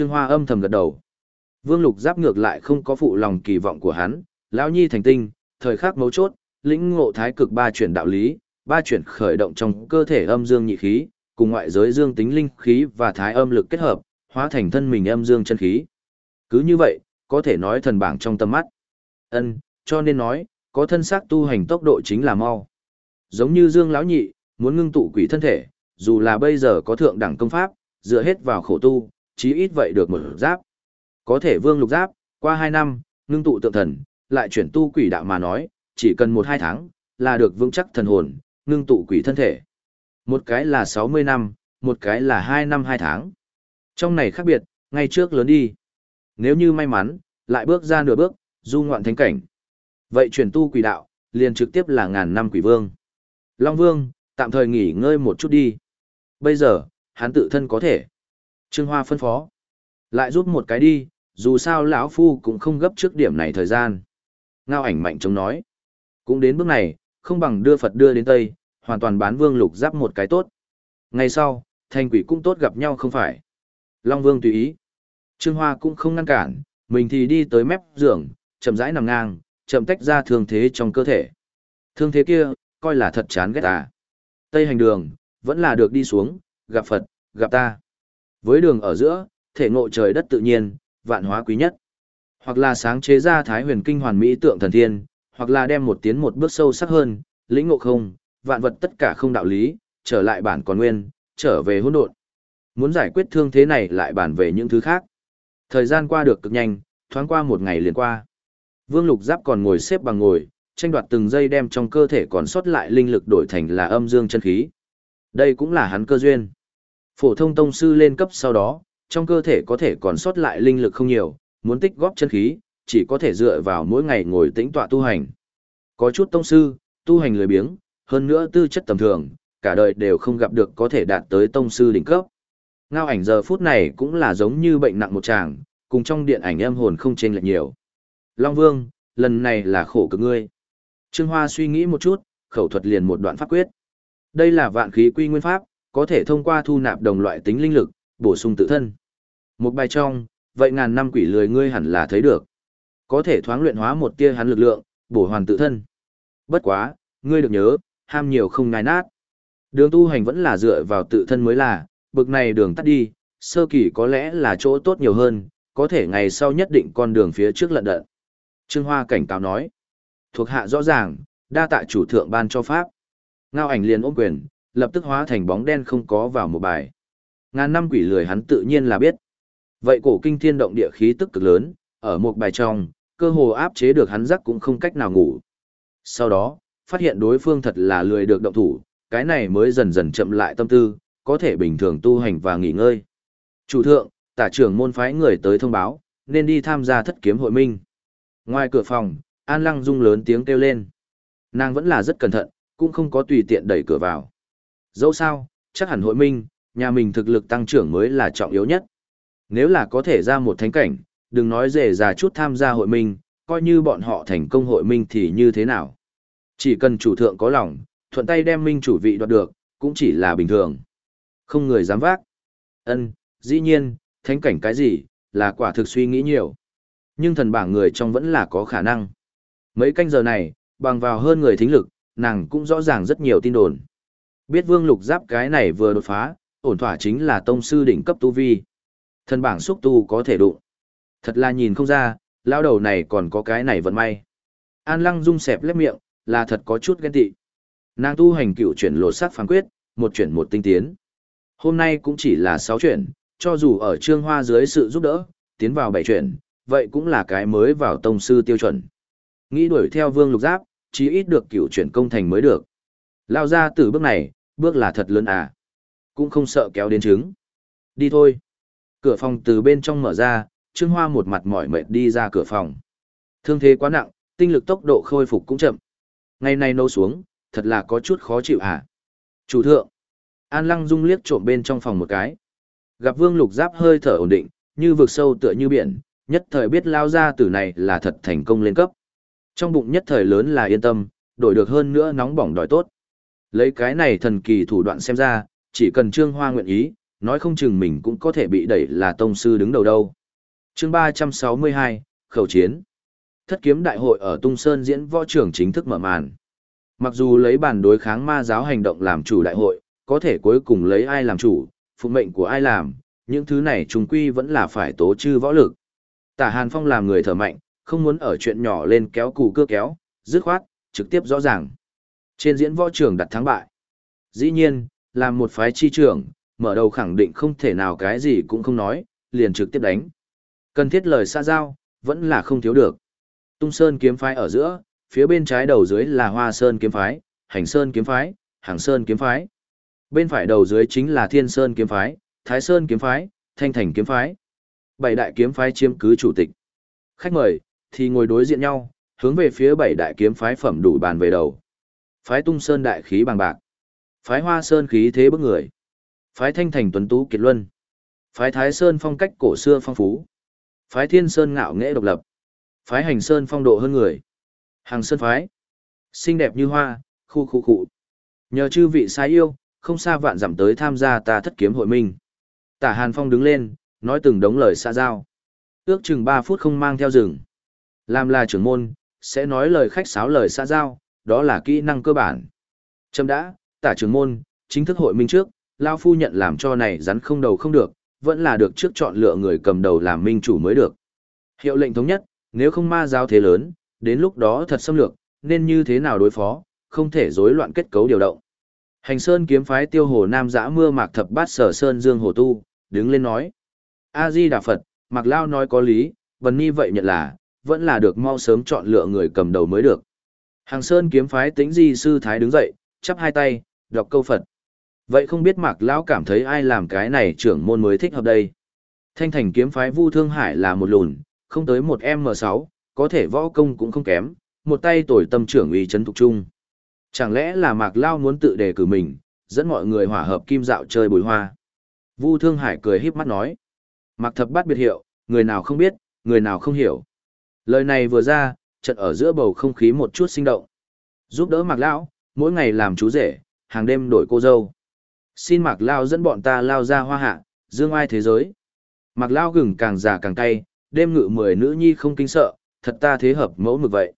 Trương Hoa âm thầm gật đầu. Vương Lục Giáp ngược lại không có phụ lòng kỳ vọng của hắn, lão nhi thành tinh, thời khắc mấu chốt, lĩnh ngộ thái cực ba chuyển đạo lý, ba chuyển khởi động trong cơ thể âm dương nhị khí, cùng ngoại giới dương tính linh khí và thái âm lực kết hợp, hóa thành thân mình âm dương chân khí. Cứ như vậy, có thể nói thần bảng trong tâm mắt. Ân, cho nên nói, có thân xác tu hành tốc độ chính là mau. Giống như Dương lão nhị, muốn ngưng tụ quỷ thân thể, dù là bây giờ có thượng đẳng công pháp, dựa hết vào khổ tu, chí ít vậy được một giáp. Có thể Vương Lục Giáp, qua 2 năm, ngưng tụ tượng thần, lại chuyển tu quỷ đạo mà nói, chỉ cần 1-2 tháng, là được vững chắc thần hồn, ngưng tụ quỷ thân thể. Một cái là 60 năm, một cái là 2 năm 2 tháng. Trong này khác biệt, ngay trước lớn đi. Nếu như may mắn, lại bước ra nửa bước, du ngoạn thánh cảnh. Vậy chuyển tu quỷ đạo, liền trực tiếp là ngàn năm quỷ vương. Long vương, tạm thời nghỉ ngơi một chút đi. Bây giờ, hắn tự thân có thể. Trương Hoa phân phó. Lại giúp một cái đi, dù sao lão phu cũng không gấp trước điểm này thời gian. Ngao ảnh mạnh chống nói. Cũng đến bước này, không bằng đưa Phật đưa đến Tây, hoàn toàn bán vương lục giáp một cái tốt. Ngày sau, thành quỷ cũng tốt gặp nhau không phải. Long vương tùy ý. Trương Hoa cũng không ngăn cản, mình thì đi tới mép giường, chậm rãi nằm ngang, chậm tách ra thương thế trong cơ thể. Thương thế kia, coi là thật chán ghét à. Tây hành đường, vẫn là được đi xuống, gặp Phật, gặp ta. Với đường ở giữa, thể ngộ trời đất tự nhiên, vạn hóa quý nhất. Hoặc là sáng chế ra thái huyền kinh hoàn mỹ tượng thần thiên, hoặc là đem một tiến một bước sâu sắc hơn, lĩnh ngộ không, vạn vật tất cả không đạo lý, trở lại bản còn nguyên, trở về hỗn độn. Muốn giải quyết thương thế này lại bản về những thứ khác. Thời gian qua được cực nhanh, thoáng qua một ngày liền qua. Vương Lục Giáp còn ngồi xếp bằng ngồi, tranh đoạt từng giây đem trong cơ thể còn sót lại linh lực đổi thành là âm dương chân khí. Đây cũng là hắn cơ duyên. Phổ thông tông sư lên cấp sau đó, trong cơ thể có thể còn sót lại linh lực không nhiều, muốn tích góp chân khí, chỉ có thể dựa vào mỗi ngày ngồi tĩnh tọa tu hành. Có chút tông sư, tu hành lười biếng, hơn nữa tư chất tầm thường, cả đời đều không gặp được có thể đạt tới tông sư đỉnh cấp. Ngao ảnh giờ phút này cũng là giống như bệnh nặng một chàng, cùng trong điện ảnh em hồn không chênh lệch nhiều. Long Vương, lần này là khổ cực ngươi. Trương Hoa suy nghĩ một chút, khẩu thuật liền một đoạn pháp quyết. Đây là vạn khí quy nguyên pháp, có thể thông qua thu nạp đồng loại tính linh lực, bổ sung tự thân. Một bài trong, vậy ngàn năm quỷ lười ngươi hẳn là thấy được. Có thể thoáng luyện hóa một tia hắn lực lượng, bổ hoàn tự thân. Bất quá, ngươi được nhớ, ham nhiều không ngai nát. Đường tu hành vẫn là dựa vào tự thân mới là, bực này đường tắt đi, sơ kỳ có lẽ là chỗ tốt nhiều hơn, có thể ngày sau nhất định con đường phía trước lận đận. Trương Hoa cảnh cáo nói, thuộc hạ rõ ràng, đa tạ chủ thượng ban cho pháp. Ngao ảnh liền ôm quyền, lập tức hóa thành bóng đen không có vào một bài. Ngàn năm quỷ lười hắn tự nhiên là biết. Vậy cổ kinh thiên động địa khí tức cực lớn, ở một bài trong, cơ hồ áp chế được hắn giấc cũng không cách nào ngủ. Sau đó, phát hiện đối phương thật là lười được động thủ, cái này mới dần dần chậm lại tâm tư, có thể bình thường tu hành và nghỉ ngơi. Chủ thượng, tả trưởng môn phái người tới thông báo, nên đi tham gia thất kiếm hội minh. Ngoài cửa phòng, An Lăng Dung lớn tiếng kêu lên. Nàng vẫn là rất cẩn thận, cũng không có tùy tiện đẩy cửa vào. Dẫu sao, chắc hẳn hội minh, nhà mình thực lực tăng trưởng mới là trọng yếu nhất. Nếu là có thể ra một thánh cảnh, đừng nói dễ già chút tham gia hội minh, coi như bọn họ thành công hội minh thì như thế nào. Chỉ cần chủ thượng có lòng, thuận tay đem minh chủ vị đoạt được, cũng chỉ là bình thường. Không người dám vác. Ân, dĩ nhiên, thánh cảnh cái gì, là quả thực suy nghĩ nhiều. Nhưng thần bảng người trong vẫn là có khả năng. Mấy canh giờ này, bằng vào hơn người thính lực, nàng cũng rõ ràng rất nhiều tin đồn. Biết vương lục giáp cái này vừa đột phá, ổn thỏa chính là tông sư đỉnh cấp tu vi. Thần bảng xúc tu có thể đụng. Thật là nhìn không ra, lao đầu này còn có cái này vận may. An lăng rung xẹp lép miệng, là thật có chút ghen tị. Nàng tu hành cựu chuyển lột sắc phán quyết, một chuyển một tinh tiến. Hôm nay cũng chỉ là sáu chuyển, cho dù ở trương hoa dưới sự giúp đỡ, tiến vào bảy chuyển, vậy cũng là cái mới vào tông sư tiêu chuẩn. Nghĩ đuổi theo vương lục giáp, chí ít được cựu chuyển công thành mới được. Lao ra từ bước này, bước là thật lớn à. Cũng không sợ kéo đến trứng. Đi thôi. Cửa phòng từ bên trong mở ra, Trương Hoa một mặt mỏi mệt đi ra cửa phòng. Thương thế quá nặng, tinh lực tốc độ khôi phục cũng chậm. Ngày nay nâu xuống, thật là có chút khó chịu hả? Chủ thượng. An Lăng Dung liếc trộm bên trong phòng một cái. Gặp Vương Lục Giáp hơi thở ổn định, như vực sâu tựa như biển, nhất thời biết lao ra tử này là thật thành công lên cấp. Trong bụng nhất thời lớn là yên tâm, đổi được hơn nữa nóng bỏng đòi tốt. Lấy cái này thần kỳ thủ đoạn xem ra, chỉ cần Trương Hoa nguyện ý, nói không chừng mình cũng có thể bị đẩy là tông sư đứng đầu đâu. chương 362, Khẩu Chiến Thất kiếm đại hội ở Tung Sơn diễn võ trưởng chính thức mở màn. Mặc dù lấy bản đối kháng ma giáo hành động làm chủ đại hội, có thể cuối cùng lấy ai làm chủ, phụ mệnh của ai làm, những thứ này trùng quy vẫn là phải tố chư võ lực. Tả Hàn Phong làm người thở mạnh, không muốn ở chuyện nhỏ lên kéo cù cưa kéo, dứt khoát, trực tiếp rõ ràng. Trên diễn võ trường đặt thắng bại. Dĩ nhiên, làm một phái chi trưởng, mở đầu khẳng định không thể nào cái gì cũng không nói, liền trực tiếp đánh. Cần thiết lời xa giao, vẫn là không thiếu được. Tung Sơn kiếm phái ở giữa, phía bên trái đầu dưới là Hoa Sơn kiếm phái, Hành Sơn kiếm phái, Hàng Sơn kiếm phái. Bên phải đầu dưới chính là Thiên Sơn kiếm phái, Thái Sơn kiếm phái, Thanh Thành kiếm phái. Bảy đại kiếm phái chiếm cứ chủ tịch. Khách mời, thì ngồi đối diện nhau, hướng về phía bảy đại kiếm phái phẩm đủ bàn về đầu. Phái Tung Sơn đại khí bằng bạc. Phái Hoa Sơn khí thế bức người. Phái Thanh Thành tuấn tú kiệt luân. Phái Thái Sơn phong cách cổ xưa phong phú. Phái Thiên Sơn ngạo nghễ độc lập. Phái Hành Sơn phong độ hơn người. Hàng Sơn phái. Xinh đẹp như hoa, khu khu khu. Nhờ chư vị sai yêu, không xa vạn dặm tới tham gia ta thất kiếm hội minh. Tả Hàn Phong đứng lên, nói từng đống lời xa giao. Ước chừng 3 phút không mang theo rừng. Làm là trưởng môn, sẽ nói lời khách sáo lời xa giao, đó là kỹ năng cơ bản. Trâm đã, tả trưởng môn, chính thức hội minh trước, Lao Phu nhận làm cho này rắn không đầu không được, vẫn là được trước chọn lựa người cầm đầu làm minh chủ mới được. Hiệu lệnh thống nhất, nếu không ma giao thế lớn, đến lúc đó thật xâm lược, nên như thế nào đối phó, không thể rối loạn kết cấu điều động. Hành Sơn kiếm phái tiêu hồ nam giã mưa mạc thập bát sở sơn dương hồ tu, đứng lên nói. A-di Đà Phật, Mạc Lao nói có lý, Vân Ni vậy nhận là, vẫn là được mau sớm chọn lựa người cầm đầu mới được. Hàng Sơn kiếm phái tính di sư thái đứng dậy, chắp hai tay, đọc câu Phật. Vậy không biết Mạc Lão cảm thấy ai làm cái này trưởng môn mới thích hợp đây? Thanh thành kiếm phái Vu Thương Hải là một lùn, không tới một M6, có thể võ công cũng không kém, một tay tuổi tâm trưởng uy chấn thục trung. Chẳng lẽ là Mạc Lao muốn tự đề cử mình, dẫn mọi người hỏa hợp kim dạo chơi bùi hoa? Vu Thương Hải cười híp mắt nói. Mạc Thập Bát biệt hiệu, người nào không biết, người nào không hiểu. Lời này vừa ra, trận ở giữa bầu không khí một chút sinh động. Giúp đỡ Mạc Lão, mỗi ngày làm chú rể, hàng đêm đổi cô dâu. Xin Mạc Lao dẫn bọn ta lao ra hoa hạ, dương ai thế giới. Mạc Lao gừng càng già càng cay, đêm ngự mười nữ nhi không kinh sợ, thật ta thế hợp mẫu mực vậy.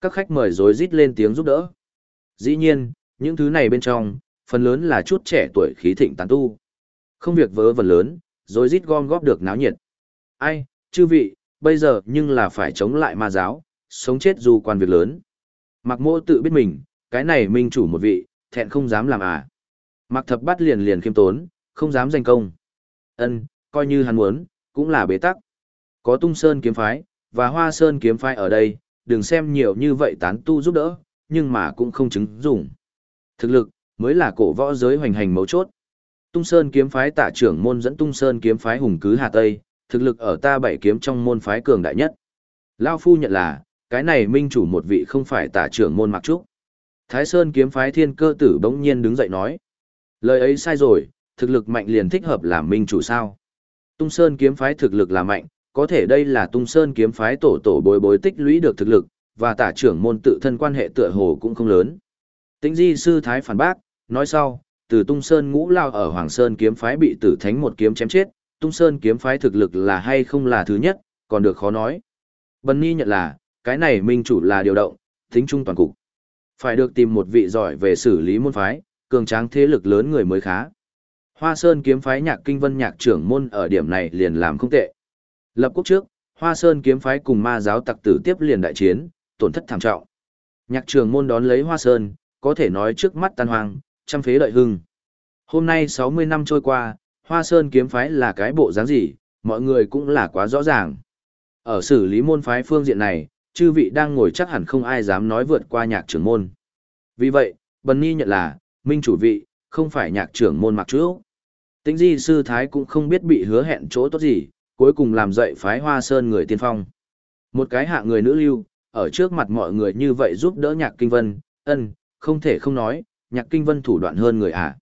Các khách mời rối rít lên tiếng giúp đỡ. Dĩ nhiên, những thứ này bên trong, phần lớn là chút trẻ tuổi khí thịnh tán tu. Không việc vớ vẩn lớn, rối rít gom góp được náo nhiệt. Ai, chư vị, bây giờ nhưng là phải chống lại ma giáo, sống chết dù quan việc lớn. Mạc mô tự biết mình, cái này minh chủ một vị, thẹn không dám làm à. Mạc thập bắt liền liền khiêm tốn, không dám danh công. ân coi như hắn muốn, cũng là bế tắc. Có tung sơn kiếm phái, và hoa sơn kiếm phái ở đây, đừng xem nhiều như vậy tán tu giúp đỡ, nhưng mà cũng không chứng dụng. Thực lực, mới là cổ võ giới hoành hành mấu chốt. Tung Sơn kiếm phái tạ trưởng môn dẫn Tung Sơn kiếm phái hùng cứ Hà Tây, thực lực ở ta bảy kiếm trong môn phái cường đại nhất. Lao Phu nhận là, cái này minh chủ một vị không phải tả trưởng môn mặc trúc. Thái Sơn kiếm phái thiên cơ tử bỗng nhiên đứng dậy nói. Lời ấy sai rồi, thực lực mạnh liền thích hợp làm minh chủ sao. Tung Sơn kiếm phái thực lực là mạnh, có thể đây là Tung Sơn kiếm phái tổ tổ bồi bối tích lũy được thực lực, và tả trưởng môn tự thân quan hệ tựa hồ cũng không lớn. Tĩnh di sư thái phản bác, nói sau, từ Tung Sơn ngũ lao ở Hoàng Sơn kiếm phái bị tử thánh một kiếm chém chết, Tung Sơn kiếm phái thực lực là hay không là thứ nhất, còn được khó nói. Bần Ni nhận là, cái này minh chủ là điều động, tính trung toàn cục. Phải được tìm một vị giỏi về xử lý môn phái, cường tráng thế lực lớn người mới khá. Hoa Sơn kiếm phái nhạc kinh vân nhạc trưởng môn ở điểm này liền làm không tệ. Lập quốc trước, Hoa Sơn kiếm phái cùng ma giáo tặc tử tiếp liền đại chiến, tổn thất thảm trọng. Nhạc trưởng môn đón lấy Hoa Sơn, có thể nói trước mắt tan hoang, trăm phế lợi hưng. Hôm nay 60 năm trôi qua, Hoa Sơn kiếm phái là cái bộ dáng gì, mọi người cũng là quá rõ ràng. Ở xử lý môn phái phương diện này, chư vị đang ngồi chắc hẳn không ai dám nói vượt qua nhạc trưởng môn. Vì vậy, Bần Ni nhận là, minh chủ vị, không phải nhạc trưởng môn mặc trước. Tĩnh di sư thái cũng không biết bị hứa hẹn chỗ tốt gì, cuối cùng làm dậy phái Hoa Sơn người tiên phong. Một cái hạ người nữ lưu, ở trước mặt mọi người như vậy giúp đỡ nhạc kinh vân, ân, không thể không nói, nhạc kinh vân thủ đoạn hơn người ạ. À.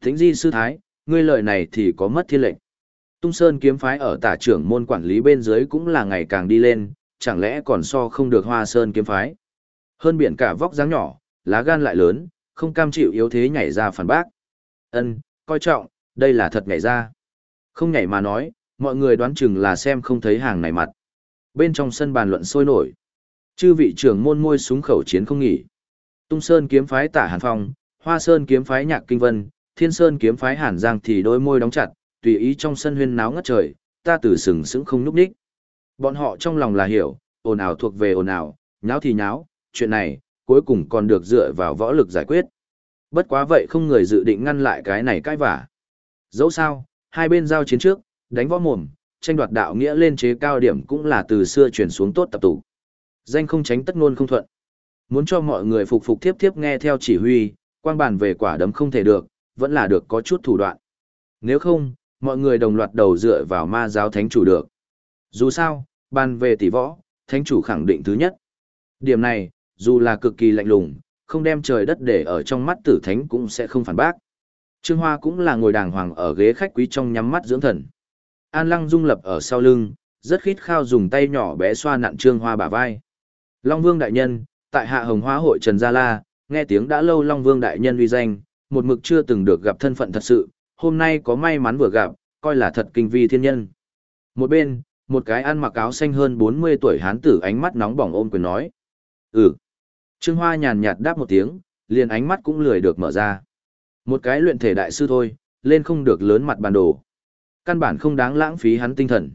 Thính di sư thái, ngươi lời này thì có mất thiên lệnh. Tung Sơn kiếm phái ở tả trưởng môn quản lý bên dưới cũng là ngày càng đi lên, chẳng lẽ còn so không được Hoa Sơn kiếm phái. Hơn biển cả vóc dáng nhỏ, lá gan lại lớn, không cam chịu yếu thế nhảy ra phản bác. Ân, coi trọng, Đây là thật nhảy ra. Không nhảy mà nói, mọi người đoán chừng là xem không thấy hàng này mặt. Bên trong sân bàn luận sôi nổi. Chư vị trưởng môn môi súng khẩu chiến không nghỉ. Tung Sơn kiếm phái Tả Hàn Phong, Hoa Sơn kiếm phái Nhạc Kinh Vân, Thiên Sơn kiếm phái Hàn Giang thì đôi môi đóng chặt, tùy ý trong sân huyên náo ngất trời, ta từ sừng sững không núp đích. Bọn họ trong lòng là hiểu, ồn ào thuộc về ồn ào, nháo thì nháo, chuyện này, cuối cùng còn được dựa vào võ lực giải quyết. Bất quá vậy không người dự định ngăn lại cái này cãi vả. Dẫu sao, hai bên giao chiến trước, đánh võ mồm, tranh đoạt đạo nghĩa lên chế cao điểm cũng là từ xưa truyền xuống tốt tập tụ. Danh không tránh tất ngôn không thuận. Muốn cho mọi người phục phục tiếp tiếp nghe theo chỉ huy, quang bản về quả đấm không thể được, vẫn là được có chút thủ đoạn. Nếu không, mọi người đồng loạt đầu dựa vào ma giáo thánh chủ được. Dù sao, bàn về tỷ võ, thánh chủ khẳng định thứ nhất. Điểm này, dù là cực kỳ lạnh lùng, không đem trời đất để ở trong mắt tử thánh cũng sẽ không phản bác. Trương Hoa cũng là ngồi đàng hoàng ở ghế khách quý trong nhắm mắt dưỡng thần. An Lăng Dung lập ở sau lưng, rất khít khao dùng tay nhỏ bé xoa nặn Trương Hoa bả vai. Long Vương đại nhân, tại Hạ Hồng Hoa hội Trần Gia La, nghe tiếng đã lâu Long Vương đại nhân uy danh, một mực chưa từng được gặp thân phận thật sự, hôm nay có may mắn vừa gặp, coi là thật kinh vi thiên nhân. Một bên, một cái ăn mặc áo xanh hơn 40 tuổi hán tử ánh mắt nóng bỏng ôm quyền nói. Ừ. Trương Hoa nhàn nhạt đáp một tiếng, liền ánh mắt cũng lười được mở ra. Một cái luyện thể đại sư thôi, lên không được lớn mặt bàn đồ. Căn bản không đáng lãng phí hắn tinh thần.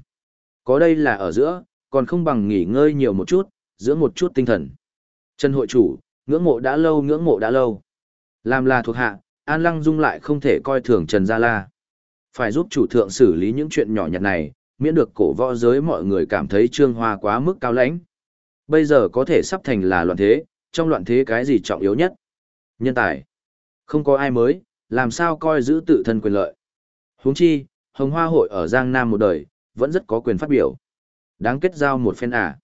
Có đây là ở giữa, còn không bằng nghỉ ngơi nhiều một chút, giữa một chút tinh thần. Trần hội chủ, ngưỡng mộ đã lâu ngưỡng mộ đã lâu. Làm là thuộc hạ, An Lăng Dung lại không thể coi thường Trần Gia La. Phải giúp chủ thượng xử lý những chuyện nhỏ nhặt này, miễn được cổ võ giới mọi người cảm thấy trương hoa quá mức cao lãnh. Bây giờ có thể sắp thành là loạn thế, trong loạn thế cái gì trọng yếu nhất? Nhân tài. Không có ai mới, làm sao coi giữ tự thân quyền lợi. huống chi, hồng hoa hội ở Giang Nam một đời, vẫn rất có quyền phát biểu. Đáng kết giao một phen à.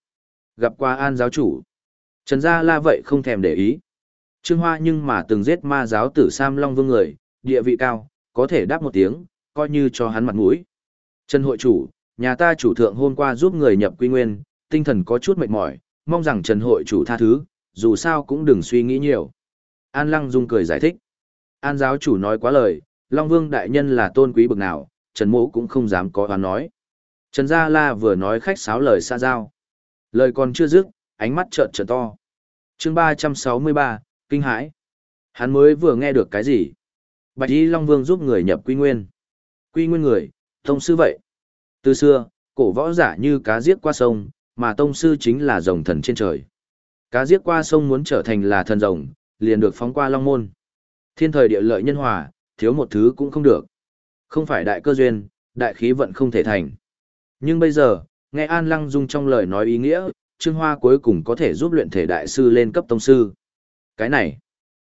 Gặp qua an giáo chủ. Trần Gia La vậy không thèm để ý. Trương Hoa nhưng mà từng giết ma giáo tử Sam Long Vương người, địa vị cao, có thể đáp một tiếng, coi như cho hắn mặt mũi. Trần hội chủ, nhà ta chủ thượng hôm qua giúp người nhập quy nguyên, tinh thần có chút mệt mỏi, mong rằng Trần hội chủ tha thứ, dù sao cũng đừng suy nghĩ nhiều. An Lăng Dung cười giải thích. An giáo chủ nói quá lời, Long Vương đại nhân là tôn quý bậc nào, Trần Mỗ cũng không dám có oán nói. Trần Gia La vừa nói khách sáo lời xa giao. Lời còn chưa dứt, ánh mắt trợn trợn to. chương 363, kinh hãi. Hắn mới vừa nghe được cái gì? Bạch Y Long Vương giúp người nhập quy nguyên. Quy nguyên người, tông sư vậy. Từ xưa, cổ võ giả như cá giết qua sông, mà tông sư chính là rồng thần trên trời. Cá giết qua sông muốn trở thành là thần rồng, liền được phóng qua long môn. Thiên thời địa lợi nhân hòa, thiếu một thứ cũng không được. Không phải đại cơ duyên, đại khí vận không thể thành. Nhưng bây giờ, nghe An Lăng Dung trong lời nói ý nghĩa, Trương Hoa cuối cùng có thể giúp luyện thể đại sư lên cấp tông sư. Cái này,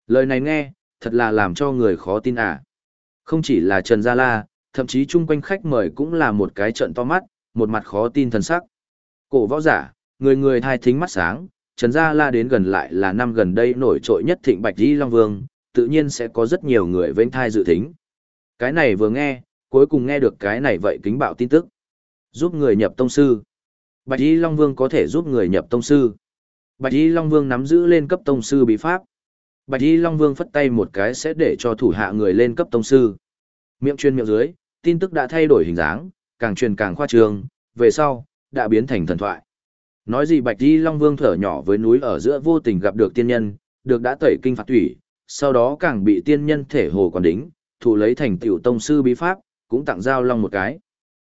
lời này nghe, thật là làm cho người khó tin à. Không chỉ là Trần Gia La, thậm chí chung quanh khách mời cũng là một cái trận to mắt, một mặt khó tin thần sắc. Cổ võ giả, người người thai thính mắt sáng, Trần Gia La đến gần lại là năm gần đây nổi trội nhất thịnh Bạch Di Long Vương, tự nhiên sẽ có rất nhiều người vênh thai dự thính. Cái này vừa nghe, cuối cùng nghe được cái này vậy kính bạo tin tức. Giúp người nhập tông sư. Bạch Y Long Vương có thể giúp người nhập tông sư. Bạch Y Long Vương nắm giữ lên cấp tông sư bí pháp. Bạch Y Long Vương phất tay một cái sẽ để cho thủ hạ người lên cấp tông sư. Miệng chuyên miệng dưới, tin tức đã thay đổi hình dáng, càng truyền càng khoa trương, về sau, đã biến thành thần thoại. Nói gì Bạch Y Long Vương thở nhỏ với núi ở giữa vô tình gặp được tiên nhân, được đã tẩy kinh phạt thủy, sau đó càng bị tiên nhân thể hồ còn đính, thủ lấy thành tiểu tông sư bí pháp, cũng tặng giao long một cái.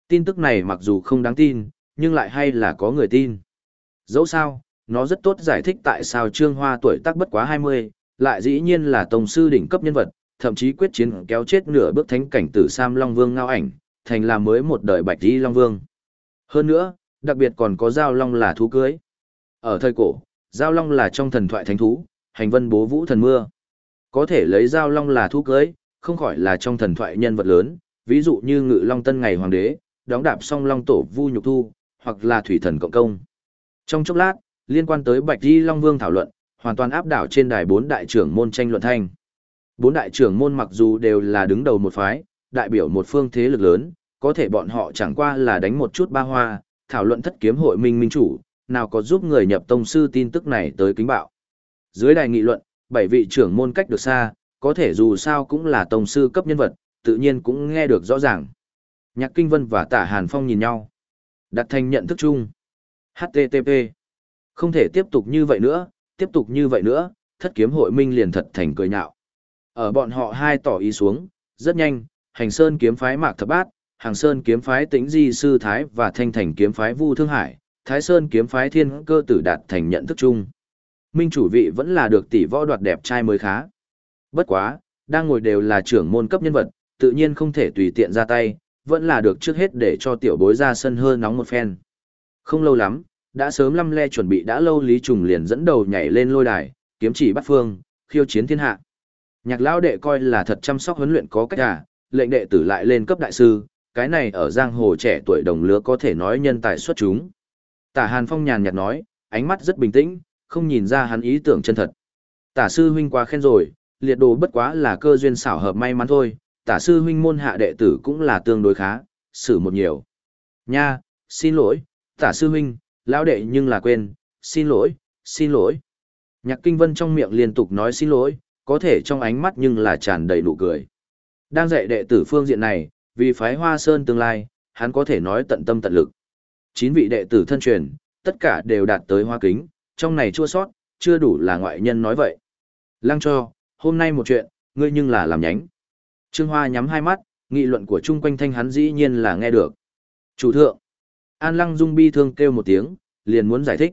Tin tức này mặc dù không đáng tin, nhưng lại hay là có người tin. Dẫu sao, nó rất tốt giải thích tại sao Trương Hoa tuổi tác bất quá 20, lại dĩ nhiên là tông sư đỉnh cấp nhân vật, thậm chí quyết chiến kéo chết nửa bước thánh cảnh tử Sam Long Vương ngao ảnh, thành là mới một đời Bạch di Long Vương. Hơn nữa, đặc biệt còn có giao long là thú cưới. Ở thời cổ, giao long là trong thần thoại thánh thú, hành vân bố vũ thần mưa. Có thể lấy giao long là thú cưới, không khỏi là trong thần thoại nhân vật lớn, ví dụ như ngự long tân ngày hoàng đế, đóng đạp song long tổ vu nhục thu, hoặc là thủy thần cộng công. Trong chốc lát, liên quan tới Bạch Di Long Vương thảo luận, hoàn toàn áp đảo trên đài bốn đại trưởng môn tranh luận thanh. Bốn đại trưởng môn mặc dù đều là đứng đầu một phái, đại biểu một phương thế lực lớn, có thể bọn họ chẳng qua là đánh một chút ba hoa, thảo luận thất kiếm hội minh minh chủ, nào có giúp người nhập tông sư tin tức này tới kính bạo. Dưới đài nghị luận, bảy vị trưởng môn cách được xa, có thể dù sao cũng là tông sư cấp nhân vật, tự nhiên cũng nghe được rõ ràng. Nhạc Kinh Vân và Tả Hàn Phong nhìn nhau. Đặt thành nhận thức chung. HTTP. Không thể tiếp tục như vậy nữa, tiếp tục như vậy nữa, thất kiếm hội minh liền thật thành cười nhạo. Ở bọn họ hai tỏ ý xuống, rất nhanh, hành sơn kiếm phái mạc thập bát, hàng sơn kiếm phái tĩnh di sư thái và thanh thành kiếm phái vu thương hải, thái sơn kiếm phái thiên cơ tử đạt thành nhận thức chung. Minh chủ vị vẫn là được tỷ võ đoạt đẹp trai mới khá. Bất quá, đang ngồi đều là trưởng môn cấp nhân vật, tự nhiên không thể tùy tiện ra tay, vẫn là được trước hết để cho tiểu bối ra sân hơ nóng một phen. Không lâu lắm, đã sớm lăm le chuẩn bị đã lâu Lý Trùng liền dẫn đầu nhảy lên lôi đài, kiếm chỉ bắt phương, khiêu chiến thiên hạ. Nhạc lão đệ coi là thật chăm sóc huấn luyện có cách à, lệnh đệ tử lại lên cấp đại sư, cái này ở giang hồ trẻ tuổi đồng lứa có thể nói nhân tài xuất chúng. Tả Hàn Phong nhàn nhạt nói, ánh mắt rất bình tĩnh, không nhìn ra hắn ý tưởng chân thật. Tả sư huynh quá khen rồi, liệt đồ bất quá là cơ duyên xảo hợp may mắn thôi, tả sư huynh môn hạ đệ tử cũng là tương đối khá, xử một nhiều. Nha, xin lỗi, tả sư huynh, lão đệ nhưng là quên, xin lỗi, xin lỗi. Nhạc kinh vân trong miệng liên tục nói xin lỗi, có thể trong ánh mắt nhưng là tràn đầy nụ cười. Đang dạy đệ tử phương diện này, vì phái hoa sơn tương lai, hắn có thể nói tận tâm tận lực. Chín vị đệ tử thân truyền, tất cả đều đạt tới hoa kính, trong này chua sót, chưa đủ là ngoại nhân nói vậy. Lăng cho, hôm nay một chuyện, ngươi nhưng là làm nhánh. Trương Hoa nhắm hai mắt, nghị luận của chung quanh thanh hắn dĩ nhiên là nghe được. Chủ thượng, An Lăng Dung bi thương kêu một tiếng, liền muốn giải thích.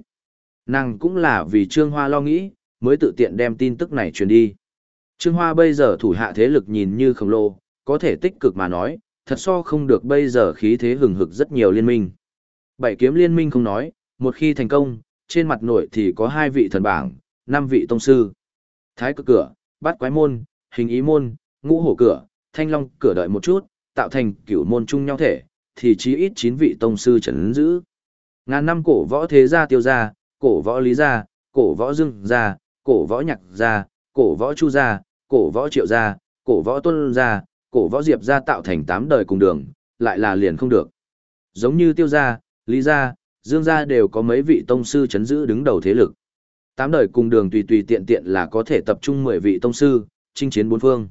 Nàng cũng là vì Trương Hoa lo nghĩ, mới tự tiện đem tin tức này truyền đi. Trương Hoa bây giờ thủ hạ thế lực nhìn như khổng lồ, có thể tích cực mà nói, thật so không được bây giờ khí thế hừng hực rất nhiều liên minh. Bảy kiếm liên minh không nói, một khi thành công, trên mặt nội thì có hai vị thần bảng, năm vị tông sư. Thái cực cửa, bát quái môn, hình ý môn, ngũ hổ cửa, thanh long cửa đợi một chút, tạo thành cửu môn chung nhau thể, thì chí ít chín vị tông sư trấn giữ. Ngàn năm cổ võ thế gia tiêu gia, cổ võ lý gia, cổ võ dương gia, cổ võ nhạc gia, cổ võ chu gia, cổ võ triệu gia, cổ võ tuân gia, cổ võ diệp gia tạo thành tám đời cùng đường, lại là liền không được. Giống như tiêu gia, lý gia, dương gia đều có mấy vị tông sư chấn giữ đứng đầu thế lực. Tám đời cùng đường tùy tùy tiện tiện là có thể tập trung mười vị tông sư, chinh chiến bốn phương.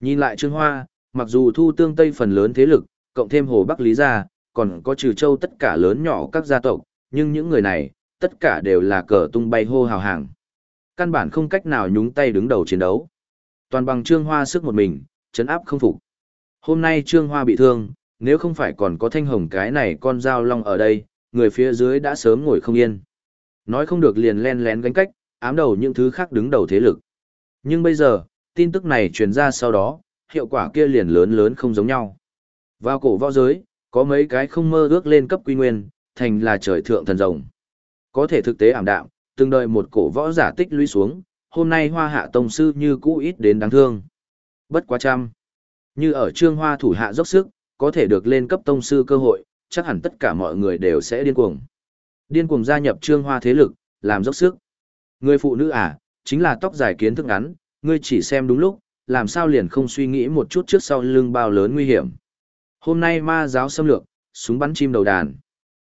Nhìn lại Trương Hoa, mặc dù thu tương tây phần lớn thế lực, cộng thêm Hồ Bắc Lý gia, còn có trừ châu tất cả lớn nhỏ các gia tộc, nhưng những người này, tất cả đều là cờ tung bay hô hào hàng. Căn bản không cách nào nhúng tay đứng đầu chiến đấu. Toàn bằng Trương Hoa sức một mình, chấn áp không phục. Hôm nay Trương Hoa bị thương, nếu không phải còn có thanh hồng cái này con dao long ở đây, người phía dưới đã sớm ngồi không yên. Nói không được liền len lén gánh cách, ám đầu những thứ khác đứng đầu thế lực. Nhưng bây giờ, tin tức này truyền ra sau đó, hiệu quả kia liền lớn lớn không giống nhau. Vào cổ võ giới, có mấy cái không mơ ước lên cấp quy nguyên, thành là trời thượng thần rồng. Có thể thực tế ảm đạm, từng đợi một cổ võ giả tích lũy xuống, hôm nay hoa hạ tông sư như cũ ít đến đáng thương. Bất quá trăm. Như ở trương hoa thủ hạ dốc sức, có thể được lên cấp tông sư cơ hội, chắc hẳn tất cả mọi người đều sẽ điên cuồng. Điên cuồng gia nhập trương hoa thế lực, làm dốc sức. Người phụ nữ à, chính là tóc dài kiến thức ngắn, ngươi chỉ xem đúng lúc, làm sao liền không suy nghĩ một chút trước sau lưng bao lớn nguy hiểm. Hôm nay ma giáo xâm lược, súng bắn chim đầu đàn.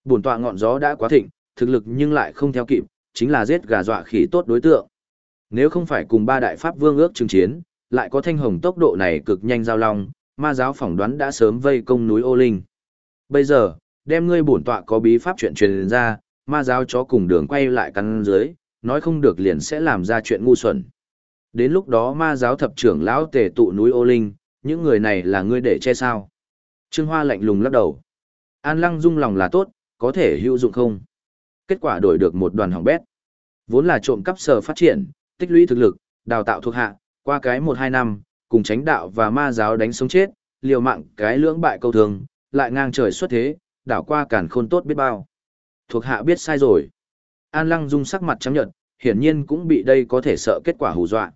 Bổn tọa ngọn gió đã quá thịnh, thực lực nhưng lại không theo kịp, chính là giết gà dọa khỉ tốt đối tượng. Nếu không phải cùng ba đại pháp vương ước chứng chiến, lại có thanh hồng tốc độ này cực nhanh giao long, ma giáo phỏng đoán đã sớm vây công núi ô linh. Bây giờ, đem ngươi bổn tọa có bí pháp chuyện truyền ra, ma giáo chó cùng đường quay lại căn dưới, nói không được liền sẽ làm ra chuyện ngu xuẩn. Đến lúc đó ma giáo thập trưởng lão tề tụ núi ô linh, những người này là ngươi để che sao. Trương Hoa lạnh lùng lắc đầu. An lăng dung lòng là tốt, có thể hữu dụng không? Kết quả đổi được một đoàn hỏng bét. Vốn là trộm cắp sở phát triển, tích lũy thực lực, đào tạo thuộc hạ, qua cái một hai năm, cùng tránh đạo và ma giáo đánh sống chết, liều mạng cái lưỡng bại câu thường, lại ngang trời xuất thế, đảo qua cản khôn tốt biết bao. Thuộc hạ biết sai rồi. An Lăng Dung sắc mặt trắng nhợt, hiển nhiên cũng bị đây có thể sợ kết quả hù dọa.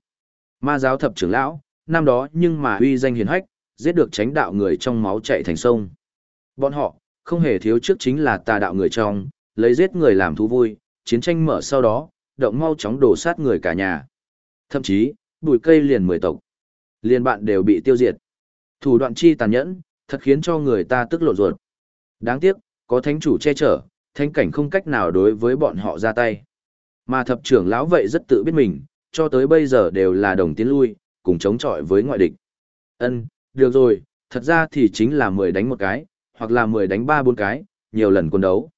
Ma giáo thập trưởng lão, năm đó nhưng mà uy danh hiển hách, giết được tránh đạo người trong máu chạy thành sông. Bọn họ, không hề thiếu trước chính là tà đạo người trong, lấy giết người làm thú vui, chiến tranh mở sau đó, động mau chóng đổ sát người cả nhà. Thậm chí, bụi cây liền mười tộc. Liền bạn đều bị tiêu diệt. Thủ đoạn chi tàn nhẫn, thật khiến cho người ta tức lộ ruột. Đáng tiếc, có thánh chủ che chở, thánh cảnh không cách nào đối với bọn họ ra tay. Mà thập trưởng lão vậy rất tự biết mình, cho tới bây giờ đều là đồng tiến lui, cùng chống chọi với ngoại địch. Ân, được rồi, thật ra thì chính là 10 đánh một cái, hoặc là 10 đánh 3 4 cái, nhiều lần quân đấu.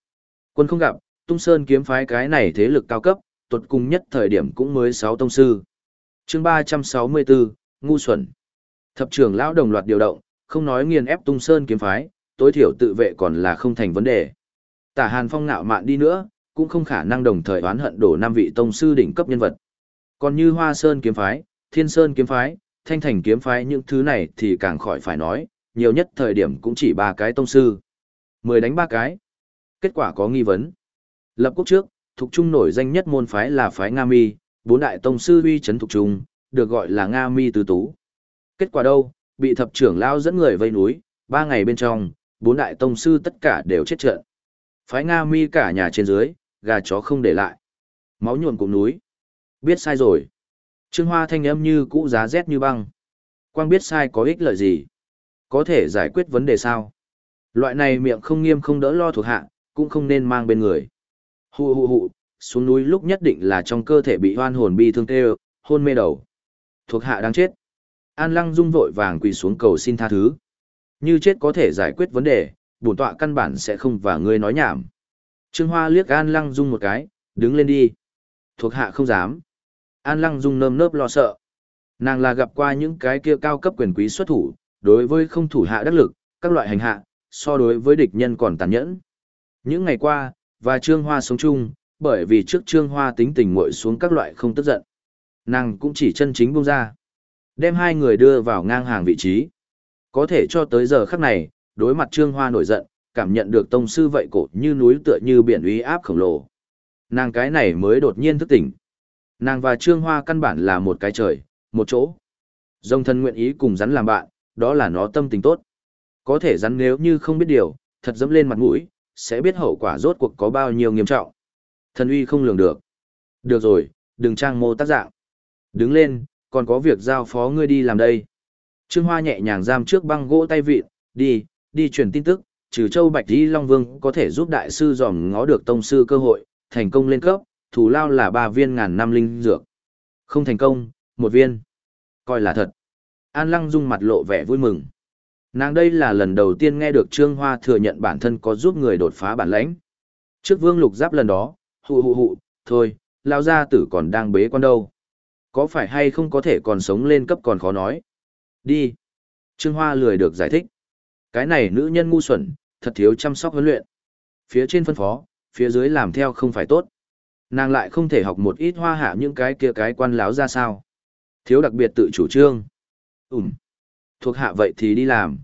Quân không gặp, Tung Sơn kiếm phái cái này thế lực cao cấp, tuột cùng nhất thời điểm cũng mới sáu tông sư. chương 364, Ngu Xuẩn. Thập trưởng lão đồng loạt điều động, không nói nghiền ép Tung Sơn kiếm phái, tối thiểu tự vệ còn là không thành vấn đề. Tả Hàn Phong nạo mạn đi nữa, cũng không khả năng đồng thời oán hận đổ năm vị tông sư đỉnh cấp nhân vật. Còn như Hoa Sơn kiếm phái, Thiên Sơn kiếm phái, Thanh Thành kiếm phái những thứ này thì càng khỏi phải nói, nhiều nhất thời điểm cũng chỉ ba cái tông sư. Mười đánh ba cái. Kết quả có nghi vấn. Lập quốc trước, thuộc trung nổi danh nhất môn phái là phái Nga Mi, bốn đại tông sư uy chấn thuộc trung, được gọi là Nga Mi tứ tú. Kết quả đâu, bị thập trưởng lao dẫn người vây núi, ba ngày bên trong, bốn đại tông sư tất cả đều chết trận. Phái Nga Mi cả nhà trên dưới, gà chó không để lại. Máu nhuộm cùng núi. Biết sai rồi. Trương Hoa thanh âm như cũ giá rét như băng. Quang biết sai có ích lợi gì? Có thể giải quyết vấn đề sao? Loại này miệng không nghiêm không đỡ lo thuộc hạ, cũng không nên mang bên người. Hù hù hù, xuống núi lúc nhất định là trong cơ thể bị hoan hồn bi thương tê hôn mê đầu. Thuộc hạ đang chết. An Lăng Dung vội vàng quỳ xuống cầu xin tha thứ. Như chết có thể giải quyết vấn đề, bổn tọa căn bản sẽ không và ngươi nói nhảm. Trương Hoa liếc An Lăng Dung một cái, đứng lên đi. Thuộc hạ không dám. An Lăng Dung nơm nớp lo sợ. Nàng là gặp qua những cái kia cao cấp quyền quý xuất thủ, đối với không thủ hạ đắc lực, các loại hành hạ, so đối với địch nhân còn tàn nhẫn. Những ngày qua, và Trương Hoa sống chung, bởi vì trước Trương Hoa tính tình nguội xuống các loại không tức giận. Nàng cũng chỉ chân chính buông ra. Đem hai người đưa vào ngang hàng vị trí. Có thể cho tới giờ khắc này, đối mặt Trương Hoa nổi giận, cảm nhận được tông sư vậy cổ như núi tựa như biển uy áp khổng lồ. Nàng cái này mới đột nhiên thức tỉnh. Nàng và Trương Hoa căn bản là một cái trời, một chỗ. Dòng thân nguyện ý cùng rắn làm bạn, đó là nó tâm tình tốt. Có thể rắn nếu như không biết điều, thật dẫm lên mặt mũi, sẽ biết hậu quả rốt cuộc có bao nhiêu nghiêm trọng. Thần uy không lường được. Được rồi, đừng trang mô tác dạng. Đứng lên, còn có việc giao phó ngươi đi làm đây. Trương Hoa nhẹ nhàng giam trước băng gỗ tay vịt, đi, đi truyền tin tức, trừ châu Bạch Di Long Vương có thể giúp đại sư dòm ngó được tông sư cơ hội, thành công lên cấp, thủ lao là ba viên ngàn năm linh dược. Không thành công, một viên. Coi là thật. An Lăng Dung mặt lộ vẻ vui mừng. Nàng đây là lần đầu tiên nghe được Trương Hoa thừa nhận bản thân có giúp người đột phá bản lãnh. Trước Vương Lục Giáp lần đó, hụ hụ hụ, thôi, lao gia tử còn đang bế quan đâu. Có phải hay không có thể còn sống lên cấp còn khó nói. Đi. Trương Hoa lười được giải thích. Cái này nữ nhân ngu xuẩn, thật thiếu chăm sóc huấn luyện. Phía trên phân phó, phía dưới làm theo không phải tốt. Nàng lại không thể học một ít hoa hạ những cái kia cái quan láo ra sao. Thiếu đặc biệt tự chủ trương. Ừm. Thuộc hạ vậy thì đi làm.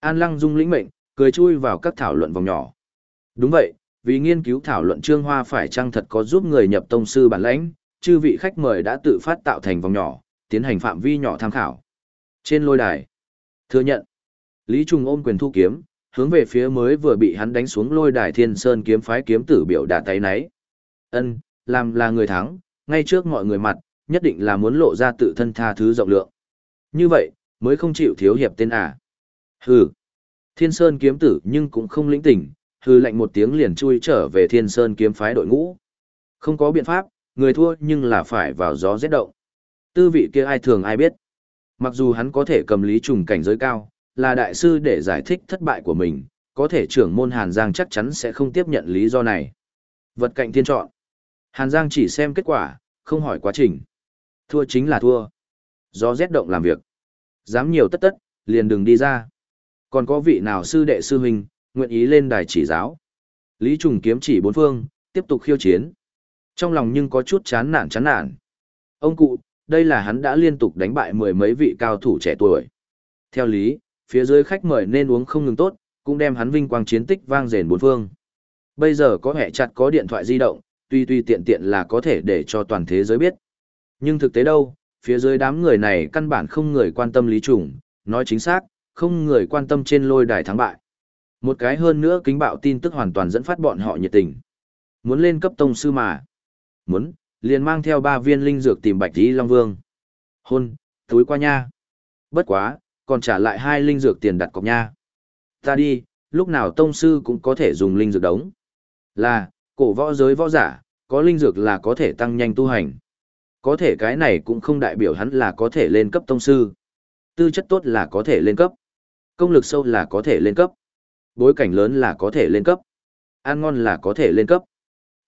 An Lăng dung lĩnh mệnh, cười chui vào các thảo luận vòng nhỏ. Đúng vậy, vì nghiên cứu thảo luận trương hoa phải chăng thật có giúp người nhập tông sư bản lãnh, chư vị khách mời đã tự phát tạo thành vòng nhỏ, tiến hành phạm vi nhỏ tham khảo. Trên lôi đài, thừa nhận, Lý Trung ôm quyền thu kiếm, hướng về phía mới vừa bị hắn đánh xuống lôi đài thiên sơn kiếm phái kiếm tử biểu đả tay nấy. Ân, làm là người thắng, ngay trước mọi người mặt, nhất định là muốn lộ ra tự thân tha thứ rộng lượng. Như vậy, mới không chịu thiếu hiệp tên à. Hừ. Thiên Sơn kiếm tử nhưng cũng không lĩnh tỉnh, hừ lạnh một tiếng liền chui trở về Thiên Sơn kiếm phái đội ngũ. Không có biện pháp, người thua nhưng là phải vào gió rét động. Tư vị kia ai thường ai biết. Mặc dù hắn có thể cầm lý trùng cảnh giới cao, là đại sư để giải thích thất bại của mình, có thể trưởng môn Hàn Giang chắc chắn sẽ không tiếp nhận lý do này. Vật cạnh thiên chọn. Hàn Giang chỉ xem kết quả, không hỏi quá trình. Thua chính là thua. gió rét động làm việc. Dám nhiều tất tất, liền đừng đi ra. Còn có vị nào sư đệ sư huynh, nguyện ý lên đài chỉ giáo. Lý Trùng kiếm chỉ bốn phương, tiếp tục khiêu chiến. Trong lòng nhưng có chút chán nản chán nản. Ông cụ, đây là hắn đã liên tục đánh bại mười mấy vị cao thủ trẻ tuổi. Theo lý, phía dưới khách mời nên uống không ngừng tốt, cũng đem hắn vinh quang chiến tích vang rền bốn phương. Bây giờ có hệ chặt có điện thoại di động, tuy tuy tiện tiện là có thể để cho toàn thế giới biết. Nhưng thực tế đâu, phía dưới đám người này căn bản không người quan tâm lý trùng, nói chính xác, không người quan tâm trên lôi đài thắng bại. Một cái hơn nữa kính bạo tin tức hoàn toàn dẫn phát bọn họ nhiệt tình. Muốn lên cấp tông sư mà. Muốn, liền mang theo ba viên linh dược tìm bạch tí long vương. Hôn, túi qua nha. Bất quá, còn trả lại hai linh dược tiền đặt cọc nha. Ta đi, lúc nào tông sư cũng có thể dùng linh dược đống. Là, cổ võ giới võ giả, có linh dược là có thể tăng nhanh tu hành. Có thể cái này cũng không đại biểu hắn là có thể lên cấp tông sư. Tư chất tốt là có thể lên cấp. Công lực sâu là có thể lên cấp. Bối cảnh lớn là có thể lên cấp. Ăn ngon là có thể lên cấp.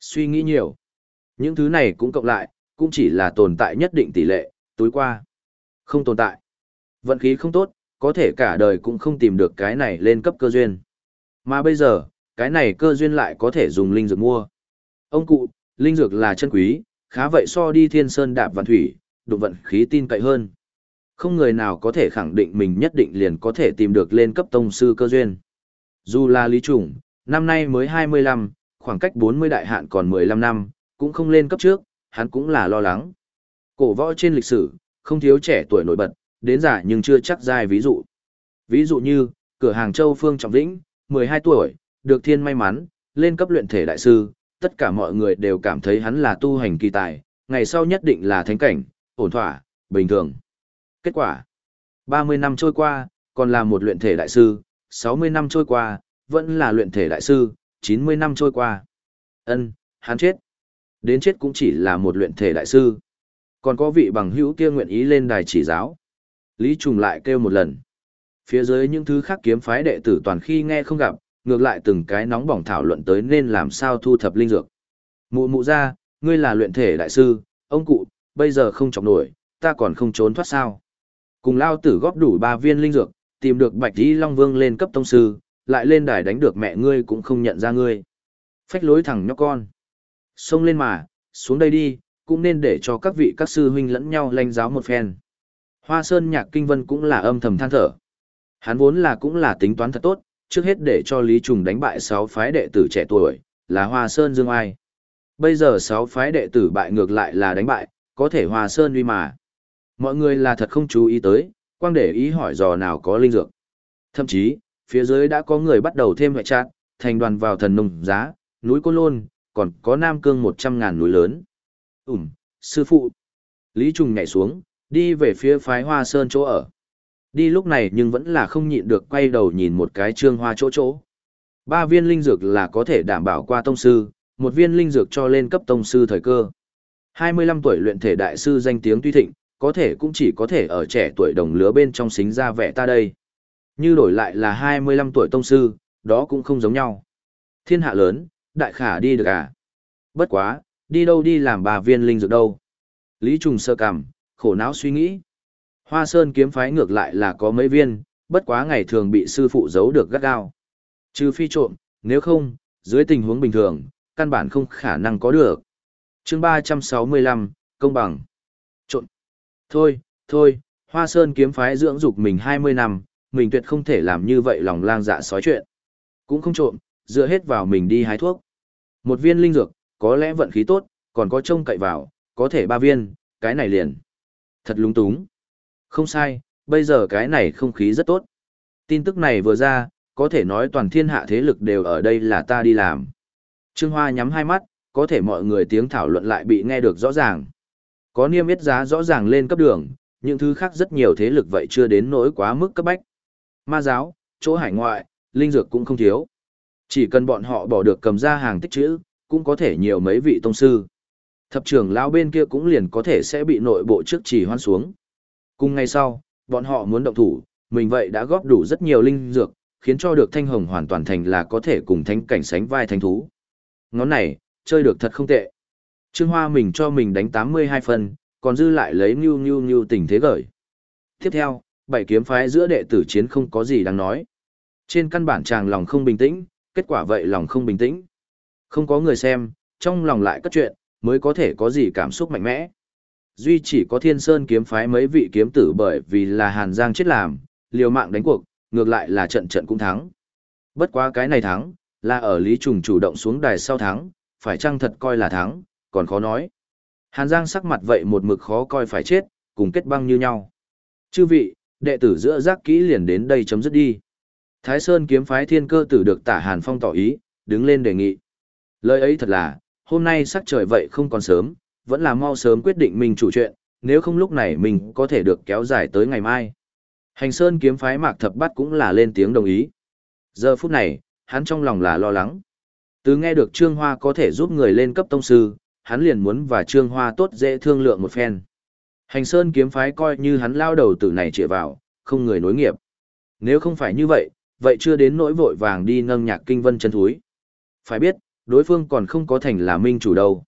Suy nghĩ nhiều. Những thứ này cũng cộng lại, cũng chỉ là tồn tại nhất định tỷ lệ, túi qua. Không tồn tại. Vận khí không tốt, có thể cả đời cũng không tìm được cái này lên cấp cơ duyên. Mà bây giờ, cái này cơ duyên lại có thể dùng linh dược mua. Ông cụ, linh dược là chân quý, khá vậy so đi thiên sơn đạp vạn thủy, đụng vận khí tin cậy hơn. Không người nào có thể khẳng định mình nhất định liền có thể tìm được lên cấp tông sư cơ duyên. Dù là Lý Trùng, năm nay mới 25, khoảng cách 40 đại hạn còn 15 năm, cũng không lên cấp trước, hắn cũng là lo lắng. Cổ võ trên lịch sử, không thiếu trẻ tuổi nổi bật, đến giả nhưng chưa chắc dài ví dụ. Ví dụ như, cửa hàng Châu Phương Trọng Vĩnh, 12 tuổi, được thiên may mắn, lên cấp luyện thể đại sư, tất cả mọi người đều cảm thấy hắn là tu hành kỳ tài, ngày sau nhất định là thánh cảnh, ổn thỏa, bình thường. Kết quả, 30 năm trôi qua, còn là một luyện thể đại sư, 60 năm trôi qua, vẫn là luyện thể đại sư, 90 năm trôi qua. Ân, hắn chết. Đến chết cũng chỉ là một luyện thể đại sư. Còn có vị bằng hữu kia nguyện ý lên đài chỉ giáo. Lý Trùng lại kêu một lần. Phía dưới những thứ khác kiếm phái đệ tử toàn khi nghe không gặp, ngược lại từng cái nóng bỏng thảo luận tới nên làm sao thu thập linh dược. Mụ mụ ra, ngươi là luyện thể đại sư, ông cụ, bây giờ không chọc nổi, ta còn không trốn thoát sao. Cùng lao tử góp đủ ba viên linh dược, tìm được bạch đi long vương lên cấp tông sư, lại lên đài đánh được mẹ ngươi cũng không nhận ra ngươi. Phách lối thẳng nhóc con. Xông lên mà, xuống đây đi, cũng nên để cho các vị các sư huynh lẫn nhau lanh giáo một phen. Hoa Sơn Nhạc Kinh Vân cũng là âm thầm than thở. Hắn vốn là cũng là tính toán thật tốt, trước hết để cho Lý Trùng đánh bại 6 phái đệ tử trẻ tuổi, là Hoa Sơn Dương Ai. Bây giờ 6 phái đệ tử bại ngược lại là đánh bại, có thể Hoa Sơn uy mà. Mọi người là thật không chú ý tới, quang để ý hỏi dò nào có linh dược. Thậm chí, phía dưới đã có người bắt đầu thêm hệ trạng, thành đoàn vào thần nông giá, núi Côn Lôn, còn có Nam Cương 100 ngàn núi lớn. Ừm, sư phụ. Lý Trùng nhảy xuống, đi về phía phái Hoa Sơn chỗ ở. Đi lúc này nhưng vẫn là không nhịn được quay đầu nhìn một cái trương hoa chỗ chỗ. Ba viên linh dược là có thể đảm bảo qua tông sư, một viên linh dược cho lên cấp tông sư thời cơ. 25 tuổi luyện thể đại sư danh tiếng tuy thịnh, có thể cũng chỉ có thể ở trẻ tuổi đồng lứa bên trong xính ra vẻ ta đây. Như đổi lại là 25 tuổi tông sư, đó cũng không giống nhau. Thiên hạ lớn, đại khả đi được à? Bất quá, đi đâu đi làm bà viên linh dược đâu? Lý Trùng sơ cằm, khổ não suy nghĩ. Hoa Sơn kiếm phái ngược lại là có mấy viên, bất quá ngày thường bị sư phụ giấu được gắt gao. Trừ phi trộm, nếu không, dưới tình huống bình thường, căn bản không khả năng có được. chương 365, công bằng. Trộm. Thôi, thôi, Hoa Sơn kiếm phái dưỡng dục mình 20 năm, mình tuyệt không thể làm như vậy lòng lang dạ sói chuyện. Cũng không trộm, dựa hết vào mình đi hái thuốc. Một viên linh dược, có lẽ vận khí tốt, còn có trông cậy vào, có thể ba viên, cái này liền. Thật lung túng. Không sai, bây giờ cái này không khí rất tốt. Tin tức này vừa ra, có thể nói toàn thiên hạ thế lực đều ở đây là ta đi làm. Trương Hoa nhắm hai mắt, có thể mọi người tiếng thảo luận lại bị nghe được rõ ràng. Có niêm yết giá rõ ràng lên cấp đường, những thứ khác rất nhiều thế lực vậy chưa đến nỗi quá mức cấp bách. Ma giáo, chỗ hải ngoại, linh dược cũng không thiếu. Chỉ cần bọn họ bỏ được cầm ra hàng tích trữ, cũng có thể nhiều mấy vị tông sư. Thập trưởng lão bên kia cũng liền có thể sẽ bị nội bộ trước chỉ hoan xuống. Cùng ngày sau, bọn họ muốn động thủ, mình vậy đã góp đủ rất nhiều linh dược, khiến cho được thanh hồng hoàn toàn thành là có thể cùng thánh cảnh sánh vai thánh thú. Ngón này, chơi được thật không tệ. Trương Hoa mình cho mình đánh 82 phần, còn dư lại lấy nhu nhu nhu tình thế gởi. Tiếp theo, bảy kiếm phái giữa đệ tử chiến không có gì đáng nói. Trên căn bản chàng lòng không bình tĩnh, kết quả vậy lòng không bình tĩnh. Không có người xem, trong lòng lại cất chuyện, mới có thể có gì cảm xúc mạnh mẽ. Duy chỉ có thiên sơn kiếm phái mấy vị kiếm tử bởi vì là Hàn Giang chết làm, liều mạng đánh cuộc, ngược lại là trận trận cũng thắng. Bất quá cái này thắng, là ở Lý Trùng chủ động xuống đài sau thắng, phải chăng thật coi là thắng, còn khó nói. Hàn Giang sắc mặt vậy một mực khó coi phải chết, cùng kết băng như nhau. Chư vị, đệ tử giữa giác kỹ liền đến đây chấm dứt đi. Thái Sơn kiếm phái thiên cơ tử được tả Hàn Phong tỏ ý, đứng lên đề nghị. Lời ấy thật là, hôm nay sắc trời vậy không còn sớm, vẫn là mau sớm quyết định mình chủ chuyện, nếu không lúc này mình có thể được kéo dài tới ngày mai. Hành Sơn kiếm phái Mạc Thập Bát cũng là lên tiếng đồng ý. Giờ phút này, hắn trong lòng là lo lắng. Từ nghe được Trương Hoa có thể giúp người lên cấp tông sư, hắn liền muốn và Trương Hoa tốt dễ thương lượng một phen. Hành Sơn kiếm phái coi như hắn lao đầu tử này trịa vào, không người nối nghiệp. Nếu không phải như vậy, vậy chưa đến nỗi vội vàng đi nâng nhạc kinh vân chân thúi. Phải biết, đối phương còn không có thành là minh chủ đâu.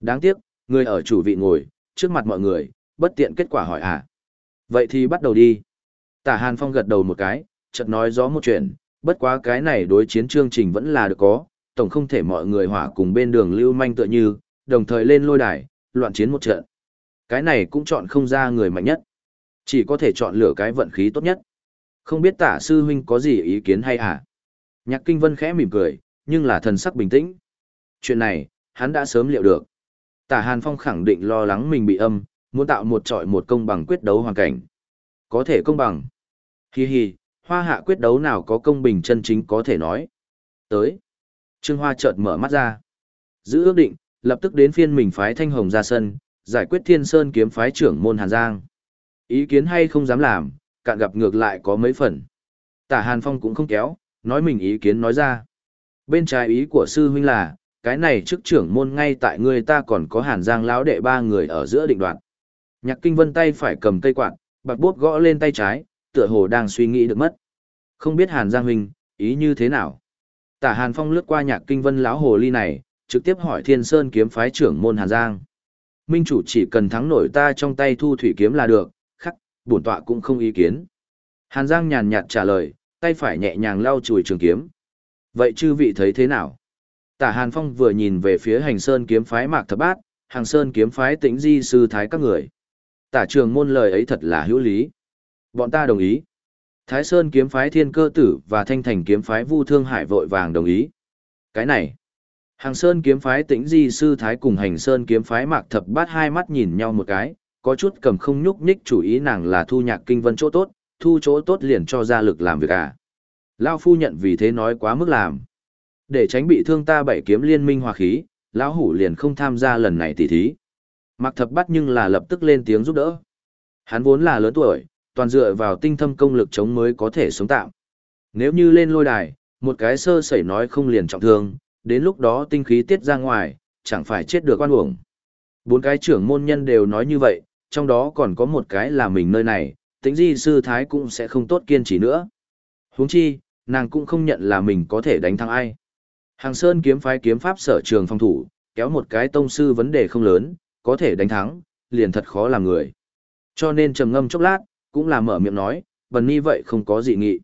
Đáng tiếc, người ở chủ vị ngồi, trước mặt mọi người, bất tiện kết quả hỏi à. Vậy thì bắt đầu đi. Tả Hàn Phong gật đầu một cái, chợt nói rõ một chuyện, bất quá cái này đối chiến chương trình vẫn là được có, tổng không thể mọi người hỏa cùng bên đường lưu manh tựa như, đồng thời lên lôi đài, loạn chiến một trận. Cái này cũng chọn không ra người mạnh nhất. Chỉ có thể chọn lựa cái vận khí tốt nhất. Không biết tả sư huynh có gì ý kiến hay à? Nhạc kinh vân khẽ mỉm cười, nhưng là thần sắc bình tĩnh. Chuyện này, hắn đã sớm liệu được. Tả Hàn Phong khẳng định lo lắng mình bị âm, muốn tạo một trọi một công bằng quyết đấu hoàn cảnh. Có thể công bằng. Hi hi, hoa hạ quyết đấu nào có công bình chân chính có thể nói. Tới. Trương Hoa chợt mở mắt ra. Giữ ước định, lập tức đến phiên mình phái Thanh Hồng ra sân, giải quyết Thiên Sơn kiếm phái trưởng môn Hàn Giang. Ý kiến hay không dám làm, cạn gặp ngược lại có mấy phần. Tả Hàn Phong cũng không kéo, nói mình ý kiến nói ra. Bên trái ý của sư huynh là, cái này trước trưởng môn ngay tại ngươi ta còn có Hàn Giang lão đệ ba người ở giữa định đoạn. Nhạc Kinh Vân tay phải cầm cây quạt, bạc bốt gõ lên tay trái, tựa hồ đang suy nghĩ được mất. Không biết Hàn Giang huynh, ý như thế nào? Tả Hàn Phong lướt qua Nhạc Kinh Vân lão hồ ly này, trực tiếp hỏi Thiên Sơn kiếm phái trưởng môn Hàn Giang. Minh chủ chỉ cần thắng nổi ta trong tay thu thủy kiếm là được, khắc, bổn tọa cũng không ý kiến. Hàn Giang nhàn nhạt trả lời, tay phải nhẹ nhàng lau chùi trường kiếm. Vậy chư vị thấy thế nào? Tả Hàn Phong vừa nhìn về phía hành sơn kiếm phái mạc thập bát, hàng sơn kiếm phái tĩnh di sư thái các người. Tả trường môn lời ấy thật là hữu lý. Bọn ta đồng ý. Thái Sơn kiếm phái thiên cơ tử và thanh thành kiếm phái vu thương hải vội vàng đồng ý. Cái này, hàng Sơn kiếm phái tĩnh di sư thái cùng hành Sơn kiếm phái mạc thập bát hai mắt nhìn nhau một cái, có chút cầm không nhúc nhích chủ ý nàng là thu nhạc kinh vân chỗ tốt, thu chỗ tốt liền cho ra lực làm việc à. Lao phu nhận vì thế nói quá mức làm. Để tránh bị thương ta bảy kiếm liên minh hòa khí, lão hủ liền không tham gia lần này tỉ thí. Mặc thập bắt nhưng là lập tức lên tiếng giúp đỡ. Hắn vốn là lớn tuổi, toàn dựa vào tinh thâm công lực chống mới có thể sống tạm. Nếu như lên lôi đài, một cái sơ sẩy nói không liền trọng thương, đến lúc đó tinh khí tiết ra ngoài, chẳng phải chết được oan uổng. Bốn cái trưởng môn nhân đều nói như vậy, trong đó còn có một cái là mình nơi này, tính di sư thái cũng sẽ không tốt kiên trì nữa. huống chi, nàng cũng không nhận là mình có thể đánh thắng ai. Hàng Sơn kiếm phái kiếm pháp sở trường phòng thủ, kéo một cái tông sư vấn đề không lớn, có thể đánh thắng, liền thật khó làm người. Cho nên trầm ngâm chốc lát, cũng là mở miệng nói, bần ni vậy không có gì nghị.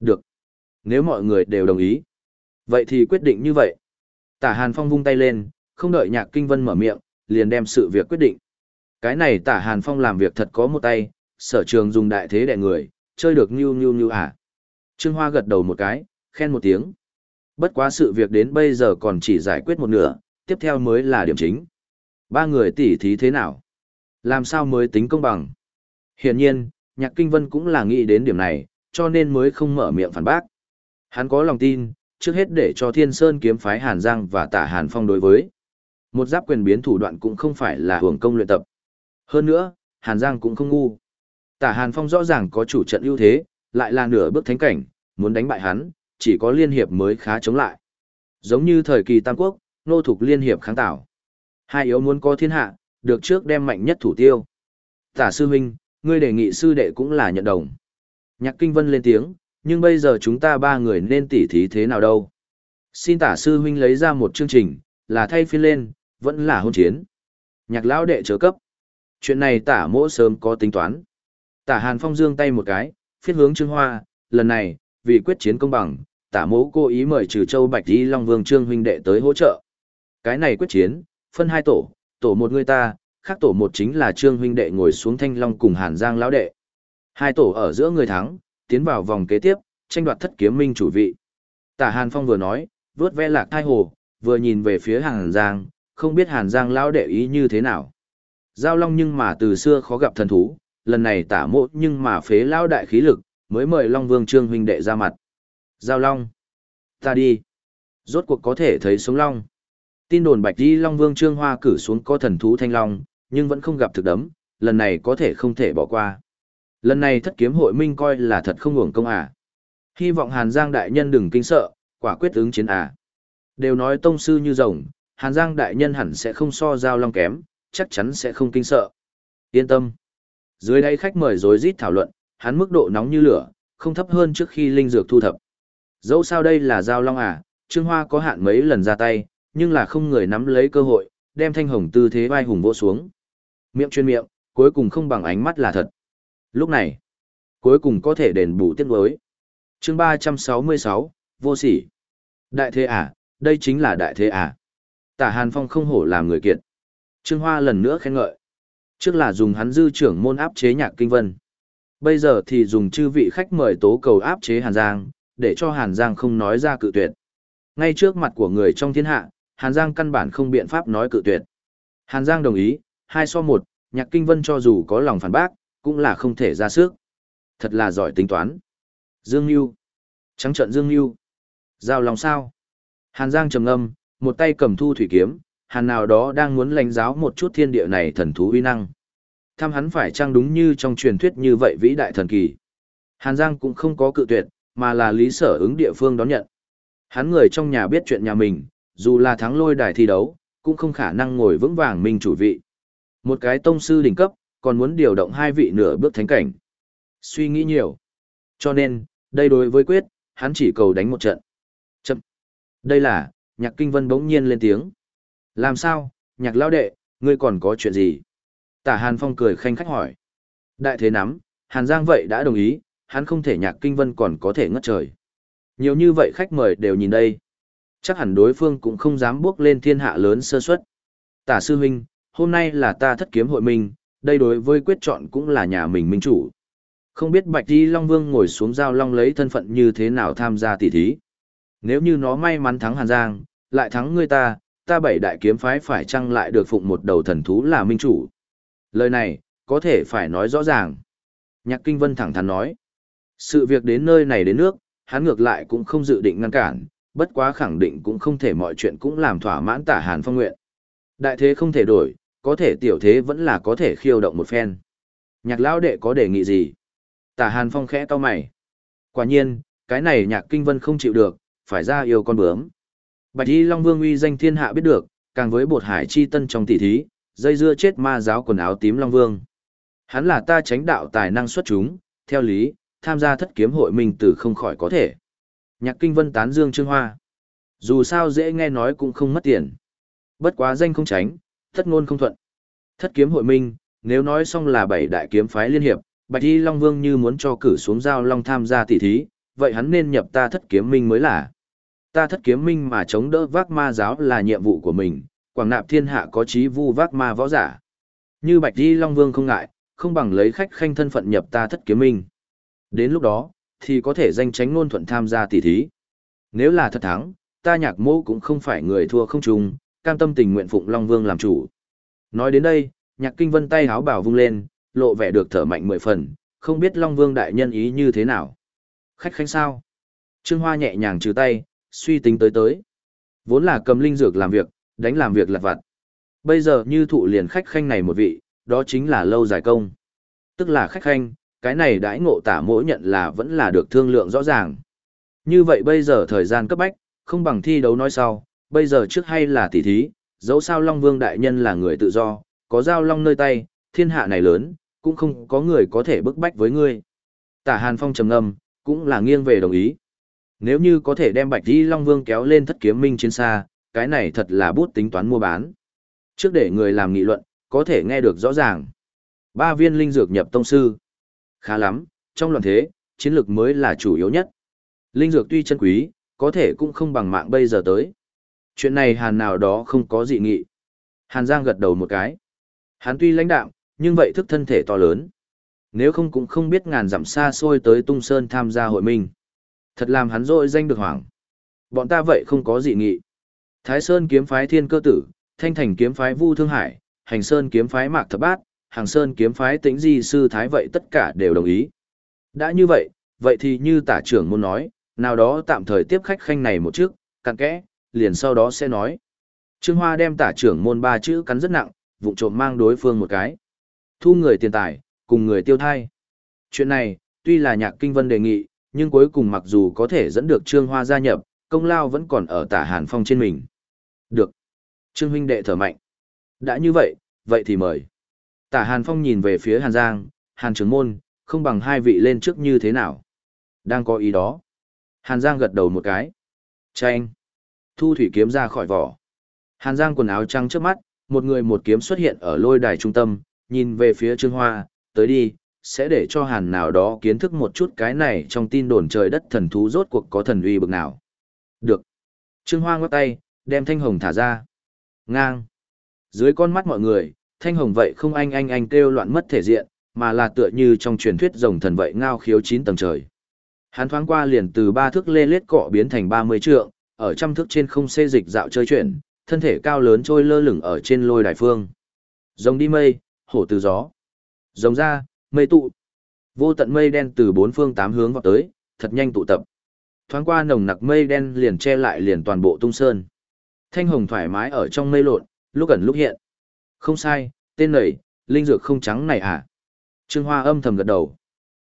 Được. Nếu mọi người đều đồng ý. Vậy thì quyết định như vậy. Tả Hàn Phong vung tay lên, không đợi nhạc kinh vân mở miệng, liền đem sự việc quyết định. Cái này tả Hàn Phong làm việc thật có một tay, sở trường dùng đại thế đẻ người, chơi được như như như à. Trương Hoa gật đầu một cái, khen một tiếng. Bất quá sự việc đến bây giờ còn chỉ giải quyết một nửa, tiếp theo mới là điểm chính. Ba người tỉ thí thế nào? Làm sao mới tính công bằng? Hiển nhiên, Nhạc Kinh Vân cũng là nghĩ đến điểm này, cho nên mới không mở miệng phản bác. Hắn có lòng tin, trước hết để cho Thiên Sơn kiếm phái Hàn Giang và Tả Hàn Phong đối với. Một giáp quyền biến thủ đoạn cũng không phải là hưởng công luyện tập. Hơn nữa, Hàn Giang cũng không ngu. Tả Hàn Phong rõ ràng có chủ trận ưu thế, lại là nửa bước thánh cảnh, muốn đánh bại hắn, chỉ có liên hiệp mới khá chống lại. Giống như thời kỳ Tam Quốc, nô thuộc liên hiệp kháng tạo. Hai yếu muốn có thiên hạ, được trước đem mạnh nhất thủ tiêu. Tả sư huynh, ngươi đề nghị sư đệ cũng là nhận đồng. Nhạc Kinh Vân lên tiếng, nhưng bây giờ chúng ta ba người nên tỉ thí thế nào đâu. Xin tả sư huynh lấy ra một chương trình, là thay phiên lên, vẫn là hôn chiến. Nhạc lão đệ chớ cấp. Chuyện này tả mỗ sớm có tính toán. Tả Hàn Phong dương tay một cái, phiết hướng Trương Hoa, lần này, vì quyết chiến công bằng, tả Mẫu cố ý mời trừ châu Bạch Di Long Vương Trương huynh đệ tới hỗ trợ. Cái này quyết chiến, phân hai tổ, tổ một người ta, khác tổ một chính là Trương huynh đệ ngồi xuống thanh long cùng Hàn Giang lão đệ. Hai tổ ở giữa người thắng, tiến vào vòng kế tiếp, tranh đoạt thất kiếm minh chủ vị. Tả Hàn Phong vừa nói, vớt ve lạc thai hồ, vừa nhìn về phía Hàn Giang, không biết Hàn Giang lão đệ ý như thế nào. Giao Long nhưng mà từ xưa khó gặp thần thú, lần này tả mộ nhưng mà phế lão đại khí lực, mới mời Long Vương Trương huynh đệ ra mặt. Giao Long, ta đi. Rốt cuộc có thể thấy sống Long. Tin đồn Bạch Di Long Vương Trương Hoa cử xuống có thần thú thanh long, nhưng vẫn không gặp thực đấm, lần này có thể không thể bỏ qua. Lần này thất kiếm hội minh coi là thật không ngủng công à. Hy vọng Hàn Giang đại nhân đừng kinh sợ, quả quyết ứng chiến à. Đều nói tông sư như rồng, Hàn Giang đại nhân hẳn sẽ không so giao long kém, chắc chắn sẽ không kinh sợ. Yên tâm. Dưới đây khách mời rối rít thảo luận, hắn mức độ nóng như lửa, không thấp hơn trước khi linh dược thu thập. Dẫu sao đây là giao long à, Trương Hoa có hạn mấy lần ra tay, nhưng là không người nắm lấy cơ hội, đem thanh hồng tư thế vai hùng vỗ xuống. Miệng chuyên miệng, cuối cùng không bằng ánh mắt là thật. Lúc này, cuối cùng có thể đền bù tiếc mới Chương 366, vô sỉ. Đại thế à, đây chính là đại thế à. Tả Hàn Phong không hổ làm người kiện. Trương Hoa lần nữa khen ngợi. Trước là dùng hắn dư trưởng môn áp chế nhạc kinh vân. Bây giờ thì dùng chư vị khách mời tố cầu áp chế Hàn Giang, để cho Hàn Giang không nói ra cự tuyệt. Ngay trước mặt của người trong thiên hạ, Hàn Giang căn bản không biện pháp nói cự tuyệt. Hàn Giang đồng ý, hai so một, nhạc kinh vân cho dù có lòng phản bác, cũng là không thể ra sức. Thật là giỏi tính toán. Dương Nhu. Trắng trận Dương Nhu. Giao lòng sao. Hàn Giang trầm ngâm, một tay cầm thu thủy kiếm, hàn nào đó đang muốn lãnh giáo một chút thiên địa này thần thú uy năng. Thăm hắn phải trang đúng như trong truyền thuyết như vậy vĩ đại thần kỳ. Hàn Giang cũng không có cự tuyệt, mà là lý sở ứng địa phương đón nhận. Hắn người trong nhà biết chuyện nhà mình, dù là thắng lôi đài thi đấu, cũng không khả năng ngồi vững vàng mình chủ vị. Một cái tông sư đỉnh cấp, còn muốn điều động hai vị nửa bước thánh cảnh. Suy nghĩ nhiều. Cho nên, đây đối với quyết, hắn chỉ cầu đánh một trận. Chậm. Đây là, nhạc kinh vân bỗng nhiên lên tiếng. Làm sao, nhạc lao đệ, ngươi còn có chuyện gì? Tả Hàn Phong cười khanh khách hỏi. Đại thế nắm, Hàn Giang vậy đã đồng ý, hắn không thể nhạc kinh vân còn có thể ngất trời. Nhiều như vậy khách mời đều nhìn đây. Chắc hẳn đối phương cũng không dám bước lên thiên hạ lớn sơ suất. Tả sư huynh, hôm nay là ta thất kiếm hội minh, đây đối với quyết chọn cũng là nhà mình minh chủ. Không biết Bạch Di Long Vương ngồi xuống giao long lấy thân phận như thế nào tham gia tỷ thí. Nếu như nó may mắn thắng Hàn Giang, lại thắng ngươi ta, ta bảy đại kiếm phái phải chăng lại được phụng một đầu thần thú là minh chủ. Lời này, có thể phải nói rõ ràng. Nhạc Kinh Vân thẳng thắn nói. Sự việc đến nơi này đến nước, hắn ngược lại cũng không dự định ngăn cản, bất quá khẳng định cũng không thể mọi chuyện cũng làm thỏa mãn tả hàn phong nguyện. Đại thế không thể đổi, có thể tiểu thế vẫn là có thể khiêu động một phen. Nhạc lão đệ có đề nghị gì? Tả hàn phong khẽ to mày. Quả nhiên, cái này nhạc kinh vân không chịu được, phải ra yêu con bướm. Bạch y Long Vương uy danh thiên hạ biết được, càng với bột hải chi tân trong tỷ thí, dây dưa chết ma giáo quần áo tím Long Vương. Hắn là ta tránh đạo tài năng xuất chúng, theo lý, tham gia thất kiếm hội mình từ không khỏi có thể. Nhạc kinh vân tán dương trương hoa. Dù sao dễ nghe nói cũng không mất tiền. Bất quá danh không tránh, thất ngôn không thuận. Thất kiếm hội minh, nếu nói xong là bảy đại kiếm phái liên hiệp, Bạch Y Long Vương như muốn cho cử xuống giao long tham gia tỷ thí, vậy hắn nên nhập ta thất kiếm minh mới là. Ta thất kiếm minh mà chống đỡ vác ma giáo là nhiệm vụ của mình, quảng nạp thiên hạ có chí vu vác ma võ giả. Như Bạch Y Long Vương không ngại, không bằng lấy khách khanh thân phận nhập ta thất kiếm minh. Đến lúc đó, thì có thể danh tránh ngôn thuận tham gia tỷ thí. Nếu là thật thắng, ta nhạc mô cũng không phải người thua không trùng, cam tâm tình nguyện phụng Long Vương làm chủ. Nói đến đây, nhạc kinh vân tay háo bảo vung lên, lộ vẻ được thở mạnh mười phần, không biết Long Vương đại nhân ý như thế nào. Khách khanh sao? Trương Hoa nhẹ nhàng trừ tay, suy tính tới tới. Vốn là cầm linh dược làm việc, đánh làm việc lặt vặt. Bây giờ như thụ liền khách khanh này một vị, đó chính là lâu dài công. Tức là khách khanh, cái này đãi ngộ tả mỗi nhận là vẫn là được thương lượng rõ ràng. Như vậy bây giờ thời gian cấp bách, không bằng thi đấu nói sau, bây giờ trước hay là tỷ thí, dẫu sao Long Vương đại nhân là người tự do, có giao long nơi tay, thiên hạ này lớn, cũng không có người có thể bức bách với ngươi. Tả Hàn Phong trầm ngâm, cũng là nghiêng về đồng ý. Nếu như có thể đem Bạch Di Long Vương kéo lên thất kiếm minh chiến xa, cái này thật là bút tính toán mua bán. Trước để người làm nghị luận, có thể nghe được rõ ràng. Ba viên linh dược nhập tông sư. Khá lắm, trong loạn thế, chiến lược mới là chủ yếu nhất. Linh dược tuy chân quý, có thể cũng không bằng mạng bây giờ tới. Chuyện này hàn nào đó không có dị nghị. Hàn Giang gật đầu một cái. Hắn tuy lãnh đạm, nhưng vậy thức thân thể to lớn. Nếu không cũng không biết ngàn dặm xa xôi tới Tung Sơn tham gia hội minh. Thật làm hắn dội danh được hoảng. Bọn ta vậy không có dị nghị. Thái Sơn kiếm phái thiên cơ tử, Thanh Thành kiếm phái Vu Thương Hải, Hành Sơn kiếm phái Mạc Thập Bát, Hàng Sơn kiếm phái Tĩnh Di sư thái vậy tất cả đều đồng ý. Đã như vậy, vậy thì như tả trưởng muốn nói, nào đó tạm thời tiếp khách khanh này một trước, cặn kẽ, liền sau đó sẽ nói. Trương Hoa đem tả trưởng môn ba chữ cắn rất nặng, vụng trộm mang đối phương một cái. Thu người tiền tài, cùng người tiêu thai. Chuyện này, tuy là nhạc kinh vân đề nghị, nhưng cuối cùng mặc dù có thể dẫn được Trương Hoa gia nhập, công lao vẫn còn ở tả Hàn Phong trên mình. Được. Trương huynh đệ thở mạnh. Đã như vậy, vậy thì mời. Tả Hàn Phong nhìn về phía Hàn Giang, Hàn trưởng môn, không bằng hai vị lên trước như thế nào. Đang có ý đó. Hàn Giang gật đầu một cái. Chanh. Thu thủy kiếm ra khỏi vỏ. Hàn Giang quần áo trắng trước mắt, một người một kiếm xuất hiện ở lôi đài trung tâm, nhìn về phía Trương Hoa, tới đi, sẽ để cho Hàn nào đó kiến thức một chút cái này trong tin đồn trời đất thần thú rốt cuộc có thần uy bực nào. Được. Trương Hoa ngoắc tay, đem thanh hồng thả ra. Ngang. Dưới con mắt mọi người, thanh hồng vậy không anh anh anh kêu loạn mất thể diện, mà là tựa như trong truyền thuyết rồng thần vậy ngao khiếu chín tầng trời. Hắn thoáng qua liền từ ba thước lê lết cọ biến thành ba mươi trượng, ở trăm thước trên không xê dịch dạo chơi chuyển, thân thể cao lớn trôi lơ lửng ở trên lôi đài phương. Rồng đi mây, hổ từ gió. Rồng ra, mây tụ. Vô tận mây đen từ bốn phương tám hướng vào tới, thật nhanh tụ tập. Thoáng qua nồng nặc mây đen liền che lại liền toàn bộ tung sơn. Thanh hồng thoải mái ở trong mây lộn, lúc ẩn lúc hiện. Không sai, tên nảy, linh dược không trắng này à? Trương Hoa âm thầm gật đầu.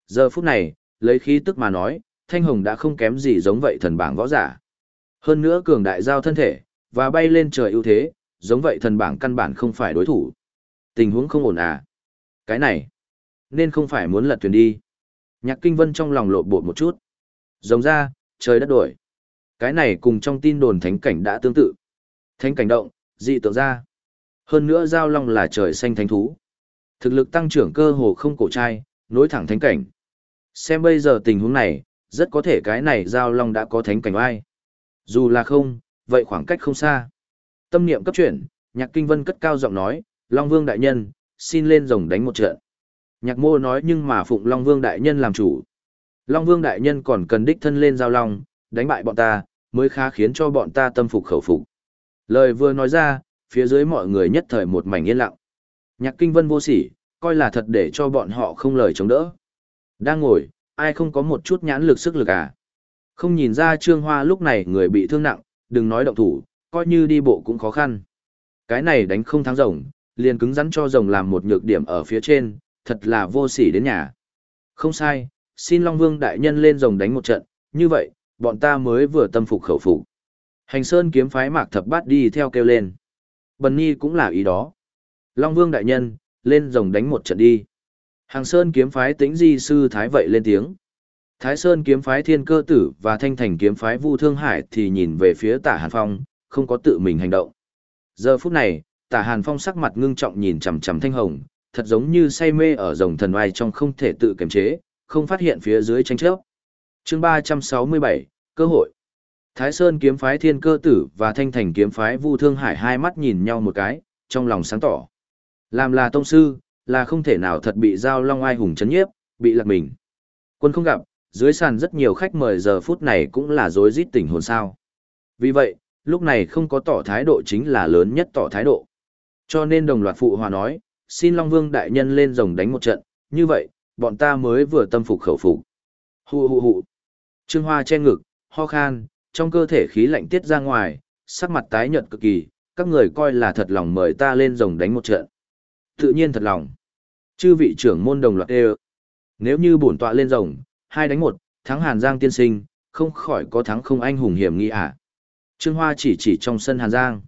Giờ phút này, lấy khí tức mà nói, Thanh Hồng đã không kém gì giống vậy thần bảng võ giả. Hơn nữa cường đại giao thân thể, và bay lên trời ưu thế, giống vậy thần bảng căn bản không phải đối thủ. Tình huống không ổn à? Cái này, nên không phải muốn lật thuyền đi. Nhạc Kinh Vân trong lòng lộn bột một chút. Giống ra, trời đất đổi. Cái này cùng trong tin đồn thánh cảnh đã tương tự. Thánh cảnh động, dị tượng ra. Hơn nữa giao long là trời xanh thánh thú. Thực lực tăng trưởng cơ hồ không cổ trai, nối thẳng thánh cảnh. Xem bây giờ tình huống này, rất có thể cái này giao long đã có thánh cảnh ai. Dù là không, vậy khoảng cách không xa. Tâm niệm cấp chuyển, nhạc kinh vân cất cao giọng nói, Long Vương đại nhân, xin lên rồng đánh một trận. Nhạc mô nói nhưng mà phụng Long Vương đại nhân làm chủ. Long Vương đại nhân còn cần đích thân lên giao long, đánh bại bọn ta, mới khá khiến cho bọn ta tâm phục khẩu phục. Lời vừa nói ra, phía dưới mọi người nhất thời một mảnh yên lặng. Nhạc kinh vân vô sỉ, coi là thật để cho bọn họ không lời chống đỡ. Đang ngồi, ai không có một chút nhãn lực sức lực à? Không nhìn ra Trương Hoa lúc này người bị thương nặng, đừng nói động thủ, coi như đi bộ cũng khó khăn. Cái này đánh không thắng rồng, liền cứng rắn cho rồng làm một nhược điểm ở phía trên, thật là vô sỉ đến nhà. Không sai, xin Long Vương đại nhân lên rồng đánh một trận, như vậy, bọn ta mới vừa tâm phục khẩu phục. Hành Sơn kiếm phái Mạc Thập Bát đi theo kêu lên. Bần Nhi cũng là ý đó. Long Vương đại nhân, lên rồng đánh một trận đi. Hàng Sơn kiếm phái tĩnh di sư Thái vậy lên tiếng. Thái Sơn kiếm phái thiên cơ tử và thanh thành kiếm phái Vu Thương Hải thì nhìn về phía tả Hàn Phong, không có tự mình hành động. Giờ phút này, tả Hàn Phong sắc mặt ngưng trọng nhìn chằm chằm thanh hồng, thật giống như say mê ở rồng thần oai trong không thể tự kiềm chế, không phát hiện phía dưới tranh chấp. Chương 367, cơ hội. Thái Sơn kiếm phái thiên cơ tử và thanh thành kiếm phái Vu Thương Hải hai mắt nhìn nhau một cái, trong lòng sáng tỏ. Làm là tông sư, là không thể nào thật bị giao long ai hùng chấn nhiếp, bị lạc mình. Quân không gặp, dưới sàn rất nhiều khách mời giờ phút này cũng là rối rít tình hồn sao. Vì vậy, lúc này không có tỏ thái độ chính là lớn nhất tỏ thái độ. Cho nên đồng loạt phụ hòa nói, xin Long Vương đại nhân lên rồng đánh một trận, như vậy, bọn ta mới vừa tâm phục khẩu phục. Hù hù hù. Trương Hoa che ngực, ho khan, trong cơ thể khí lạnh tiết ra ngoài, sắc mặt tái nhợt cực kỳ, các người coi là thật lòng mời ta lên rồng đánh một trận. Tự nhiên thật lòng. Chư vị trưởng môn đồng loạt đều. Nếu như bổn tọa lên rồng, hai đánh một, thắng Hàn Giang tiên sinh, không khỏi có thắng không anh hùng hiểm nghi à. Trương Hoa chỉ chỉ trong sân Hàn Giang.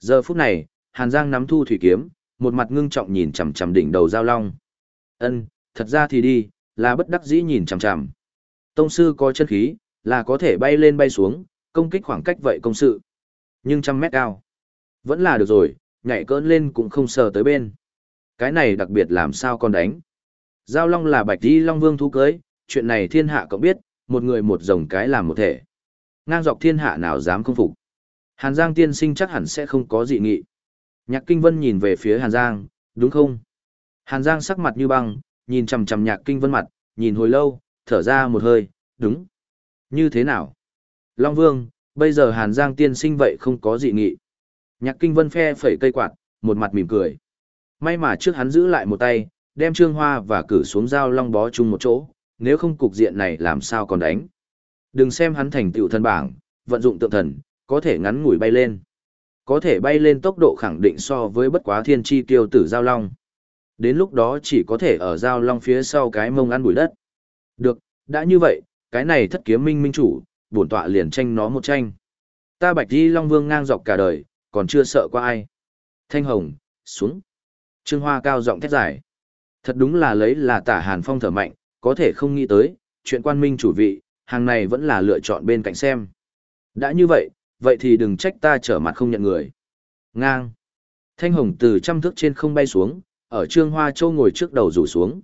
Giờ phút này, Hàn Giang nắm thu thủy kiếm, một mặt ngưng trọng nhìn chằm chằm đỉnh đầu giao long. Ân, thật ra thì đi, là bất đắc dĩ nhìn chằm chằm. Tông sư có chân khí, là có thể bay lên bay xuống, công kích khoảng cách vậy công sự. Nhưng trăm mét cao, vẫn là được rồi, nhảy cỡn lên cũng không sờ tới bên. Cái này đặc biệt làm sao còn đánh. Giao long là bạch đi long vương thú cưới, chuyện này thiên hạ cậu biết, một người một rồng cái làm một thể. Ngang dọc thiên hạ nào dám không phục. Hàn Giang tiên sinh chắc hẳn sẽ không có dị nghị. Nhạc Kinh Vân nhìn về phía Hàn Giang, đúng không? Hàn Giang sắc mặt như băng, nhìn chằm chằm Nhạc Kinh Vân mặt, nhìn hồi lâu, thở ra một hơi, đúng. Như thế nào? Long Vương, bây giờ Hàn Giang tiên sinh vậy không có dị nghị. Nhạc Kinh Vân phe phẩy cây quạt, một mặt mỉm cười. May mà trước hắn giữ lại một tay, đem Trương Hoa và cử xuống giao long bó chung một chỗ, nếu không cục diện này làm sao còn đánh. Đừng xem hắn thành tựu thân bảng, vận dụng tượng thần, có thể ngắn ngủi bay lên. Có thể bay lên tốc độ khẳng định so với bất quá thiên chi tiêu tử giao long. Đến lúc đó chỉ có thể ở giao long phía sau cái mông ăn bụi đất. Được, đã như vậy, cái này thất kiếm minh minh chủ, bổn tọa liền tranh nó một tranh. Ta bạch đi long vương ngang dọc cả đời, còn chưa sợ qua ai. Thanh hồng, xuống. Trương Hoa cao giọng thét giải. Thật đúng là lấy là tả hàn phong thở mạnh, có thể không nghĩ tới, chuyện quan minh chủ vị, hàng này vẫn là lựa chọn bên cạnh xem. Đã như vậy, vậy thì đừng trách ta trở mặt không nhận người. Ngang. Thanh hồng từ trăm thước trên không bay xuống, ở Trương Hoa Châu ngồi trước đầu rủ xuống.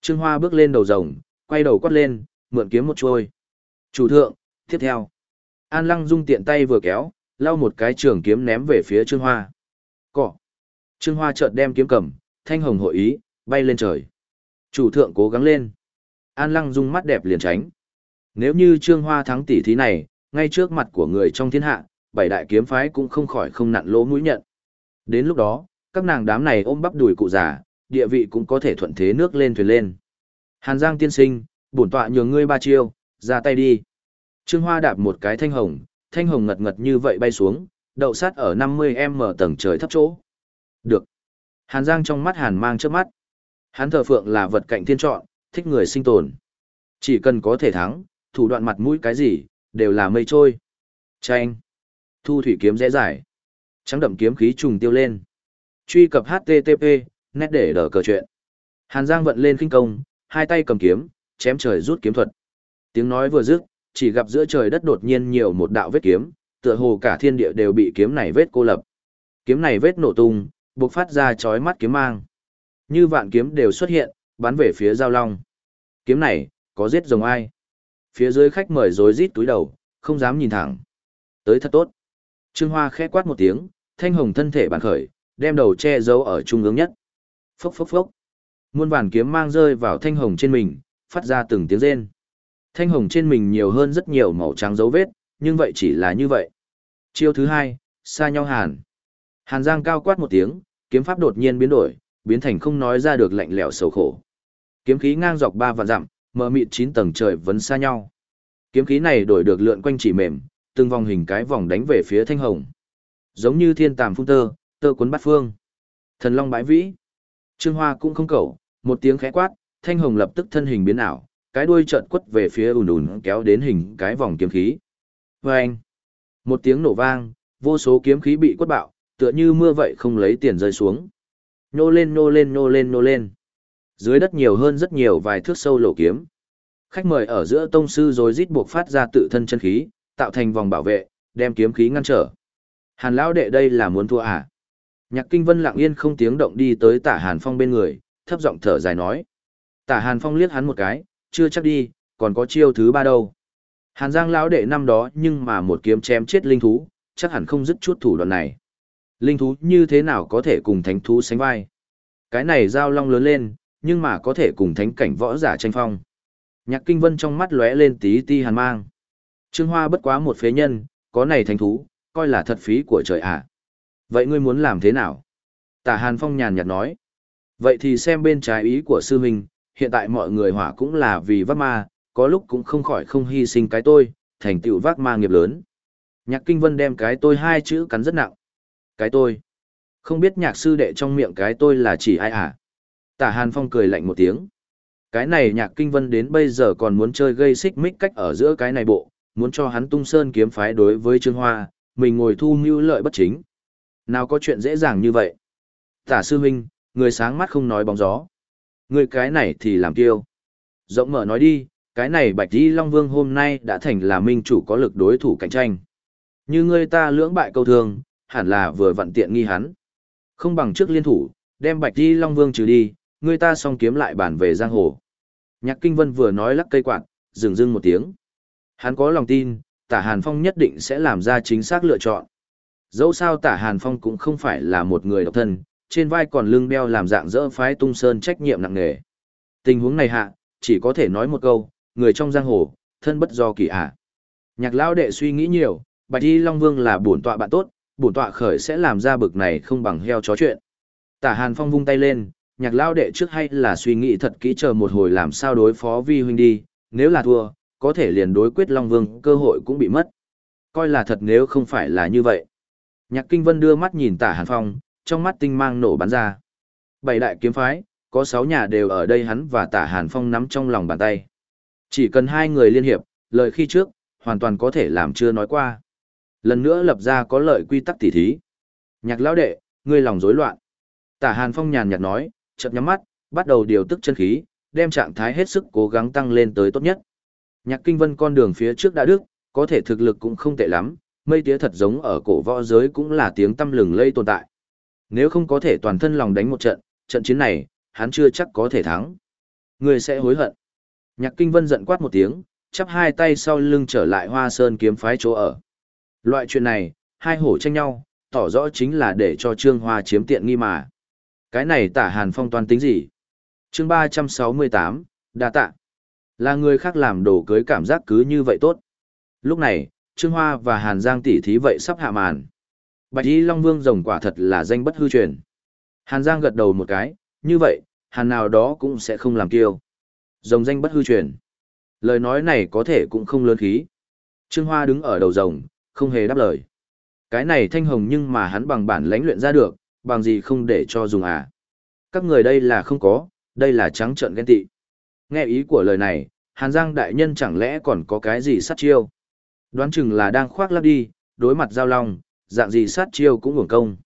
Trương Hoa bước lên đầu rồng, quay đầu quát lên, mượn kiếm một chuôi. Chủ thượng, tiếp theo. An Lăng Dung tiện tay vừa kéo, lau một cái trường kiếm ném về phía Trương Hoa. Cỏ. Trương Hoa chợt đem kiếm cầm, thanh hồng hội ý, bay lên trời. Chủ thượng cố gắng lên. An Lăng Dung mắt đẹp liền tránh. Nếu như Trương Hoa thắng tỷ thí này, ngay trước mặt của người trong thiên hạ, bảy đại kiếm phái cũng không khỏi không nặn lỗ mũi nhận. Đến lúc đó, các nàng đám này ôm bắp đùi cụ già, địa vị cũng có thể thuận thế nước lên thuyền lên. Hàn Giang tiên sinh, bổn tọa nhường ngươi ba chiêu, ra tay đi. Trương Hoa đạp một cái thanh hồng, thanh hồng ngật ngật như vậy bay xuống, đậu sát ở 50m tầng trời thấp chỗ. Được. Hàn Giang trong mắt Hàn mang trước mắt. Hắn thờ phượng là vật cạnh thiên chọn, thích người sinh tồn. Chỉ cần có thể thắng, thủ đoạn mặt mũi cái gì, đều là mây trôi. Chanh. Thu thủy kiếm dễ giải. Trắng đậm kiếm khí trùng tiêu lên. Truy cập HTTP, nét để đỡ cờ chuyện. Hàn Giang vận lên kinh công, hai tay cầm kiếm, chém trời rút kiếm thuật. Tiếng nói vừa dứt, chỉ gặp giữa trời đất đột nhiên nhiều một đạo vết kiếm, tựa hồ cả thiên địa đều bị kiếm này vết cô lập. Kiếm này vết nổ tung, bộc phát ra chói mắt kiếm mang. Như vạn kiếm đều xuất hiện, bắn về phía giao long. Kiếm này, có giết rồng ai? Phía dưới khách mời rối rít túi đầu, không dám nhìn thẳng. Tới thật tốt. Trương Hoa khẽ quát một tiếng, thanh hồng thân thể bản khởi, đem đầu che giấu ở trung ương nhất. Phốc phốc phốc. Muôn vàn kiếm mang rơi vào thanh hồng trên mình, phát ra từng tiếng rên. Thanh hồng trên mình nhiều hơn rất nhiều màu trắng dấu vết, nhưng vậy chỉ là như vậy. Chiêu thứ hai, xa nhau hàn. Hàn Giang cao quát một tiếng, kiếm pháp đột nhiên biến đổi, biến thành không nói ra được lạnh lẽo sầu khổ. Kiếm khí ngang dọc ba vạn dặm, mở mịt chín tầng trời vấn xa nhau. Kiếm khí này đổi được lượn quanh chỉ mềm, từng vòng hình cái vòng đánh về phía thanh hồng. Giống như thiên tàm phun tơ, tơ cuốn bát phương. Thần long bãi vĩ. Trương Hoa cũng không cầu, một tiếng khẽ quát, thanh hồng lập tức thân hình biến ảo, cái đuôi trợn quất về phía ùn ùn kéo đến hình cái vòng kiếm khí. Vâng! Một tiếng nổ vang, vô số kiếm khí bị quất bạo, tựa như mưa vậy không lấy tiền rơi xuống. Nô lên nô lên nô lên nô lên. Dưới đất nhiều hơn rất nhiều vài thước sâu lỗ kiếm. Khách mời ở giữa tông sư rồi rít buộc phát ra tự thân chân khí, tạo thành vòng bảo vệ, đem kiếm khí ngăn trở. Hàn lão đệ đây là muốn thua à? Nhạc Kinh Vân lặng yên không tiếng động đi tới Tả Hàn Phong bên người, thấp giọng thở dài nói. Tả Hàn Phong liếc hắn một cái, chưa chắc đi, còn có chiêu thứ ba đâu. Hàn Giang lão đệ năm đó nhưng mà một kiếm chém chết linh thú, chắc hẳn không dứt chút thủ đoạn này. Linh thú như thế nào có thể cùng thánh thú sánh vai? Cái này giao long lớn lên, nhưng mà có thể cùng thánh cảnh võ giả tranh phong. Nhạc Kinh Vân trong mắt lóe lên tí ti hàn mang. Trương Hoa bất quá một phế nhân, có này thánh thú, coi là thật phí của trời ạ. À. Vậy ngươi muốn làm thế nào? Tả Hàn Phong nhàn nhạt nói. Vậy thì xem bên trái ý của sư huynh, hiện tại mọi người hỏa cũng là vì vác ma, có lúc cũng không khỏi không hy sinh cái tôi, thành tựu vác ma nghiệp lớn. Nhạc Kinh Vân đem cái tôi hai chữ cắn rất nặng. Cái tôi. Không biết nhạc sư đệ trong miệng cái tôi là chỉ ai à? Tả Hàn Phong cười lạnh một tiếng. Cái này nhạc kinh vân đến bây giờ còn muốn chơi gây xích mích cách ở giữa cái này bộ, muốn cho hắn tung sơn kiếm phái đối với Trương Hoa, mình ngồi thu mưu lợi bất chính. Nào có chuyện dễ dàng như vậy? Tả sư Minh người sáng mắt không nói bóng gió. Người cái này thì làm kiêu. Rộng mở nói đi, cái này Bạch Di Long Vương hôm nay đã thành là minh chủ có lực đối thủ cạnh tranh. Như người ta lưỡng bại câu thương, hẳn là vừa vận tiện nghi hắn. Không bằng trước liên thủ, đem Bạch Di Long Vương trừ đi, người ta song kiếm lại bản về giang hồ. Nhạc Kinh Vân vừa nói lắc cây quạt, dừng dưng một tiếng. Hắn có lòng tin, tả Hàn Phong nhất định sẽ làm ra chính xác lựa chọn. Dẫu sao tả Hàn Phong cũng không phải là một người độc thân, trên vai còn lưng đeo làm dạng dỡ phái tung sơn trách nhiệm nặng nề. Tình huống này hạ, chỉ có thể nói một câu, người trong giang hồ, thân bất do kỳ hạ. Nhạc lão đệ suy nghĩ nhiều, Bạch Y Long Vương là bổn tọa bạn tốt, bổn tọa khởi sẽ làm ra bực này không bằng heo chó chuyện. Tả Hàn Phong vung tay lên, nhạc Lão đệ trước hay là suy nghĩ thật kỹ chờ một hồi làm sao đối phó vi huynh đi, nếu là thua, có thể liền đối quyết Long Vương cơ hội cũng bị mất. Coi là thật nếu không phải là như vậy. Nhạc Kinh Vân đưa mắt nhìn tả Hàn Phong, trong mắt tinh mang nổ bắn ra. Bảy đại kiếm phái, có sáu nhà đều ở đây hắn và tả Hàn Phong nắm trong lòng bàn tay. Chỉ cần hai người liên hiệp, lời khi trước, hoàn toàn có thể làm chưa nói qua. Lần nữa lập ra có lợi quy tắc tỉ thí. Nhạc lão đệ, ngươi lòng rối loạn. Tả Hàn Phong nhàn nhạt nói, chợt nhắm mắt, bắt đầu điều tức chân khí, đem trạng thái hết sức cố gắng tăng lên tới tốt nhất. Nhạc Kinh Vân con đường phía trước đã đức, có thể thực lực cũng không tệ lắm, mây tía thật giống ở cổ võ giới cũng là tiếng tâm lừng lây tồn tại. Nếu không có thể toàn thân lòng đánh một trận, trận chiến này, hắn chưa chắc có thể thắng. Người sẽ hối hận. Nhạc Kinh Vân giận quát một tiếng, chắp hai tay sau lưng trở lại Hoa Sơn kiếm phái chỗ ở. Loại chuyện này, hai hổ tranh nhau, tỏ rõ chính là để cho Trương Hoa chiếm tiện nghi mà. Cái này tả Hàn Phong toàn tính gì? chương 368, đa tạ. Là người khác làm đồ cưới cảm giác cứ như vậy tốt. Lúc này, Trương Hoa và Hàn Giang tỷ thí vậy sắp hạ màn. Bạch Y Long Vương rồng quả thật là danh bất hư truyền. Hàn Giang gật đầu một cái, như vậy, Hàn nào đó cũng sẽ không làm kiêu. Rồng danh bất hư truyền. Lời nói này có thể cũng không lớn khí. Trương Hoa đứng ở đầu rồng, không hề đáp lời. Cái này thanh hồng nhưng mà hắn bằng bản lãnh luyện ra được, bằng gì không để cho dùng à. Các người đây là không có, đây là trắng trợn ghen tị. Nghe ý của lời này, Hàn Giang đại nhân chẳng lẽ còn có cái gì sát chiêu? Đoán chừng là đang khoác lắp đi, đối mặt giao long, dạng gì sát chiêu cũng hưởng công.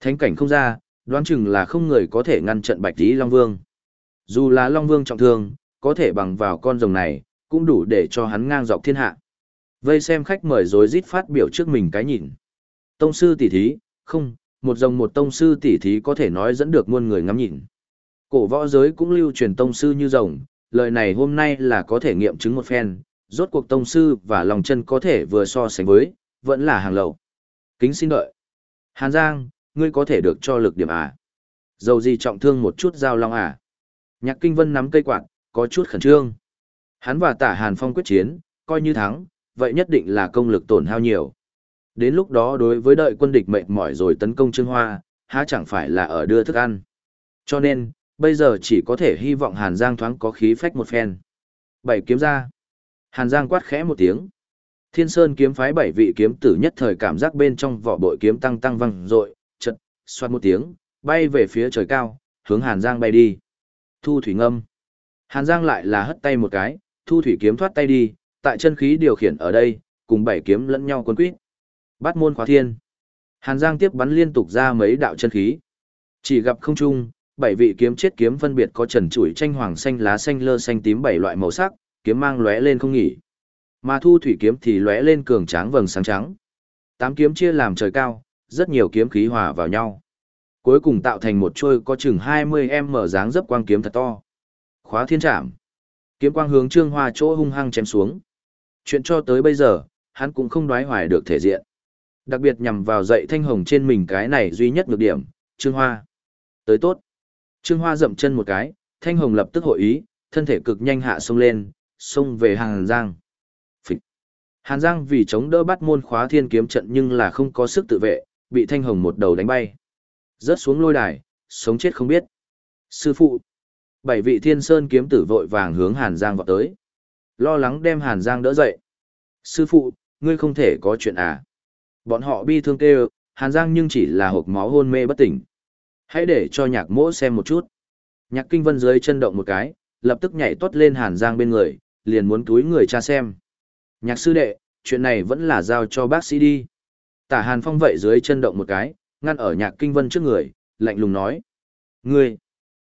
Thánh cảnh không ra, đoán chừng là không người có thể ngăn trận bạch tí Long Vương. Dù là Long Vương trọng thương, có thể bằng vào con rồng này, cũng đủ để cho hắn ngang dọc thiên hạ. Vây xem khách mời rối rít phát biểu trước mình cái nhìn. Tông sư tỷ thí, không, một rồng một tông sư tỷ thí có thể nói dẫn được muôn người ngắm nhìn. Cổ võ giới cũng lưu truyền tông sư như rồng, lời này hôm nay là có thể nghiệm chứng một phen, rốt cuộc tông sư và lòng chân có thể vừa so sánh với, vẫn là hàng lậu. Kính xin đợi. Hàn Giang, ngươi có thể được cho lực điểm à? Dầu gì trọng thương một chút giao long à? Nhạc Kinh Vân nắm cây quạt, có chút khẩn trương. Hắn và tả Hàn Phong quyết chiến, coi như thắng, vậy nhất định là công lực tổn hao nhiều. Đến lúc đó đối với đợi quân địch mệt mỏi rồi tấn công Trương Hoa, há chẳng phải là ở đưa thức ăn. Cho nên, bây giờ chỉ có thể hy vọng Hàn Giang thoáng có khí phách một phen. Bảy kiếm ra. Hàn Giang quát khẽ một tiếng. Thiên Sơn kiếm phái bảy vị kiếm tử nhất thời cảm giác bên trong vỏ bội kiếm tăng tăng văng rội, chật, xoát một tiếng, bay về phía trời cao, hướng Hàn Giang bay đi. Thu thủy ngâm. Hàn Giang lại là hất tay một cái, thu thủy kiếm thoát tay đi, tại chân khí điều khiển ở đây, cùng bảy kiếm lẫn nhau quân quýt. Bắt môn khóa thiên. Hàn Giang tiếp bắn liên tục ra mấy đạo chân khí. Chỉ gặp không trung, bảy vị kiếm chết kiếm phân biệt có trần chuỗi tranh hoàng xanh lá xanh lơ xanh tím bảy loại màu sắc, kiếm mang lóe lên không nghỉ. Mà thu thủy kiếm thì lóe lên cường tráng vầng sáng trắng. Tám kiếm chia làm trời cao, rất nhiều kiếm khí hòa vào nhau. Cuối cùng tạo thành một chuôi có chừng 20m dáng dấp quang kiếm thật to. Khóa thiên trảm. Kiếm quang hướng Trương Hoa chỗ hung hăng chém xuống. Chuyện cho tới bây giờ, hắn cũng không đoái hoài được thể diện. Đặc biệt nhằm vào dậy thanh hồng trên mình cái này duy nhất nhược điểm, Trương Hoa. Tới tốt. Trương Hoa dậm chân một cái, thanh hồng lập tức hội ý, thân thể cực nhanh hạ sông lên, sông về hàng Giang. Hàn Giang vì chống đỡ bắt môn khóa thiên kiếm trận nhưng là không có sức tự vệ, bị thanh hồng một đầu đánh bay. Rớt xuống lôi đài, sống chết không biết. Sư phụ. Bảy vị thiên sơn kiếm tử vội vàng hướng Hàn Giang vọt tới. Lo lắng đem Hàn Giang đỡ dậy. Sư phụ, ngươi không thể có chuyện à. Bọn họ bi thương kêu, Hàn Giang nhưng chỉ là hộp máu hôn mê bất tỉnh. Hãy để cho nhạc mỗ xem một chút. Nhạc kinh vân dưới chân động một cái, lập tức nhảy tuốt lên Hàn Giang bên người, liền muốn túi người cha xem. Nhạc sư đệ, chuyện này vẫn là giao cho bác sĩ đi. Tả Hàn Phong vậy dưới chân động một cái, ngăn ở nhạc kinh vân trước người, lạnh lùng nói. Ngươi!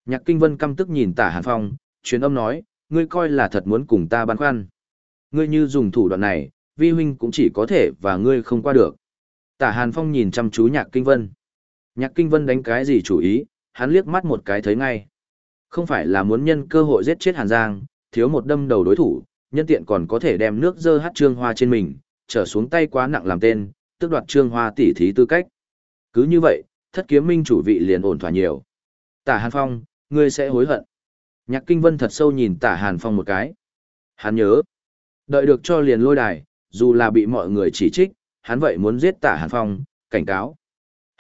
Nhạc kinh vân căm tức nhìn tả Hàn Phong, truyền âm nói, ngươi coi là thật muốn cùng ta băn khoăn. Ngươi như dùng thủ đoạn này, vi huynh cũng chỉ có thể và ngươi không qua được. Tả Hàn Phong nhìn chăm chú nhạc kinh vân. Nhạc kinh vân đánh cái gì chủ ý, hắn liếc mắt một cái thấy ngay. Không phải là muốn nhân cơ hội giết chết Hàn Giang, thiếu một đâm đầu đối thủ, nhân tiện còn có thể đem nước dơ hát trương hoa trên mình, trở xuống tay quá nặng làm tên, tức đoạt trương hoa tỉ thí tư cách. Cứ như vậy, thất kiếm minh chủ vị liền ổn thỏa nhiều. Tả Hàn Phong, ngươi sẽ hối hận. Nhạc Kinh Vân thật sâu nhìn tả Hàn Phong một cái. Hắn nhớ, đợi được cho liền lôi đài, dù là bị mọi người chỉ trích, hắn vậy muốn giết tả Hàn Phong, cảnh cáo.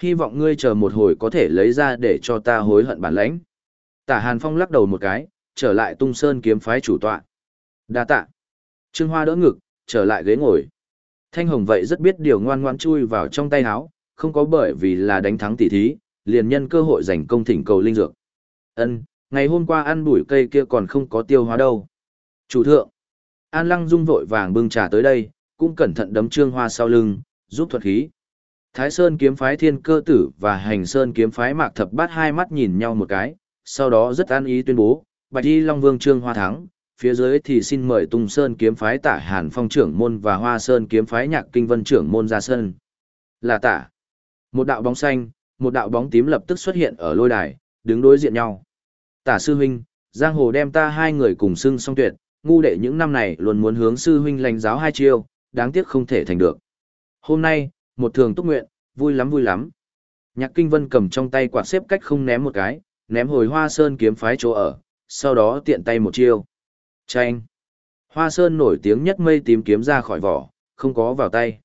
Hy vọng ngươi chờ một hồi có thể lấy ra để cho ta hối hận bản lãnh. Tả Hàn Phong lắc đầu một cái, trở lại tung sơn kiếm phái chủ tọa. Đa tạ. Trương Hoa đỡ ngực, trở lại ghế ngồi. Thanh Hồng vậy rất biết điều ngoan ngoan chui vào trong tay áo, không có bởi vì là đánh thắng tỷ thí, liền nhân cơ hội giành công thỉnh cầu linh dược. Ân, ngày hôm qua ăn bụi cây kia còn không có tiêu hóa đâu. Chủ thượng. An Lăng Dung vội vàng bưng trà tới đây, cũng cẩn thận đấm Trương Hoa sau lưng, giúp thuật khí. Thái Sơn kiếm phái Thiên Cơ Tử và Hành Sơn kiếm phái Mạc Thập Bát hai mắt nhìn nhau một cái, sau đó rất an ý tuyên bố, Bạch Y Long Vương Trương Hoa Thắng, phía dưới thì xin mời Tung Sơn kiếm phái tả Hàn Phong trưởng môn và Hoa Sơn kiếm phái nhạc kinh vân trưởng môn ra sân. Là tả. Một đạo bóng xanh, một đạo bóng tím lập tức xuất hiện ở lôi đài, đứng đối diện nhau. Tả sư huynh, giang hồ đem ta hai người cùng xưng song tuyệt, ngu đệ những năm này luôn muốn hướng sư huynh lãnh giáo hai chiêu, đáng tiếc không thể thành được. Hôm nay, một thường túc nguyện, vui lắm vui lắm. Nhạc Kinh Vân cầm trong tay quạt xếp cách không ném một cái, ném hồi Hoa Sơn kiếm phái chỗ ở, sau đó tiện tay một chiêu. Tranh. Hoa Sơn nổi tiếng nhất mây tím kiếm ra khỏi vỏ, không có vào tay.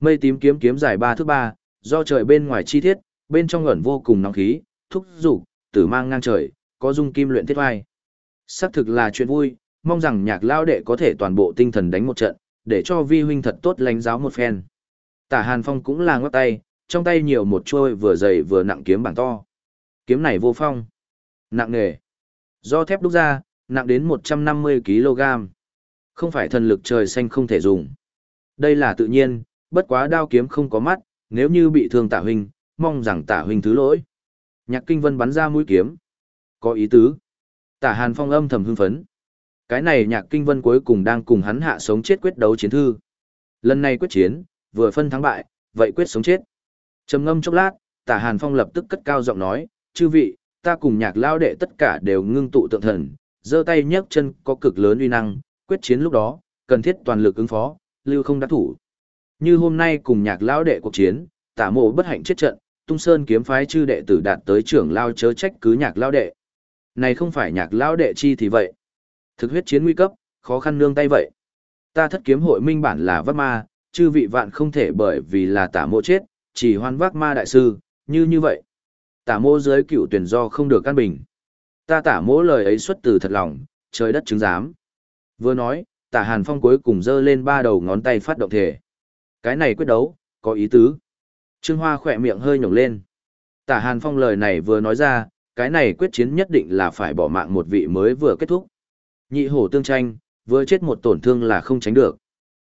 Mây tím kiếm kiếm dài ba thước ba, do trời bên ngoài chi tiết, bên trong ẩn vô cùng nóng khí, thúc dục tử mang ngang trời, có dung kim luyện thiết vai. Xác thực là chuyện vui, mong rằng nhạc lao đệ có thể toàn bộ tinh thần đánh một trận, để cho vi huynh thật tốt lánh giáo một phen. Tả Hàn Phong cũng là ngót tay, trong tay nhiều một chuôi vừa dày vừa nặng kiếm bảng to. Kiếm này vô phong. Nặng nghề. Do thép đúc ra, nặng đến 150 kg. Không phải thần lực trời xanh không thể dùng. Đây là tự nhiên, bất quá đao kiếm không có mắt, nếu như bị thương tả huynh, mong rằng tả huynh thứ lỗi. Nhạc kinh vân bắn ra mũi kiếm. Có ý tứ. Tả hàn phong âm thầm hưng phấn. Cái này nhạc kinh vân cuối cùng đang cùng hắn hạ sống chết quyết đấu chiến thư. Lần này quyết chiến, vừa phân thắng bại, vậy quyết sống chết. trầm ngâm chốc lát, tả hàn phong lập tức cất cao giọng nói, chư vị, ta cùng nhạc lao đệ tất cả đều ngưng tụ tượng thần, giơ tay nhấc chân có cực lớn uy năng, quyết chiến lúc đó, cần thiết toàn lực ứng phó, lưu không đắc thủ. Như hôm nay cùng nhạc lão đệ cuộc chiến, tả mộ bất hạnh chết trận, tung sơn kiếm phái chư đệ tử đạt tới trưởng lao chớ trách cứ nhạc lão đệ. Này không phải nhạc lão đệ chi thì vậy. Thực huyết chiến nguy cấp, khó khăn nương tay vậy. Ta thất kiếm hội minh bản là vắt ma, chư vị vạn không thể bởi vì là tả mộ chết, chỉ hoan vác ma đại sư, như như vậy. Tả mộ dưới cựu tuyển do không được căn bình. Ta tả mỗ lời ấy xuất từ thật lòng, trời đất chứng giám. Vừa nói, tả hàn phong cuối cùng giơ lên ba đầu ngón tay phát động thể. Cái này quyết đấu, có ý tứ. Trương Hoa khỏe miệng hơi nhổng lên. Tả hàn phong lời này vừa nói ra, cái này quyết chiến nhất định là phải bỏ mạng một vị mới vừa kết thúc. Nhị hổ tương tranh, vừa chết một tổn thương là không tránh được.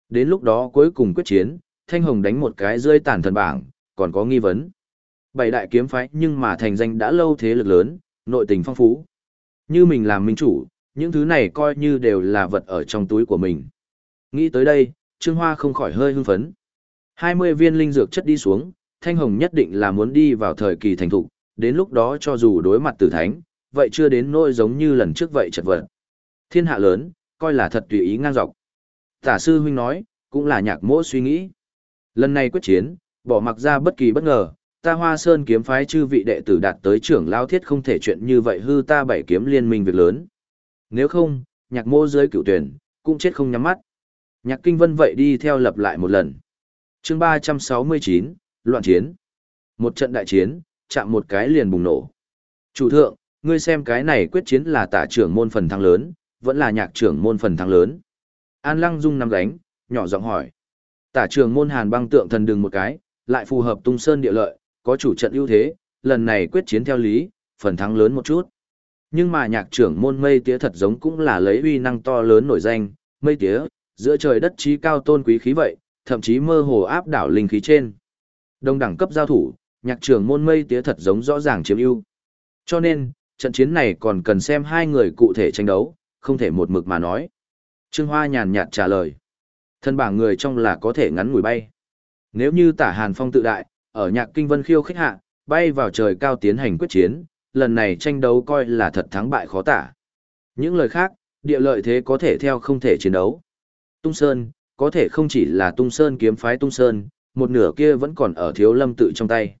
Đến lúc đó cuối cùng quyết chiến, Thanh Hồng đánh một cái rơi tàn thần bảng, còn có nghi vấn. Bảy đại kiếm phái nhưng mà thành danh đã lâu thế lực lớn, nội tình phong phú. Như mình làm minh chủ, những thứ này coi như đều là vật ở trong túi của mình. Nghĩ tới đây, Trương Hoa không khỏi hơi hưng phấn. 20 viên linh dược chất đi xuống, Thanh Hồng nhất định là muốn đi vào thời kỳ thành thục, đến lúc đó cho dù đối mặt tử thánh, vậy chưa đến nỗi giống như lần trước vậy chật vật. Thiên hạ lớn, coi là thật tùy ý ngang dọc. Tả sư huynh nói, cũng là nhạc mỗ suy nghĩ. Lần này quyết chiến, bỏ mặc ra bất kỳ bất ngờ, ta hoa sơn kiếm phái chư vị đệ tử đạt tới trưởng lao thiết không thể chuyện như vậy hư ta bảy kiếm liên minh việc lớn. Nếu không, nhạc mô dưới cựu tuyển, cũng chết không nhắm mắt. Nhạc kinh vân vậy đi theo lập lại một lần. chương ba trăm sáu mươi chín loạn chiến. Một trận đại chiến, chạm một cái liền bùng nổ. Chủ thượng, ngươi xem cái này quyết chiến là tả trưởng môn phần thắng lớn, vẫn là nhạc trưởng môn phần thắng lớn. An Lăng Dung nằm đánh, nhỏ giọng hỏi. Tả trưởng môn hàn băng tượng thần đừng một cái, lại phù hợp tung sơn địa lợi, có chủ trận ưu thế, lần này quyết chiến theo lý, phần thắng lớn một chút. Nhưng mà nhạc trưởng môn mây tía thật giống cũng là lấy uy năng to lớn nổi danh, mây tía, giữa trời đất trí cao tôn quý khí vậy, thậm chí mơ hồ áp đảo linh khí trên. Đông đẳng cấp giao thủ, nhạc trưởng môn mây tía thật giống rõ ràng chiếm ưu. Cho nên, trận chiến này còn cần xem hai người cụ thể tranh đấu, không thể một mực mà nói. Trương Hoa nhàn nhạt trả lời. Thân bảng người trong là có thể ngắn ngủi bay. Nếu như tả hàn phong tự đại, ở nhạc kinh vân khiêu khích hạ, bay vào trời cao tiến hành quyết chiến, lần này tranh đấu coi là thật thắng bại khó tả. Những lời khác, địa lợi thế có thể theo không thể chiến đấu. Tung Sơn, có thể không chỉ là Tung Sơn kiếm phái Tung Sơn, một nửa kia vẫn còn ở thiếu lâm tự trong tay.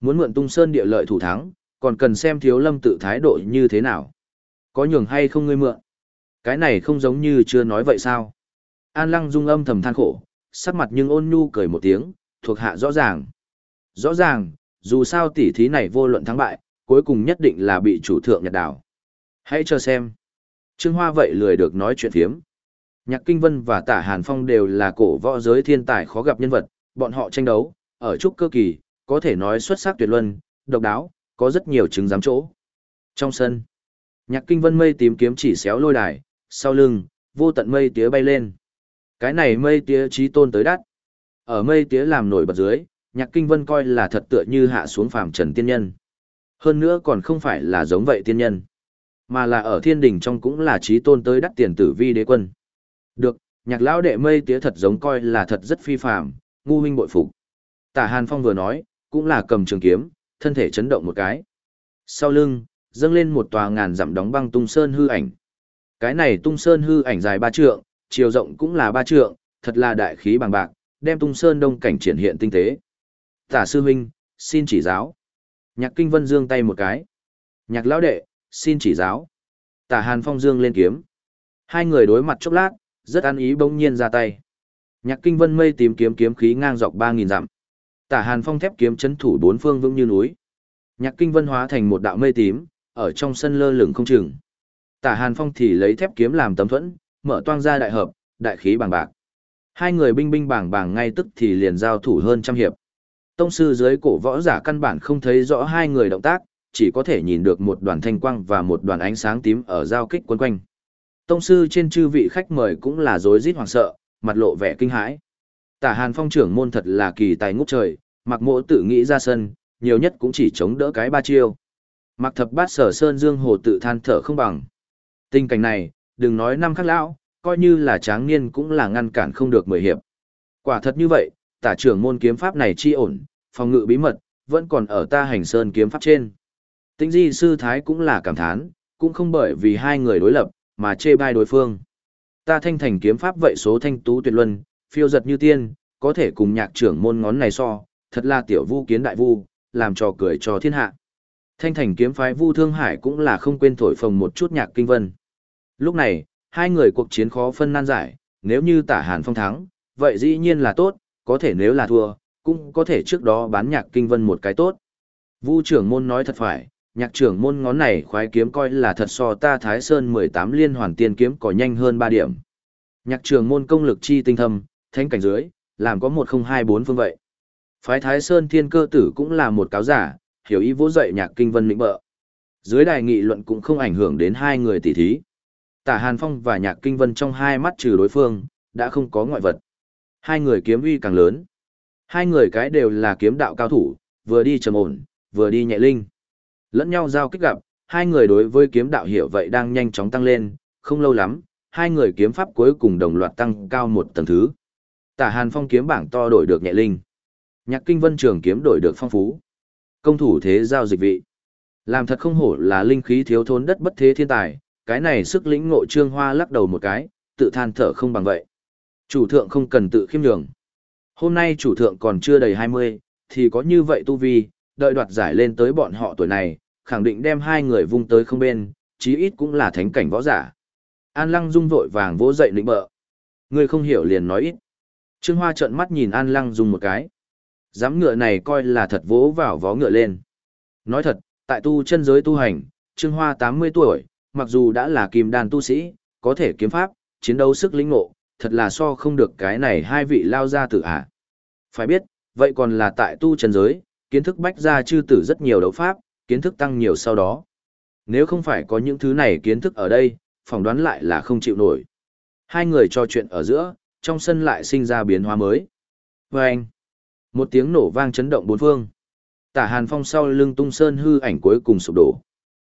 Muốn mượn Tung Sơn địa lợi thủ thắng, còn cần xem thiếu lâm tự thái độ như thế nào. Có nhường hay không ngươi mượn? Cái này không giống như chưa nói vậy sao? An Lăng Dung âm thầm than khổ, sắc mặt nhưng ôn nhu cười một tiếng, thuộc hạ rõ ràng. Rõ ràng, dù sao tỉ thí này vô luận thắng bại, cuối cùng nhất định là bị chủ thượng nhặt đảo. Hãy cho xem. Trương Hoa vậy lười được nói chuyện phiếm. Nhạc Kinh Vân và Tả Hàn Phong đều là cổ võ giới thiên tài khó gặp nhân vật, bọn họ tranh đấu, ở trúc cơ kỳ, có thể nói xuất sắc tuyệt luân, độc đáo, có rất nhiều chứng giám chỗ. Trong sân, Nhạc Kinh Vân mây tím kiếm chỉ xéo lôi đài, sau lưng, vô tận mây tía bay lên. Cái này mây tía trí tôn tới đắt. Ở mây tía làm nổi bật dưới, Nhạc Kinh Vân coi là thật tựa như hạ xuống phàm trần tiên nhân. Hơn nữa còn không phải là giống vậy tiên nhân, mà là ở thiên đình trong cũng là trí tôn tới đắc tiền tử vi đế quân. Được, nhạc lão đệ mây tía thật giống coi là thật rất phi phàm, ngu huynh bội phục. Tả Hàn Phong vừa nói, cũng là cầm trường kiếm, thân thể chấn động một cái. Sau lưng, dâng lên một tòa ngàn dặm đóng băng tung sơn hư ảnh. Cái này tung sơn hư ảnh dài ba trượng, chiều rộng cũng là ba trượng, thật là đại khí bằng bạc, đem tung sơn đông cảnh triển hiện tinh tế. Tả sư huynh, xin chỉ giáo. Nhạc kinh vân dương tay một cái. Nhạc lão đệ, xin chỉ giáo. Tả hàn phong dương lên kiếm. Hai người đối mặt chốc lát, rất ăn ý bỗng nhiên ra tay. Nhạc kinh vân mây tìm kiếm kiếm khí ngang dọc ba nghìn dặm. Tả hàn phong thép kiếm chấn thủ bốn phương vững như núi. Nhạc kinh vân hóa thành một đạo mây tím, ở trong sân lơ lửng không chừng. Tả hàn phong thì lấy thép kiếm làm tấm thuẫn, mở toang ra đại hợp, đại khí bằng bạc. Hai người binh binh bảng bảng ngay tức thì liền giao thủ hơn trăm hiệp. Tông sư dưới cổ võ giả căn bản không thấy rõ hai người động tác, chỉ có thể nhìn được một đoàn thanh quang và một đoàn ánh sáng tím ở giao kích quấn quanh. Tông sư trên chư vị khách mời cũng là rối rít hoảng sợ, mặt lộ vẻ kinh hãi. Tả Hàn Phong trưởng môn thật là kỳ tài ngút trời, mặc mộ tự nghĩ ra sân, nhiều nhất cũng chỉ chống đỡ cái ba chiêu. Mặc thập bát sở sơn dương hồ tự than thở không bằng. Tình cảnh này, đừng nói năm khắc lão, coi như là tráng niên cũng là ngăn cản không được mười hiệp. Quả thật như vậy, tả trưởng môn kiếm pháp này chi ổn, phòng ngự bí mật, vẫn còn ở ta hành sơn kiếm pháp trên. Tĩnh di sư thái cũng là cảm thán, cũng không bởi vì hai người đối lập, mà chê bai đối phương. Ta thanh thành kiếm pháp vậy số thanh tú tuyệt luân, phiêu giật như tiên, có thể cùng nhạc trưởng môn ngón này so, thật là tiểu vu kiến đại vu, làm trò cười cho thiên hạ. Thanh thành kiếm phái vu thương hải cũng là không quên thổi phồng một chút nhạc kinh vân. Lúc này, hai người cuộc chiến khó phân nan giải, nếu như tả hàn phong thắng, vậy dĩ nhiên là tốt, có thể nếu là thua, cũng có thể trước đó bán nhạc kinh vân một cái tốt. Vu trưởng môn nói thật phải, nhạc trưởng môn ngón này khoái kiếm coi là thật so ta Thái Sơn 18 liên hoàn tiên kiếm có nhanh hơn 3 điểm. Nhạc trưởng môn công lực chi tinh thâm, thánh cảnh dưới, làm có 1024 phương vậy. Phái Thái Sơn thiên cơ tử cũng là một cáo giả, hiểu ý vỗ dậy nhạc kinh vân lĩnh bợ. Dưới đài nghị luận cũng không ảnh hưởng đến hai người tỷ thí. Tả Hàn Phong và nhạc kinh vân trong hai mắt trừ đối phương, đã không có ngoại vật. Hai người kiếm uy càng lớn. Hai người cái đều là kiếm đạo cao thủ, vừa đi trầm ổn, vừa đi nhẹ linh. Lẫn nhau giao kích gặp, hai người đối với kiếm đạo hiểu vậy đang nhanh chóng tăng lên, không lâu lắm, hai người kiếm pháp cuối cùng đồng loạt tăng cao một tầng thứ. Tả Hàn Phong kiếm bảng to đổi được nhẹ linh. Nhạc Kinh Vân Trường kiếm đổi được phong phú. Công thủ thế giao dịch vị. Làm thật không hổ là linh khí thiếu thốn đất bất thế thiên tài, cái này sức lĩnh ngộ trương hoa lắc đầu một cái, tự than thở không bằng vậy. Chủ thượng không cần tự khiêm nhường. Hôm nay chủ thượng còn chưa đầy 20, thì có như vậy tu vi, đợi đoạt giải lên tới bọn họ tuổi này, khẳng định đem hai người vung tới không bên, chí ít cũng là thánh cảnh võ giả. An Lăng Dung vội vàng vỗ dậy lĩnh bợ. Người không hiểu liền nói ít. Trương Hoa trợn mắt nhìn An Lăng Dung một cái. Giám ngựa này coi là thật vỗ vào vó ngựa lên. Nói thật, tại tu chân giới tu hành, Trương Hoa 80 tuổi, mặc dù đã là kim đàn tu sĩ, có thể kiếm pháp, chiến đấu sức lĩnh ngộ, thật là so không được cái này hai vị lao ra tử à Phải biết, vậy còn là tại tu chân giới, kiến thức bách ra chư tử rất nhiều đấu pháp, kiến thức tăng nhiều sau đó. Nếu không phải có những thứ này kiến thức ở đây, phỏng đoán lại là không chịu nổi. Hai người trò chuyện ở giữa, trong sân lại sinh ra biến hóa mới. Vâng! Một tiếng nổ vang chấn động bốn phương. Tả Hàn Phong sau lưng tung sơn hư ảnh cuối cùng sụp đổ.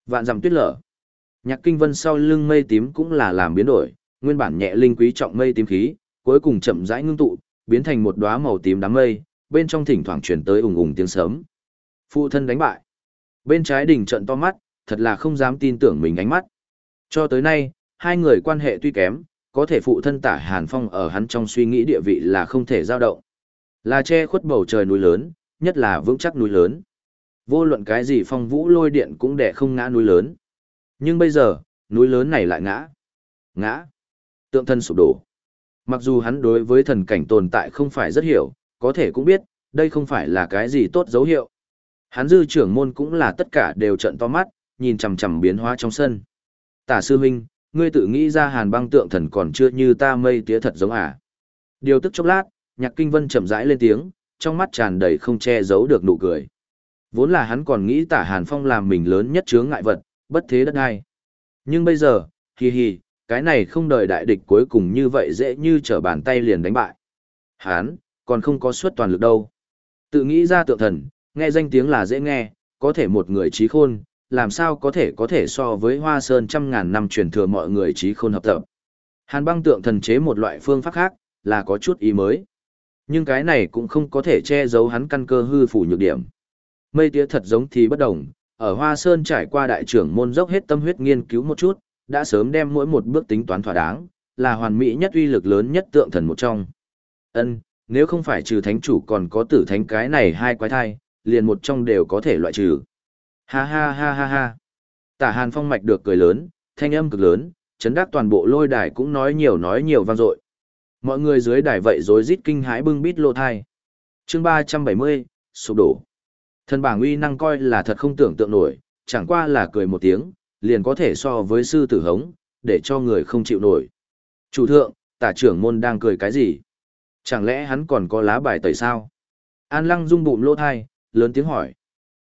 Vạn dặm tuyết lở. Nhạc kinh vân sau lưng mây tím cũng là làm biến đổi, nguyên bản nhẹ linh quý trọng mây tím khí, cuối cùng chậm rãi ngưng tụ, biến thành một đóa màu tím đám mây, bên trong thỉnh thoảng truyền tới ùng ùng tiếng sớm. Phụ thân đánh bại. Bên trái đỉnh trận to mắt, thật là không dám tin tưởng mình ánh mắt. Cho tới nay, hai người quan hệ tuy kém, có thể phụ thân tả Hàn Phong ở hắn trong suy nghĩ địa vị là không thể dao động. Là che khuất bầu trời núi lớn, nhất là vững chắc núi lớn. Vô luận cái gì phong vũ lôi điện cũng đẻ không ngã núi lớn. Nhưng bây giờ, núi lớn này lại ngã. Ngã. Tượng thân sụp đổ. Mặc dù hắn đối với thần cảnh tồn tại không phải rất hiểu, có thể cũng biết, đây không phải là cái gì tốt dấu hiệu. Hắn dư trưởng môn cũng là tất cả đều trận to mắt, nhìn chằm chằm biến hóa trong sân. Tả sư huynh, ngươi tự nghĩ ra hàn băng tượng thần còn chưa như ta mây tía thật giống à. Điều tức chốc lát, nhạc kinh vân chậm rãi lên tiếng, trong mắt tràn đầy không che giấu được nụ cười. Vốn là hắn còn nghĩ tả hàn phong làm mình lớn nhất chướng ngại vật, bất thế đất ai. Nhưng bây giờ, hì hì, cái này không đợi đại địch cuối cùng như vậy dễ như trở bàn tay liền đánh bại. Hán còn không có suất toàn lực đâu. Tự nghĩ ra tượng thần, nghe danh tiếng là dễ nghe, có thể một người trí khôn, làm sao có thể có thể so với hoa sơn trăm ngàn năm truyền thừa mọi người trí khôn hợp tập. Hàn băng tượng thần chế một loại phương pháp khác, là có chút ý mới. Nhưng cái này cũng không có thể che giấu hắn căn cơ hư phủ nhược điểm. Mây tía thật giống thì bất đồng, ở Hoa Sơn trải qua đại trưởng môn dốc hết tâm huyết nghiên cứu một chút, đã sớm đem mỗi một bước tính toán thỏa đáng, là hoàn mỹ nhất uy lực lớn nhất tượng thần một trong. Ân, nếu không phải trừ thánh chủ còn có tử thánh cái này hai quái thai, liền một trong đều có thể loại trừ. Ha ha ha ha ha. Tả Hàn Phong mạch được cười lớn, thanh âm cực lớn, chấn đắc toàn bộ lôi đài cũng nói nhiều nói nhiều vang dội. Mọi người dưới đài vậy rối rít kinh hãi bưng bít lô thai. Chương 370, sụp đổ. Thần bảng uy năng coi là thật không tưởng tượng nổi, chẳng qua là cười một tiếng, liền có thể so với sư tử hống, để cho người không chịu nổi. Chủ thượng, tả trưởng môn đang cười cái gì? Chẳng lẽ hắn còn có lá bài tẩy sao? An lăng rung bụng lỗ thai, lớn tiếng hỏi.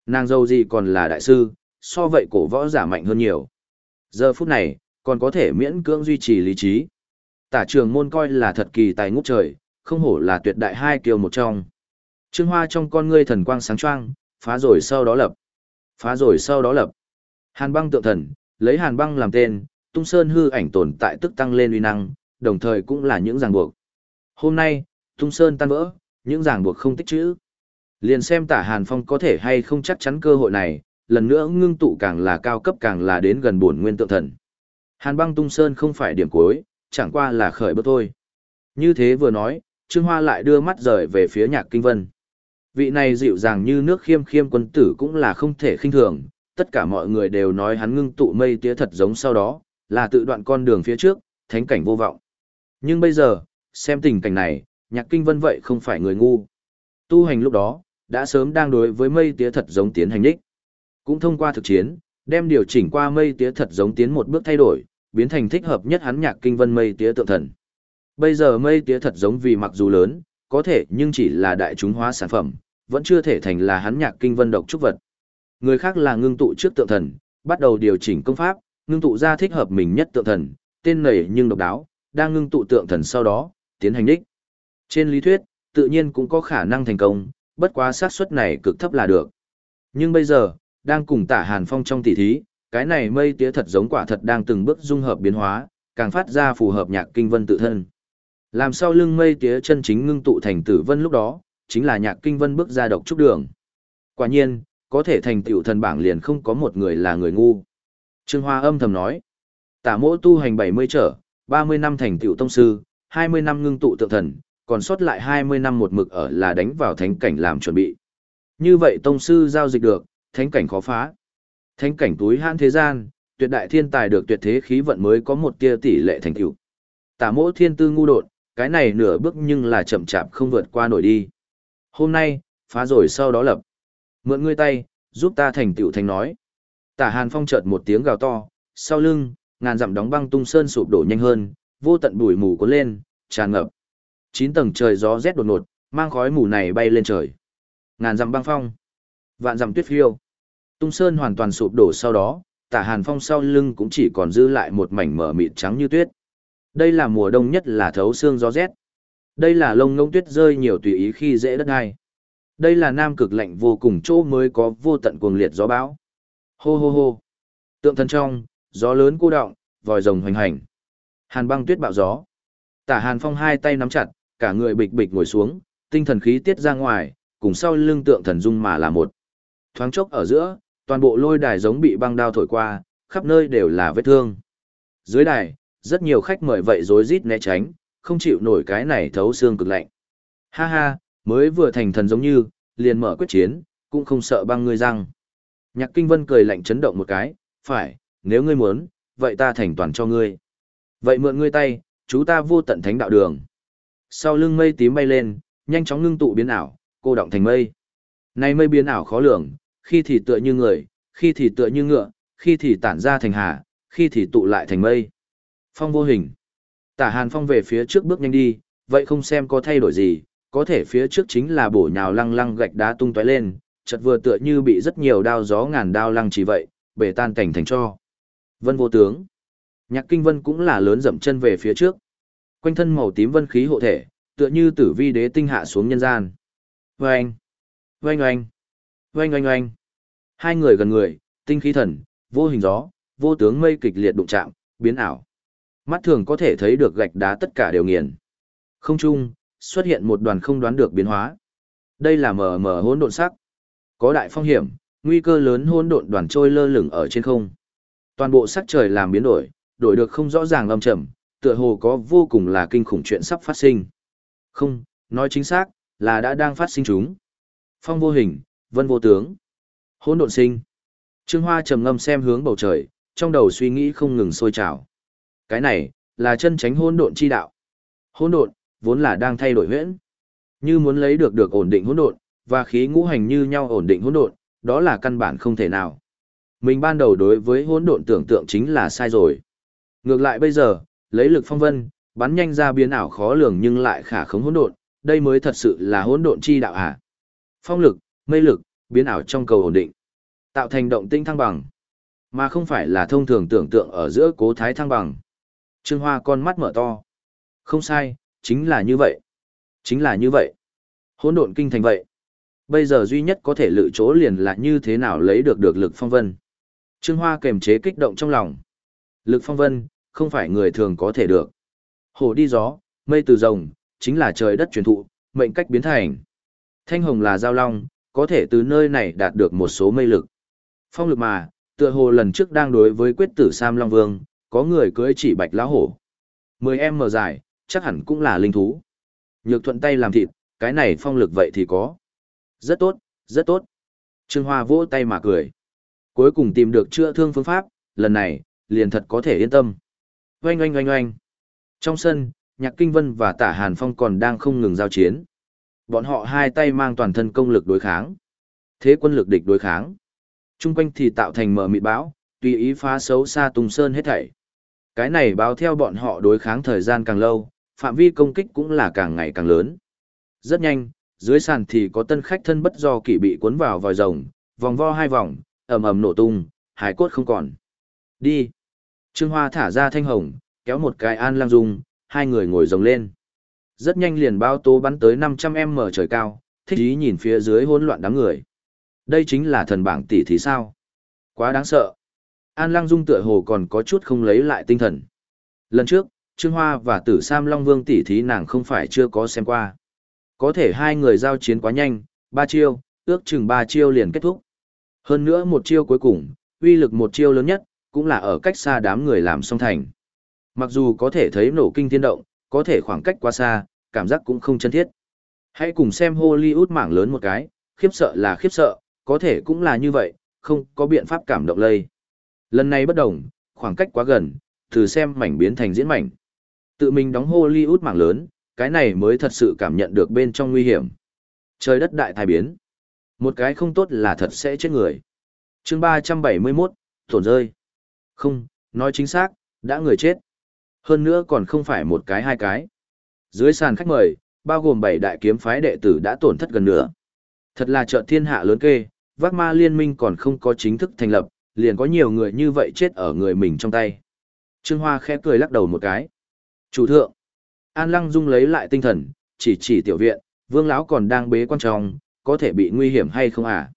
Nàng dâu gì còn là đại sư, so vậy cổ võ giả mạnh hơn nhiều. Giờ phút này, còn có thể miễn cưỡng duy trì lý trí. Tả trường môn coi là thật kỳ tài ngút trời, không hổ là tuyệt đại hai kiều một trong. Trương Hoa trong con ngươi thần quang sáng choang, phá rồi sau đó lập. Phá rồi sau đó lập. Hàn băng tượng thần, lấy hàn băng làm tên, tung sơn hư ảnh tồn tại tức tăng lên uy năng, đồng thời cũng là những ràng buộc. Hôm nay, tung sơn tan vỡ, những ràng buộc không tích chữ. Liền xem tả hàn phong có thể hay không chắc chắn cơ hội này, lần nữa ngưng tụ càng là cao cấp càng là đến gần bổn nguyên tượng thần. Hàn băng tung sơn không phải điểm cuối, chẳng qua là khởi bước thôi. Như thế vừa nói, Trương Hoa lại đưa mắt rời về phía nhạc kinh vân. Vị này dịu dàng như nước khiêm khiêm quân tử cũng là không thể khinh thường, tất cả mọi người đều nói hắn ngưng tụ mây tía thật giống sau đó, là tự đoạn con đường phía trước, thánh cảnh vô vọng. Nhưng bây giờ, xem tình cảnh này, nhạc kinh vân vậy không phải người ngu. Tu hành lúc đó, đã sớm đang đối với mây tía thật giống tiến hành đích. Cũng thông qua thực chiến, đem điều chỉnh qua mây tía thật giống tiến một bước thay đổi, biến thành thích hợp nhất hắn nhạc kinh vân mây tía tượng thần. Bây giờ mây tía thật giống vì mặc dù lớn, có thể nhưng chỉ là đại chúng hóa sản phẩm, vẫn chưa thể thành là hắn nhạc kinh vân độc trúc vật. Người khác là ngưng tụ trước tượng thần, bắt đầu điều chỉnh công pháp, ngưng tụ ra thích hợp mình nhất tượng thần, tên này nhưng độc đáo, đang ngưng tụ tượng thần sau đó, tiến hành đích. Trên lý thuyết, tự nhiên cũng có khả năng thành công, bất quá xác suất này cực thấp là được. Nhưng bây giờ, đang cùng tả hàn phong trong tỷ thí, cái này mây tía thật giống quả thật đang từng bước dung hợp biến hóa, càng phát ra phù hợp nhạc kinh vân tự thân. Làm sao lưng mây tía chân chính ngưng tụ thành tử vân lúc đó, chính là nhạc kinh vân bước ra độc trúc đường. Quả nhiên, có thể thành tựu thần bảng liền không có một người là người ngu. Trương Hoa âm thầm nói, tả mỗ tu hành 70 trở, 30 năm thành tựu tông sư, 20 năm ngưng tụ tượng thần, còn sót lại 20 năm một mực ở là đánh vào thánh cảnh làm chuẩn bị. Như vậy tông sư giao dịch được, thánh cảnh khó phá. Thánh cảnh túi hãn thế gian, tuyệt đại thiên tài được tuyệt thế khí vận mới có một tia tỷ lệ thành tựu. Tả mỗ thiên tư ngu đột, cái này nửa bước nhưng là chậm chạp không vượt qua nổi đi. Hôm nay, phá rồi sau đó lập. Mượn ngươi tay, giúp ta thành tựu thành nói. Tả Hàn Phong chợt một tiếng gào to, sau lưng, ngàn dặm đóng băng tung sơn sụp đổ nhanh hơn, vô tận bụi mù cuốn lên, tràn ngập. Chín tầng trời gió rét đột ngột, mang khói mù này bay lên trời. Ngàn dặm băng phong, vạn dặm tuyết phiêu. Tung sơn hoàn toàn sụp đổ sau đó, Tả Hàn Phong sau lưng cũng chỉ còn dư lại một mảnh mờ mịt trắng như tuyết. Đây là mùa đông nhất là thấu xương gió rét. Đây là lông ngông tuyết rơi nhiều tùy ý khi dễ đất ai. Đây là nam cực lạnh vô cùng chỗ mới có vô tận cuồng liệt gió bão. Hô hô hô. Tượng thân trong, gió lớn cô động, vòi rồng hoành hành. Hàn băng tuyết bạo gió. Tả Hàn Phong hai tay nắm chặt, cả người bịch bịch ngồi xuống, tinh thần khí tiết ra ngoài, cùng sau lưng tượng thần dung mà là một. Thoáng chốc ở giữa, toàn bộ lôi đài giống bị băng đao thổi qua, khắp nơi đều là vết thương. Dưới đài, rất nhiều khách mời vậy rối rít né tránh, không chịu nổi cái này thấu xương cực lạnh. Ha ha, mới vừa thành thần giống như, liền mở quyết chiến, cũng không sợ băng ngươi răng. Nhạc Kinh Vân cười lạnh chấn động một cái, phải, nếu ngươi muốn, vậy ta thành toàn cho ngươi. Vậy mượn ngươi tay, chú ta vô tận thánh đạo đường. Sau lưng mây tím bay lên, nhanh chóng ngưng tụ biến ảo, cô động thành mây. Này mây biến ảo khó lường, khi thì tựa như người, khi thì tựa như ngựa, khi thì tản ra thành hà, khi thì tụ lại thành mây. Phong vô hình. Tả Hàn Phong về phía trước bước nhanh đi, vậy không xem có thay đổi gì, có thể phía trước chính là bổ nhào lăng lăng gạch đá tung tóe lên, chợt vừa tựa như bị rất nhiều đao gió ngàn đao lăng chỉ vậy, bể tan cảnh thành cho. Vân vô tướng. Nhạc Kinh Vân cũng là lớn dậm chân về phía trước. Quanh thân màu tím vân khí hộ thể, tựa như tử vi đế tinh hạ xuống nhân gian. Oanh! Oanh oanh! Oanh oanh oanh! Hai người gần người, tinh khí thần, vô hình gió, vô tướng mây kịch liệt đụng chạm, biến ảo. Mắt thường có thể thấy được gạch đá tất cả đều nghiền. Không trung, xuất hiện một đoàn không đoán được biến hóa. Đây là mờ mờ hỗn độn sắc. Có đại phong hiểm, nguy cơ lớn hỗn độn đoàn trôi lơ lửng ở trên không. Toàn bộ sắc trời làm biến đổi, đổi được không rõ ràng lâm trầm, tựa hồ có vô cùng là kinh khủng chuyện sắp phát sinh. Không, nói chính xác, là đã đang phát sinh chúng. Phong vô hình, vân vô tướng. Hỗn độn sinh. Trương Hoa trầm ngâm xem hướng bầu trời, trong đầu suy nghĩ không ngừng sôi trào. Cái này, là chân tránh hỗn độn chi đạo. Hỗn độn, vốn là đang thay đổi huyễn. Như muốn lấy được được ổn định hỗn độn, và khí ngũ hành như nhau ổn định hỗn độn, đó là căn bản không thể nào. Mình ban đầu đối với hỗn độn tưởng tượng chính là sai rồi. Ngược lại bây giờ, lấy lực phong vân, bắn nhanh ra biến ảo khó lường nhưng lại khả khống hỗn độn, đây mới thật sự là hỗn độn chi đạo à. Phong lực, mây lực, biến ảo trong cầu ổn định, tạo thành động tinh thăng bằng, mà không phải là thông thường tưởng tượng ở giữa cố thái thăng bằng. Trương Hoa con mắt mở to. Không sai, chính là như vậy. Chính là như vậy. Hỗn độn kinh thành vậy. Bây giờ duy nhất có thể lựa chỗ liền là như thế nào lấy được được lực phong vân. Trương Hoa kềm chế kích động trong lòng. Lực phong vân, không phải người thường có thể được. Hồ đi gió, mây từ rồng, chính là trời đất truyền thụ, mệnh cách biến thành. Thanh hồng là giao long, có thể từ nơi này đạt được một số mây lực. Phong lực mà, tựa hồ lần trước đang đối với quyết tử Sam Long Vương, có người cưỡi chỉ bạch lão hổ. 10 em mở dài, chắc hẳn cũng là linh thú. Nhược thuận tay làm thịt, cái này phong lực vậy thì có. Rất tốt, rất tốt. Trương Hoa vỗ tay mà cười. Cuối cùng tìm được chữa thương phương pháp, lần này, liền thật có thể yên tâm. Oanh oanh oanh oanh. Trong sân, Nhạc Kinh Vân và Tả Hàn Phong còn đang không ngừng giao chiến. Bọn họ hai tay mang toàn thân công lực đối kháng. Thế quân lực địch đối kháng. Trung quanh thì tạo thành mờ mịt bão, tùy ý phá xấu xa tung sơn hết thảy. Cái này báo theo bọn họ đối kháng thời gian càng lâu, phạm vi công kích cũng là càng ngày càng lớn. Rất nhanh, dưới sàn thì có tân khách thân bất do kỷ bị cuốn vào vòi rồng, vòng vo hai vòng, ầm ầm nổ tung, hải cốt không còn. Đi. Trương Hoa thả ra thanh hồng, kéo một cái an lang dung, hai người ngồi rồng lên. Rất nhanh liền bao tố bắn tới 500m trời cao, thích ý nhìn phía dưới hỗn loạn đám người. Đây chính là thần bảng tỷ thí sao? Quá đáng sợ. An Lăng Dung tựa hồ còn có chút không lấy lại tinh thần. Lần trước, Trương Hoa và Tử Sam Long Vương tỷ thí nàng không phải chưa có xem qua. Có thể hai người giao chiến quá nhanh, ba chiêu, ước chừng ba chiêu liền kết thúc. Hơn nữa một chiêu cuối cùng, uy lực một chiêu lớn nhất, cũng là ở cách xa đám người làm xong thành. Mặc dù có thể thấy nổ kinh thiên động, có thể khoảng cách quá xa, cảm giác cũng không chân thiết. Hãy cùng xem Hollywood mảng lớn một cái, khiếp sợ là khiếp sợ, có thể cũng là như vậy, không có biện pháp cảm động lây. Lần này bất đồng, khoảng cách quá gần, từ xem mảnh biến thành diễn mảnh. Tự mình đóng Hollywood mảng lớn, cái này mới thật sự cảm nhận được bên trong nguy hiểm. Trời đất đại thai biến. Một cái không tốt là thật sẽ chết người. chương 371, tổn rơi. Không, nói chính xác, đã người chết. Hơn nữa còn không phải một cái hai cái. Dưới sàn khách mời, bao gồm bảy đại kiếm phái đệ tử đã tổn thất gần nữa. Thật là trợ thiên hạ lớn kê, vác ma liên minh còn không có chính thức thành lập, liền có nhiều người như vậy chết ở người mình trong tay. Trương Hoa khẽ cười lắc đầu một cái. Chủ thượng. An Lăng Dung lấy lại tinh thần, chỉ chỉ tiểu viện, vương lão còn đang bế quan trọng, có thể bị nguy hiểm hay không à?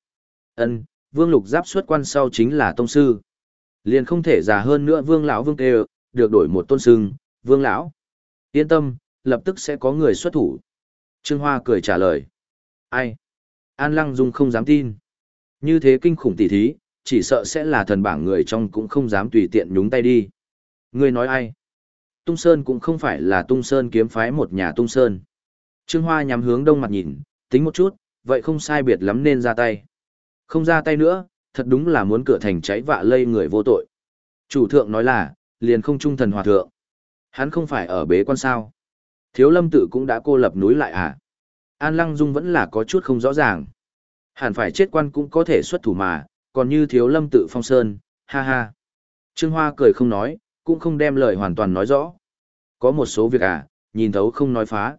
Ân, vương lục giáp xuất quan sau chính là tông sư. Liền không thể già hơn nữa vương lão vương kêu, được đổi một tôn sưng, vương lão. Yên tâm, lập tức sẽ có người xuất thủ. Trương Hoa cười trả lời. Ai? An Lăng Dung không dám tin. Như thế kinh khủng tỉ thí, chỉ sợ sẽ là thần bảng người trong cũng không dám tùy tiện nhúng tay đi. Ngươi nói ai? Tung Sơn cũng không phải là Tung Sơn kiếm phái một nhà Tung Sơn. Trương Hoa nhắm hướng đông mặt nhìn, tính một chút, vậy không sai biệt lắm nên ra tay. Không ra tay nữa, thật đúng là muốn cửa thành cháy vạ lây người vô tội. Chủ thượng nói là, liền không trung thần hòa thượng. Hắn không phải ở bế quan sao. Thiếu lâm tự cũng đã cô lập núi lại à? An Lăng Dung vẫn là có chút không rõ ràng. Hẳn phải chết quan cũng có thể xuất thủ mà, còn như thiếu lâm tự phong sơn, ha ha. Trương Hoa cười không nói, cũng không đem lời hoàn toàn nói rõ. Có một số việc à, nhìn thấu không nói phá.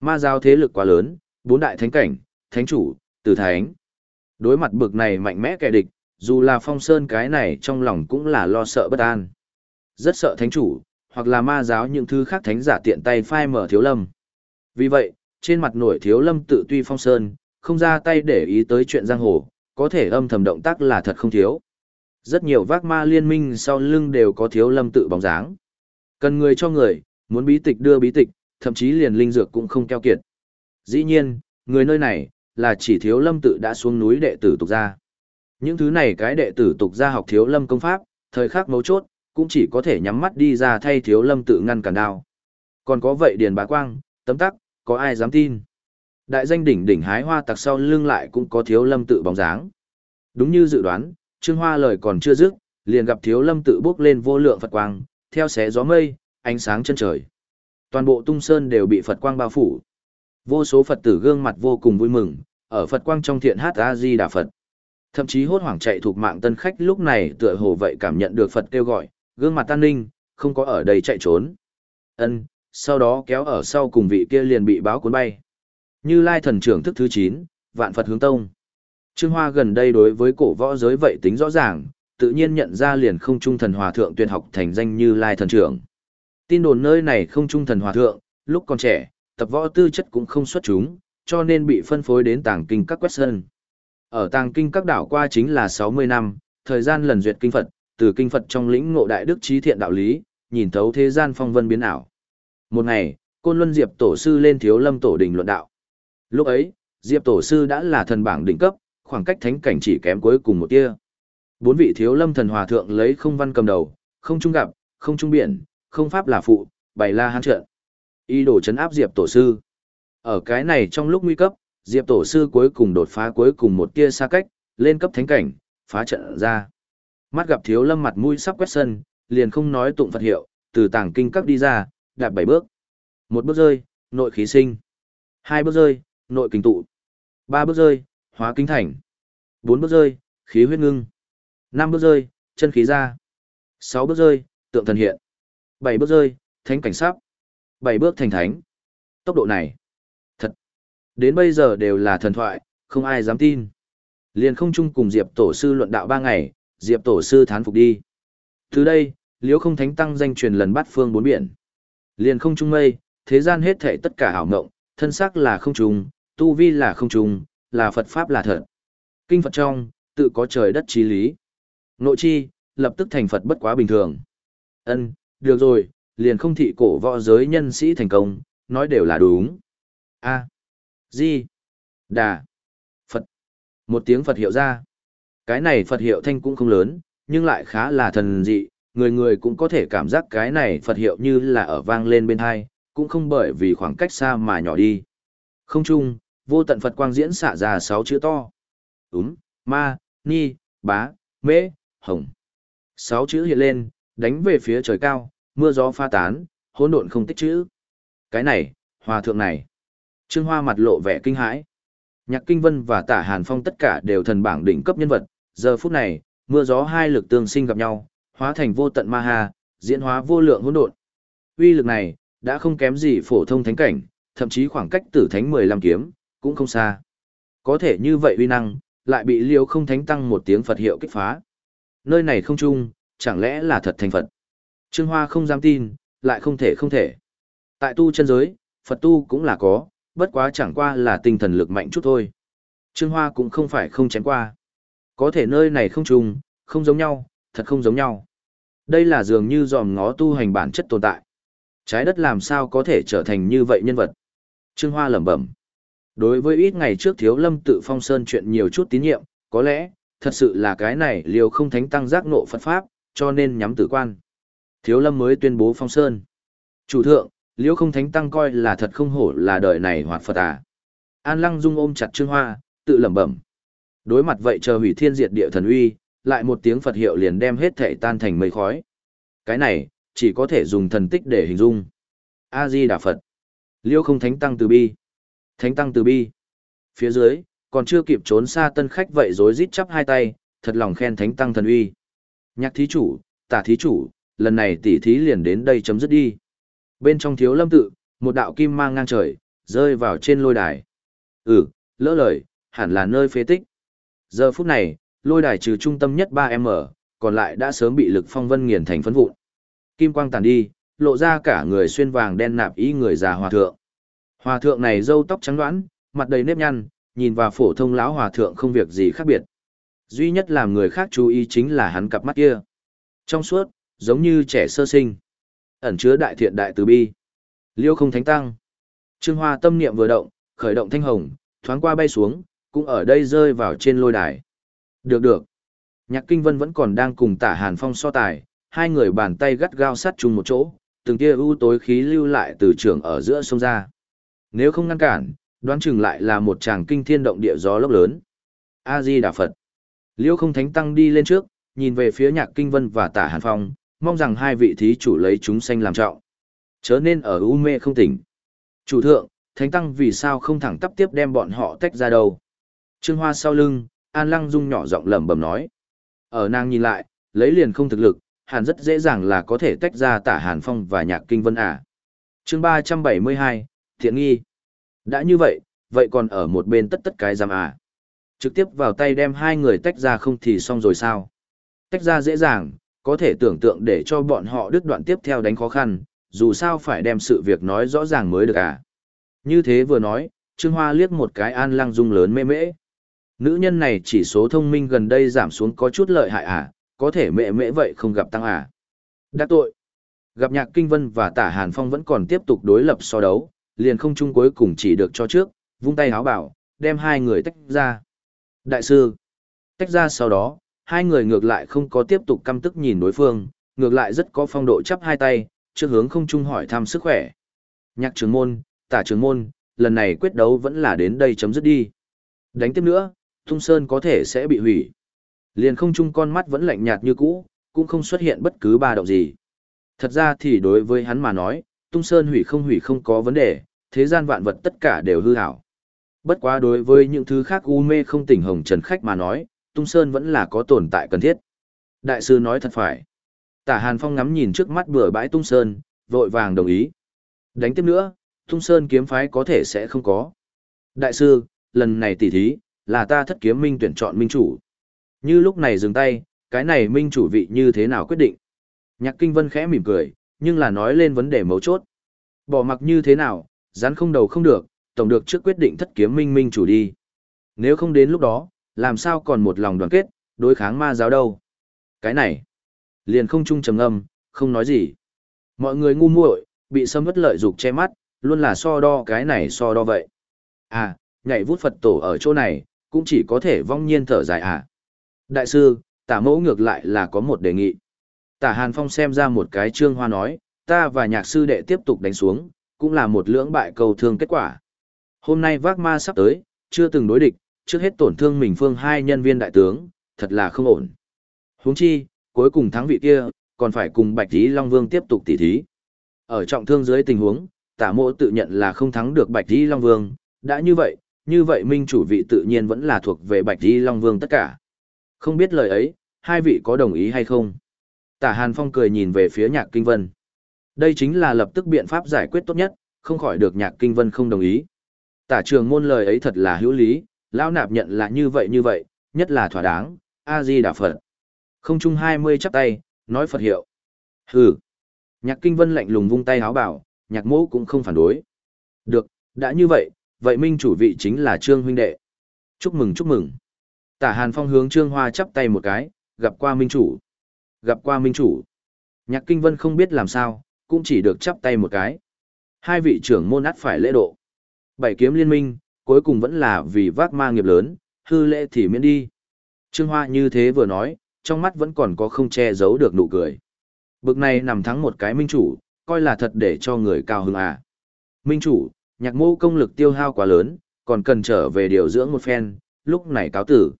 Ma giáo thế lực quá lớn, bốn đại thánh cảnh, thánh chủ, tử thánh. Đối mặt bực này mạnh mẽ kẻ địch, dù là phong sơn cái này trong lòng cũng là lo sợ bất an. Rất sợ thánh chủ, hoặc là ma giáo những thứ khác thánh giả tiện tay phai mở thiếu lâm. Vì vậy, trên mặt nổi thiếu lâm tự tuy phong sơn, không ra tay để ý tới chuyện giang hồ, có thể âm thầm động tác là thật không thiếu. Rất nhiều vác ma liên minh sau lưng đều có thiếu lâm tự bóng dáng. Cần người cho người, muốn bí tịch đưa bí tịch, thậm chí liền linh dược cũng không keo kiệt. Dĩ nhiên, người nơi này, là chỉ thiếu lâm tự đã xuống núi đệ tử tục gia. Những thứ này cái đệ tử tục gia học thiếu lâm công pháp, thời khắc mấu chốt, cũng chỉ có thể nhắm mắt đi ra thay thiếu lâm tự ngăn cản đao. Còn có vậy điền bá quang, tấm tắc, có ai dám tin. Đại danh đỉnh đỉnh hái hoa tặc sau lưng lại cũng có thiếu lâm tự bóng dáng. Đúng như dự đoán, Trương Hoa lời còn chưa dứt, liền gặp thiếu lâm tự bước lên vô lượng Phật quang, theo xé gió mây, ánh sáng chân trời. Toàn bộ tung sơn đều bị Phật quang bao phủ. Vô số Phật tử gương mặt vô cùng vui mừng, ở Phật quang trong thiện hát A-di Đà Phật. Thậm chí hốt hoảng chạy thuộc mạng tân khách lúc này tựa hồ vậy cảm nhận được Phật kêu gọi, gương mặt tan ninh, không có ở đây chạy trốn. Ân, sau đó kéo ở sau cùng vị kia liền bị báo cuốn bay. Như Lai thần trưởng thức thứ 9, Vạn Phật hướng tông. Trương Hoa gần đây đối với cổ võ giới vậy tính rõ ràng, tự nhiên nhận ra liền không trung thần hòa thượng tuyên học thành danh Như Lai thần trưởng. Tin đồn nơi này không trung thần hòa thượng, lúc còn trẻ, tập võ tư chất cũng không xuất chúng, cho nên bị phân phối đến tàng kinh các quét sơn. Ở tàng kinh các đảo qua chính là 60 năm, thời gian lần duyệt kinh Phật, từ kinh Phật trong lĩnh ngộ đại đức trí thiện đạo lý, nhìn thấu thế gian phong vân biến ảo. Một ngày, Côn Luân Diệp tổ sư lên Thiếu Lâm tổ đình luận đạo. Lúc ấy, Diệp tổ sư đã là thần bảng đỉnh cấp, khoảng cách thánh cảnh chỉ kém cuối cùng một tia. Bốn vị Thiếu Lâm thần hòa thượng lấy không văn cầm đầu, không trung gặp, không trung biển, không pháp là phụ, bày la hán trận. Ý đồ chấn áp Diệp tổ sư. Ở cái này trong lúc nguy cấp, Diệp tổ sư cuối cùng đột phá cuối cùng một tia xa cách, lên cấp thánh cảnh, phá trận ra. Mắt gặp thiếu lâm mặt mũi sắp quét sân, liền không nói tụng Phật hiệu, từ tảng kinh các đi ra, đạp bảy bước. Một bước rơi, nội khí sinh. Hai bước rơi, nội kinh tụ. Ba bước rơi, hóa kinh thành. Bốn bước rơi, khí huyết ngưng. Năm bước rơi, chân khí ra. Sáu bước rơi, tượng thần hiện. Bảy bước rơi, thánh cảnh sắp. Bảy bước thành thánh. Tốc độ này. Thật. Đến bây giờ đều là thần thoại, không ai dám tin. Liền không chung cùng Diệp tổ sư luận đạo ba ngày, Diệp tổ sư thán phục đi. Từ đây, liễu không thánh tăng danh truyền lần bát phương bốn biển. Liền không trung mây, thế gian hết thảy tất cả hảo ngộng, thân sắc là không trùng, tu vi là không trùng, là Phật Pháp là thật. Kinh Phật trong, tự có trời đất trí lý. Nội chi, lập tức thành Phật bất quá bình thường. Ân, được rồi, liền không thị cổ võ giới nhân sĩ thành công, nói đều là đúng. A. Di. Đà. Phật. Một tiếng Phật hiệu ra. Cái này Phật hiệu thanh cũng không lớn, nhưng lại khá là thần dị, người người cũng có thể cảm giác cái này Phật hiệu như là ở vang lên bên hai, cũng không bởi vì khoảng cách xa mà nhỏ đi. Không chung, vô tận Phật quang diễn xả ra sáu chữ to. Úm, ma, ni, bá, mễ, hồng. Sáu chữ hiện lên, đánh về phía trời cao, mưa gió pha tán, hỗn độn không tích chữ. Cái này, hòa thượng này. Trương Hoa mặt lộ vẻ kinh hãi. Nhạc Kinh Vân và Tả Hàn Phong tất cả đều thần bảng đỉnh cấp nhân vật, giờ phút này, mưa gió hai lực tương sinh gặp nhau, hóa thành vô tận ma hà, diễn hóa vô lượng hỗn độn. Uy lực này đã không kém gì phổ thông thánh cảnh, thậm chí khoảng cách tử thánh 15 kiếm cũng không xa. Có thể như vậy uy năng, lại bị Liêu Không Thánh tăng một tiếng Phật hiệu kích phá. Nơi này không chung, chẳng lẽ là thật thành Phật? Trương Hoa không dám tin, lại không thể không thể. Tại tu chân giới, Phật tu cũng là có, bất quá chẳng qua là tinh thần lực mạnh chút thôi. Trương Hoa cũng không phải không chém qua. Có thể nơi này không trùng, không giống nhau, thật không giống nhau. Đây là dường như dòm ngó tu hành bản chất tồn tại. Trái đất làm sao có thể trở thành như vậy nhân vật? Trương Hoa lẩm bẩm. Đối với ít ngày trước Thiếu Lâm tự phong sơn chuyện nhiều chút tín nhiệm, có lẽ, thật sự là cái này liều không thánh tăng giác nộ Phật Pháp, cho nên nhắm tử quan. Thiếu Lâm mới tuyên bố phong sơn. Chủ thượng, liễu không thánh tăng coi là thật không hổ là đời này hoạt Phật à. An Lăng Dung ôm chặt Trương Hoa, tự lẩm bẩm. Đối mặt vậy chờ hủy thiên diệt địa thần uy, lại một tiếng Phật hiệu liền đem hết thể tan thành mây khói. Cái này, chỉ có thể dùng thần tích để hình dung. A-di Đà Phật. Liêu không thánh tăng từ bi. Thánh tăng từ bi. Phía dưới, còn chưa kịp trốn xa tân khách vậy rối rít chắp hai tay, thật lòng khen thánh tăng thần uy. Nhạc thí chủ, tả thí chủ, lần này tỷ thí liền đến đây chấm dứt đi. Bên trong thiếu lâm tự, một đạo kim mang ngang trời, rơi vào trên lôi đài. Ừ, lỡ lời, hẳn là nơi phế tích. Giờ phút này, lôi đài trừ trung tâm nhất 3M, còn lại đã sớm bị lực phong vân nghiền thành phấn vụn. Kim quang tàn đi, lộ ra cả người xuyên vàng đen nạp ý người già hòa thượng. Hòa thượng này râu tóc trắng đoán, mặt đầy nếp nhăn, nhìn vào phổ thông lão hòa thượng không việc gì khác biệt. Duy nhất làm người khác chú ý chính là hắn cặp mắt kia. Trong suốt, giống như trẻ sơ sinh. Ẩn chứa đại thiện đại từ bi. Liêu không thánh tăng. Trương Hoa tâm niệm vừa động, khởi động thanh hồng, thoáng qua bay xuống, cũng ở đây rơi vào trên lôi đài. Được được. Nhạc Kinh Vân vẫn còn đang cùng tả Hàn Phong so tài, hai người bàn tay gắt gao sát chung một chỗ, từng tia ưu tối khí lưu lại từ trường ở giữa sông ra. Nếu không ngăn cản, đoán chừng lại là một tràng kinh thiên động địa gió lốc lớn. A-di Đà Phật. Liêu không thánh tăng đi lên trước, nhìn về phía nhạc kinh vân và tả hàn phong, mong rằng hai vị thí chủ lấy chúng sanh làm trọng. Chớ nên ở u mê không tỉnh. Chủ thượng, thánh tăng vì sao không thẳng tắp tiếp đem bọn họ tách ra đâu. Trương Hoa sau lưng, An Lăng Dung nhỏ giọng lẩm bẩm nói. Ở nàng nhìn lại, lấy liền không thực lực, hàn rất dễ dàng là có thể tách ra tả hàn phong và nhạc kinh vân à. chương ba trăm bảy mươi hai, thiện nghi. Đã như vậy, vậy còn ở một bên tất tất cái giam à. Trực tiếp vào tay đem hai người tách ra không thì xong rồi sao. Tách ra dễ dàng, có thể tưởng tượng để cho bọn họ đứt đoạn tiếp theo đánh khó khăn, dù sao phải đem sự việc nói rõ ràng mới được à. Như thế vừa nói, Trương Hoa liếc một cái an lăng dung lớn mê mễ. Nữ nhân này chỉ số thông minh gần đây giảm xuống có chút lợi hại à, có thể mẹ mễ vậy không gặp tăng à. Đã tội. Gặp nhạc kinh vân và tả hàn phong vẫn còn tiếp tục đối lập so đấu, liền không chung cuối cùng chỉ được cho trước, vung tay háo bảo, đem hai người tách ra. Đại sư, tách ra sau đó, hai người ngược lại không có tiếp tục căm tức nhìn đối phương, ngược lại rất có phong độ chắp hai tay, trước hướng không chung hỏi thăm sức khỏe. Nhạc trưởng môn, tả trưởng môn, lần này quyết đấu vẫn là đến đây chấm dứt đi. Đánh tiếp nữa, Tung Sơn có thể sẽ bị hủy. Liền không chung con mắt vẫn lạnh nhạt như cũ, cũng không xuất hiện bất cứ ba động gì. Thật ra thì đối với hắn mà nói, Tung Sơn hủy không hủy không có vấn đề, thế gian vạn vật tất cả đều hư hảo. Bất quá đối với những thứ khác u mê không tỉnh hồng trần khách mà nói, Tung Sơn vẫn là có tồn tại cần thiết. Đại sư nói thật phải. Tả Hàn Phong ngắm nhìn trước mắt bừa bãi Tung Sơn, vội vàng đồng ý. Đánh tiếp nữa, Tung Sơn kiếm phái có thể sẽ không có. Đại sư, lần này tỉ thí, là ta thất kiếm minh tuyển chọn minh chủ. Như lúc này dừng tay, cái này minh chủ vị như thế nào quyết định. Nhạc Kinh Vân khẽ mỉm cười, nhưng là nói lên vấn đề mấu chốt. Bỏ mặc như thế nào, rắn không đầu không được, tổng được trước quyết định thất kiếm minh minh chủ đi. Nếu không đến lúc đó, làm sao còn một lòng đoàn kết, đối kháng ma giáo đâu. Cái này, liền không chung trầm âm, không nói gì. Mọi người ngu muội, bị sâm vất lợi dục che mắt, luôn là so đo cái này so đo vậy. À, nhảy vút Phật tổ ở chỗ này, cũng chỉ có thể vong nhiên thở dài à. Đại sư, tả mẫu ngược lại là có một đề nghị. Tả Hàn Phong xem ra một cái trương hoa nói, ta và nhạc sư đệ tiếp tục đánh xuống, cũng là một lưỡng bại cầu thương kết quả. Hôm nay vác ma sắp tới, chưa từng đối địch, trước hết tổn thương mình phương hai nhân viên đại tướng, thật là không ổn. Huống chi, cuối cùng thắng vị kia, còn phải cùng Bạch Tí Long Vương tiếp tục tỉ thí. Ở trọng thương dưới tình huống, tả mộ tự nhận là không thắng được Bạch Tí Long Vương, đã như vậy, như vậy minh chủ vị tự nhiên vẫn là thuộc về Bạch Tí Long Vương tất cả. Không biết lời ấy, hai vị có đồng ý hay không? Tả Hàn Phong cười nhìn về phía nhạc kinh vân. Đây chính là lập tức biện pháp giải quyết tốt nhất, không khỏi được nhạc kinh vân không đồng ý. Tả trường môn lời ấy thật là hữu lý, lão nạp nhận là như vậy như vậy, nhất là thỏa đáng, A-di Đà Phật. Không chung hai mươi chắp tay, nói Phật hiệu. Hừ. Nhạc kinh vân lạnh lùng vung tay háo bảo, nhạc mẫu cũng không phản đối. Được, đã như vậy, vậy minh chủ vị chính là Trương huynh đệ. Chúc mừng chúc mừng. Tả Hàn Phong hướng Trương Hoa chắp tay một cái, gặp qua minh chủ. Gặp qua minh chủ. Nhạc kinh vân không biết làm sao, cũng chỉ được chắp tay một cái. Hai vị trưởng môn át phải lễ độ. Bảy kiếm liên minh, cuối cùng vẫn là vì vác ma nghiệp lớn, hư lễ thì miễn đi. Trương Hoa như thế vừa nói, trong mắt vẫn còn có không che giấu được nụ cười. Bực này nằm thắng một cái minh chủ, coi là thật để cho người cao hứng à. Minh chủ, nhạc mô công lực tiêu hao quá lớn, còn cần trở về điều dưỡng một phen, lúc này cáo tử.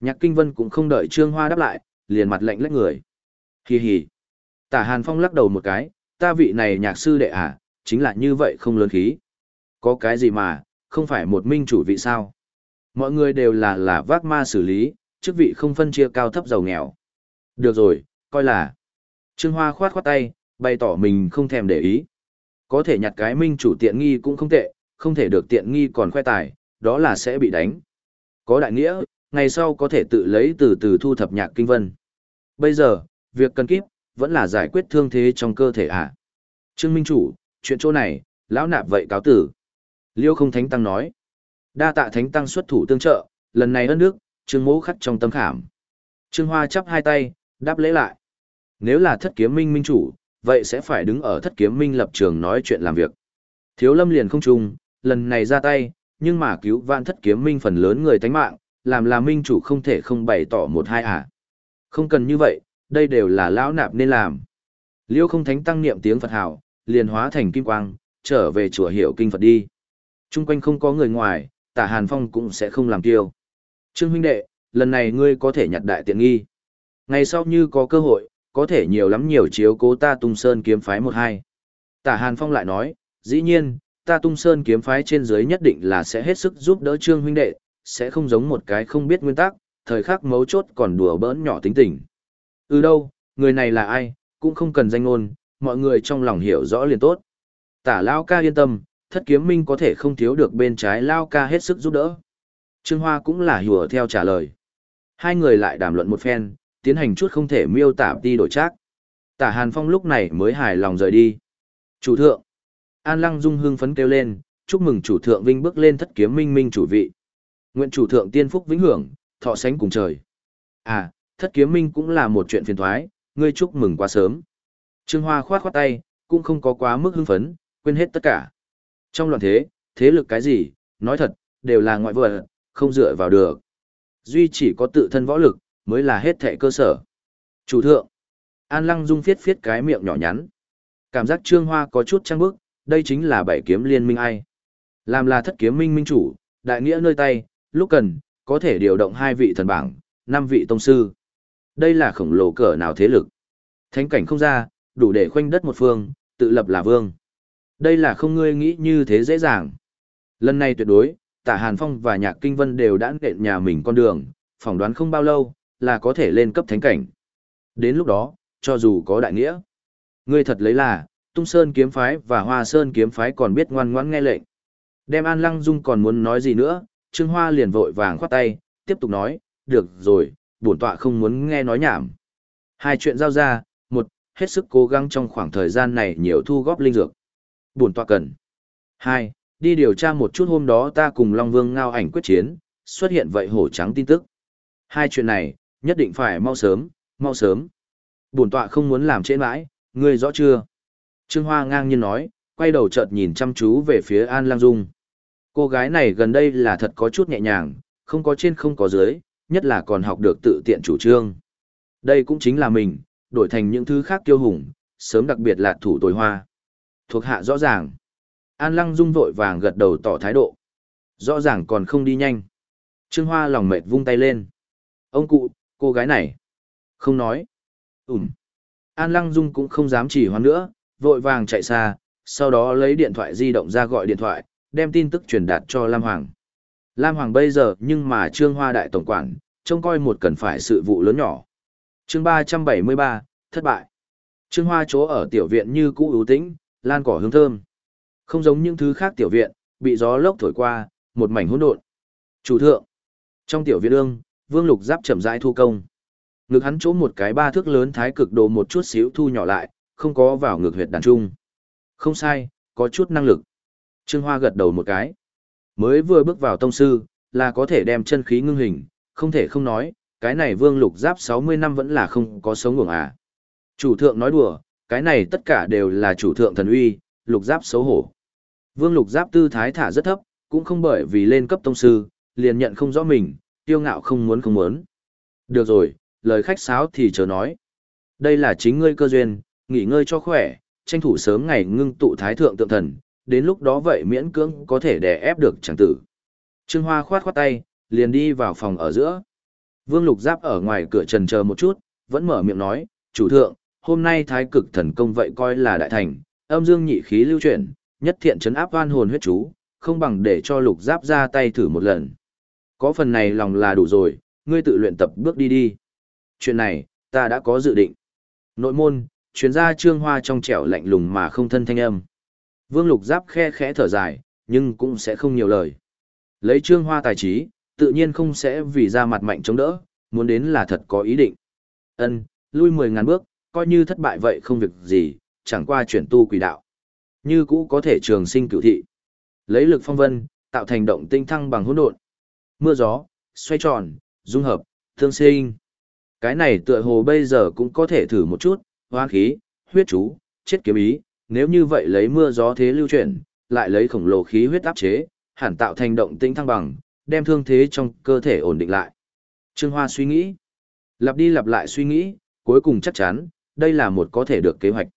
Nhạc Kinh Vân cũng không đợi Trương Hoa đáp lại, liền mặt lạnh lách người. Hì hì. Tả Hàn Phong lắc đầu một cái, ta vị này nhạc sư đệ à, chính là như vậy không lớn khí. Có cái gì mà, không phải một minh chủ vị sao? Mọi người đều là là vác ma xử lý, chức vị không phân chia cao thấp giàu nghèo. Được rồi, coi là. Trương Hoa khoát khoát tay, bày tỏ mình không thèm để ý. Có thể nhặt cái minh chủ tiện nghi cũng không tệ, không thể được tiện nghi còn khoe tài, đó là sẽ bị đánh. Có đại nghĩa, ngày sau có thể tự lấy từ từ thu thập nhạc kinh vân. Bây giờ, việc cần kíp, vẫn là giải quyết thương thế trong cơ thể ạ. À? Trương Minh Chủ, chuyện chỗ này, lão nạp vậy cáo tử. Liêu không thánh tăng nói. Đa tạ thánh tăng xuất thủ tương trợ, lần này ân nước, Trương Mỗ khắc trong tâm khảm. Trương Hoa chắp hai tay, đáp lễ lại. Nếu là thất kiếm minh minh chủ, vậy sẽ phải đứng ở thất kiếm minh lập trường nói chuyện làm việc. Thiếu lâm liền không trung, lần này ra tay, nhưng mà cứu vạn thất kiếm minh phần lớn người tánh mạng, làm là minh chủ không thể không bày tỏ một hai à. Không cần như vậy, đây đều là lão nạp nên làm. Liêu không thánh tăng niệm tiếng Phật hảo, liền hóa thành kim quang, trở về chùa hiểu kinh Phật đi. Trung quanh không có người ngoài, tả Hàn Phong cũng sẽ không làm tiêu. Trương huynh đệ, lần này ngươi có thể nhặt đại tiện nghi. Ngày sau như có cơ hội, có thể nhiều lắm nhiều chiếu cố ta tung sơn kiếm phái một hai. Tả Hàn Phong lại nói, dĩ nhiên, ta tung sơn kiếm phái trên dưới nhất định là sẽ hết sức giúp đỡ trương huynh đệ, sẽ không giống một cái không biết nguyên tắc, thời khắc mấu chốt còn đùa bỡn nhỏ tính tình. Ừ đâu, người này là ai, cũng không cần danh ngôn, mọi người trong lòng hiểu rõ liền tốt. Tả Lao ca yên tâm, thất kiếm minh có thể không thiếu được bên trái Lao ca hết sức giúp đỡ. Trương Hoa cũng là hùa theo trả lời. Hai người lại đàm luận một phen, tiến hành chút không thể miêu tả đi đổi trác. Tả Hàn Phong lúc này mới hài lòng rời đi. Chủ thượng. An Lăng Dung hưng phấn kêu lên, chúc mừng chủ thượng vinh bước lên thất kiếm minh minh chủ vị. Nguyện chủ thượng tiên phúc vĩnh hưởng, thọ sánh cùng trời. À, thất kiếm minh cũng là một chuyện phiền thoái, ngươi chúc mừng quá sớm. Trương Hoa khoát khoát tay, cũng không có quá mức hưng phấn, quên hết tất cả. Trong loạn thế, thế lực cái gì, nói thật, đều là ngoại vật, không dựa vào được. Duy chỉ có tự thân võ lực, mới là hết thệ cơ sở. Chủ thượng, An Lăng Dung phiết phiết cái miệng nhỏ nhắn. Cảm giác Trương Hoa có chút trăng bức, đây chính là bảy kiếm liên minh ai. Làm là thất kiếm minh minh chủ, đại nghĩa nơi tay, lúc cần, có thể điều động hai vị thần bảng, năm vị tông sư. Đây là khổng lồ cỡ nào thế lực. Thánh cảnh không ra, đủ để khoanh đất một phương, tự lập là vương. Đây là không ngươi nghĩ như thế dễ dàng. Lần này tuyệt đối, tả Hàn Phong và Nhạc Kinh Vân đều đã nện nhà mình con đường, phỏng đoán không bao lâu, là có thể lên cấp thánh cảnh. Đến lúc đó, cho dù có đại nghĩa, ngươi thật lấy là, Tung Sơn kiếm phái và Hoa Sơn kiếm phái còn biết ngoan ngoãn nghe lệnh. Đem An Lăng Dung còn muốn nói gì nữa, Trương Hoa liền vội vàng khoát tay, tiếp tục nói, được rồi, bổn tọa không muốn nghe nói nhảm. Hai chuyện giao ra, một, hết sức cố gắng trong khoảng thời gian này nhiều thu góp linh dược. Bổn tọa cần. Hai, đi điều tra một chút hôm đó ta cùng Long Vương ngao ảnh quyết chiến, xuất hiện vậy hổ trắng tin tức. Hai chuyện này, nhất định phải mau sớm, mau sớm. Bổn tọa không muốn làm trễ mãi, ngươi rõ chưa? Trương Hoa ngang nhiên nói, quay đầu chợt nhìn chăm chú về phía An Lang Dung. Cô gái này gần đây là thật có chút nhẹ nhàng, không có trên không có dưới, nhất là còn học được tự tiện chủ trương. Đây cũng chính là mình, đổi thành những thứ khác tiêu hùng, sớm đặc biệt là thủ tồi hoa. Thuộc hạ rõ ràng. An Lăng Dung vội vàng gật đầu tỏ thái độ. Rõ ràng còn không đi nhanh. Trương Hoa lòng mệt vung tay lên. Ông cụ, cô gái này. Không nói. Ừm. An Lăng Dung cũng không dám chỉ hoan nữa, vội vàng chạy xa, sau đó lấy điện thoại di động ra gọi điện thoại, đem tin tức truyền đạt cho Lam Hoàng. Lam Hoàng bây giờ nhưng mà Trương Hoa đại tổng quản, trông coi một cần phải sự vụ lớn nhỏ. chương 373, thất bại. Trương Hoa chỗ ở tiểu viện như cũ ưu tĩnh, lan cỏ hương thơm. Không giống những thứ khác tiểu viện, bị gió lốc thổi qua, một mảnh hỗn độn. Chủ thượng. Trong tiểu viện ương, Vương Lục Giáp chậm rãi thu công. Ngực hắn chỗ một cái ba thước lớn thái cực đồ một chút xíu thu nhỏ lại, không có vào ngược huyệt đàn trung. Không sai, có chút năng lực. Trương Hoa gật đầu một cái. Mới vừa bước vào tông sư, là có thể đem chân khí ngưng hình, không thể không nói, cái này vương lục giáp 60 năm vẫn là không có sống ngủng à. Chủ thượng nói đùa, cái này tất cả đều là chủ thượng thần uy, lục giáp xấu hổ. Vương lục giáp tư thái thả rất thấp, cũng không bởi vì lên cấp tông sư, liền nhận không rõ mình, tiêu ngạo không muốn không muốn. Được rồi, lời khách sáo thì chờ nói. Đây là chính ngươi cơ duyên, nghỉ ngơi cho khỏe, tranh thủ sớm ngày ngưng tụ thái thượng tượng thần, đến lúc đó vậy miễn cưỡng có thể đè ép được chẳng tử. Trương Hoa khoát khoát tay, liền đi vào phòng ở giữa. Vương Lục Giáp ở ngoài cửa trần chờ một chút, vẫn mở miệng nói, chủ thượng, hôm nay thái cực thần công vậy coi là đại thành, âm dương nhị khí lưu chuyển, nhất thiện chấn áp oan hồn huyết chú, không bằng để cho Lục Giáp ra tay thử một lần. Có phần này lòng là đủ rồi, ngươi tự luyện tập bước đi đi. Chuyện này, ta đã có dự định. Nội môn, chuyên gia trương hoa trong trẻo lạnh lùng mà không thân thanh âm. Vương Lục Giáp khe khẽ thở dài, nhưng cũng sẽ không nhiều lời. Lấy trương hoa tài trí, tự nhiên không sẽ vì ra mặt mạnh chống đỡ, muốn đến là thật có ý định. Ân, lui mười ngàn bước, coi như thất bại vậy không việc gì, chẳng qua chuyển tu quỷ đạo. Như cũ có thể trường sinh cửu thị. Lấy lực phong vân, tạo thành động tinh thăng bằng hỗn độn. Mưa gió, xoay tròn, dung hợp, thương sinh. Cái này tựa hồ bây giờ cũng có thể thử một chút, hoa khí, huyết chú, chết kiếm ý, nếu như vậy lấy mưa gió thế lưu chuyển, lại lấy khổng lồ khí huyết áp chế, hẳn tạo thành động tĩnh thăng bằng, đem thương thế trong cơ thể ổn định lại. Trương Hoa suy nghĩ, lặp đi lặp lại suy nghĩ, cuối cùng chắc chắn, đây là một có thể được kế hoạch.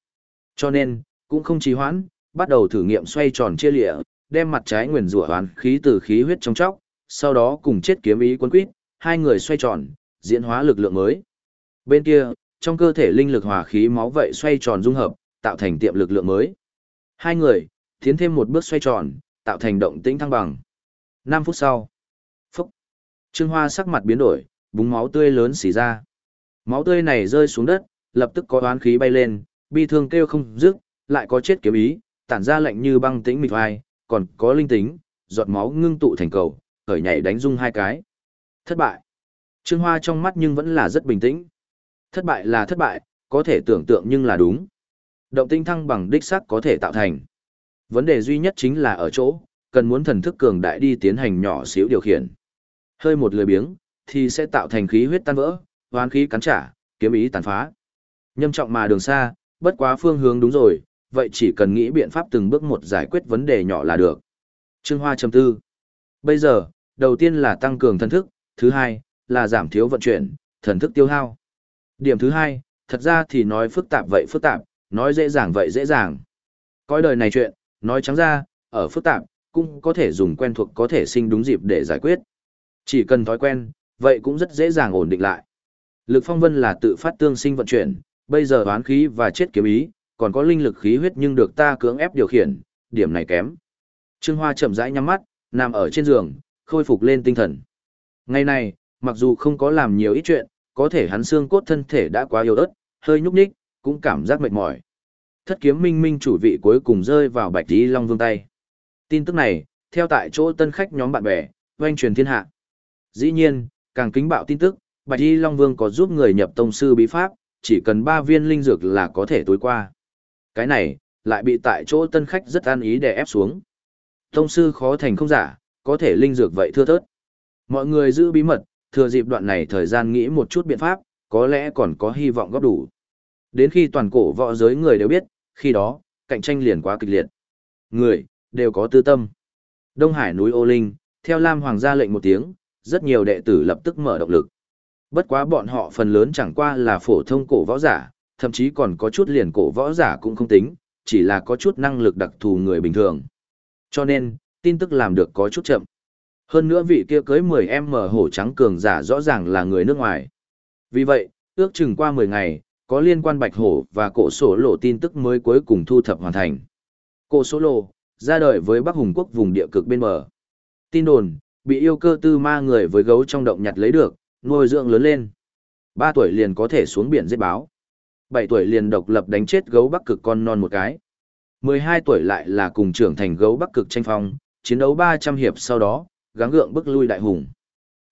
Cho nên, cũng không trì hoãn, bắt đầu thử nghiệm xoay tròn chia lịa, đem mặt trái nguyền rủa hoán khí từ khí huyết trong chóc, sau đó cùng chết kiếm ý quân quýt, hai người xoay tròn, diễn hóa lực lượng mới. Bên kia, trong cơ thể linh lực hòa khí máu vậy xoay tròn dung hợp, tạo thành tiệm lực lượng mới. Hai người, tiến thêm một bước xoay tròn, tạo thành động tĩnh thăng bằng. 5 phút sau, phúc, Trương Hoa sắc mặt biến đổi, búng máu tươi lớn xỉ ra. Máu tươi này rơi xuống đất, lập tức có oán khí bay lên, bi thương kêu không dứt, lại có chết kiếm ý, tản ra lạnh như băng tĩnh mịt vai, còn có linh tính, giọt máu ngưng tụ thành cầu, khởi nhảy đánh rung hai cái. Thất bại. Trương Hoa trong mắt nhưng vẫn là rất bình tĩnh. Thất bại là thất bại, có thể tưởng tượng nhưng là đúng. Động tinh thăng bằng đích sắc có thể tạo thành. Vấn đề duy nhất chính là ở chỗ, cần muốn thần thức cường đại đi tiến hành nhỏ xíu điều khiển. Hơi một lười biếng, thì sẽ tạo thành khí huyết tan vỡ, hoán khí cắn trả, kiếm ý tàn phá. Nhâm trọng mà đường xa, bất quá phương hướng đúng rồi, vậy chỉ cần nghĩ biện pháp từng bước một giải quyết vấn đề nhỏ là được. Trương Hoa trầm tư. Bây giờ, đầu tiên là tăng cường thần thức, thứ hai là giảm thiếu vận chuyển, thần thức tiêu hao. Điểm thứ hai, thật ra thì nói phức tạp vậy phức tạp, nói dễ dàng vậy dễ dàng. Coi đời này chuyện, nói trắng ra, ở phức tạp, cũng có thể dùng quen thuộc có thể sinh đúng dịp để giải quyết. Chỉ cần thói quen, vậy cũng rất dễ dàng ổn định lại. Lực phong vân là tự phát tương sinh vận chuyển, bây giờ đoán khí và chết kiếm ý, còn có linh lực khí huyết nhưng được ta cưỡng ép điều khiển, điểm này kém. Trương Hoa chậm rãi nhắm mắt, nằm ở trên giường, khôi phục lên tinh thần. Ngày này, mặc dù không có làm nhiều ít chuyện, có thể hắn xương cốt thân thể đã quá yếu ớt, hơi nhúc nhích, cũng cảm giác mệt mỏi. Thất kiếm minh minh chủ vị cuối cùng rơi vào bạch tí long vương tay. Tin tức này, theo tại chỗ tân khách nhóm bạn bè, oanh truyền thiên hạ. Dĩ nhiên, càng kính bạo tin tức, bạch y long vương có giúp người nhập tông sư bí pháp, chỉ cần ba viên linh dược là có thể tối qua. Cái này, lại bị tại chỗ tân khách rất an ý để ép xuống. Tông sư khó thành không giả, có thể linh dược vậy thưa thớt. Mọi người giữ bí mật, thừa dịp đoạn này thời gian nghĩ một chút biện pháp, có lẽ còn có hy vọng góp đủ. Đến khi toàn cổ võ giới người đều biết, khi đó, cạnh tranh liền quá kịch liệt. Người, đều có tư tâm. Đông Hải núi Ô Linh, theo Lam Hoàng gia lệnh một tiếng, rất nhiều đệ tử lập tức mở động lực. Bất quá bọn họ phần lớn chẳng qua là phổ thông cổ võ giả, thậm chí còn có chút liền cổ võ giả cũng không tính, chỉ là có chút năng lực đặc thù người bình thường. Cho nên, tin tức làm được có chút chậm. Hơn nữa vị kia cưới 10 em mở hổ trắng cường giả rõ ràng là người nước ngoài. Vì vậy, ước chừng qua 10 ngày, có liên quan bạch hổ và cổ sổ lộ tin tức mới cuối cùng thu thập hoàn thành. Cổ sổ lộ, ra đời với Bắc Hùng quốc vùng địa cực bên bờ. Tin đồn, bị yêu cơ tư ma người với gấu trong động nhặt lấy được, nuôi dưỡng lớn lên. 3 tuổi liền có thể xuống biển giết báo. 7 tuổi liền độc lập đánh chết gấu bắc cực con non một cái. 12 tuổi lại là cùng trưởng thành gấu bắc cực tranh phong, chiến đấu 300 hiệp sau đó, gắng gượng bức lui đại hùng.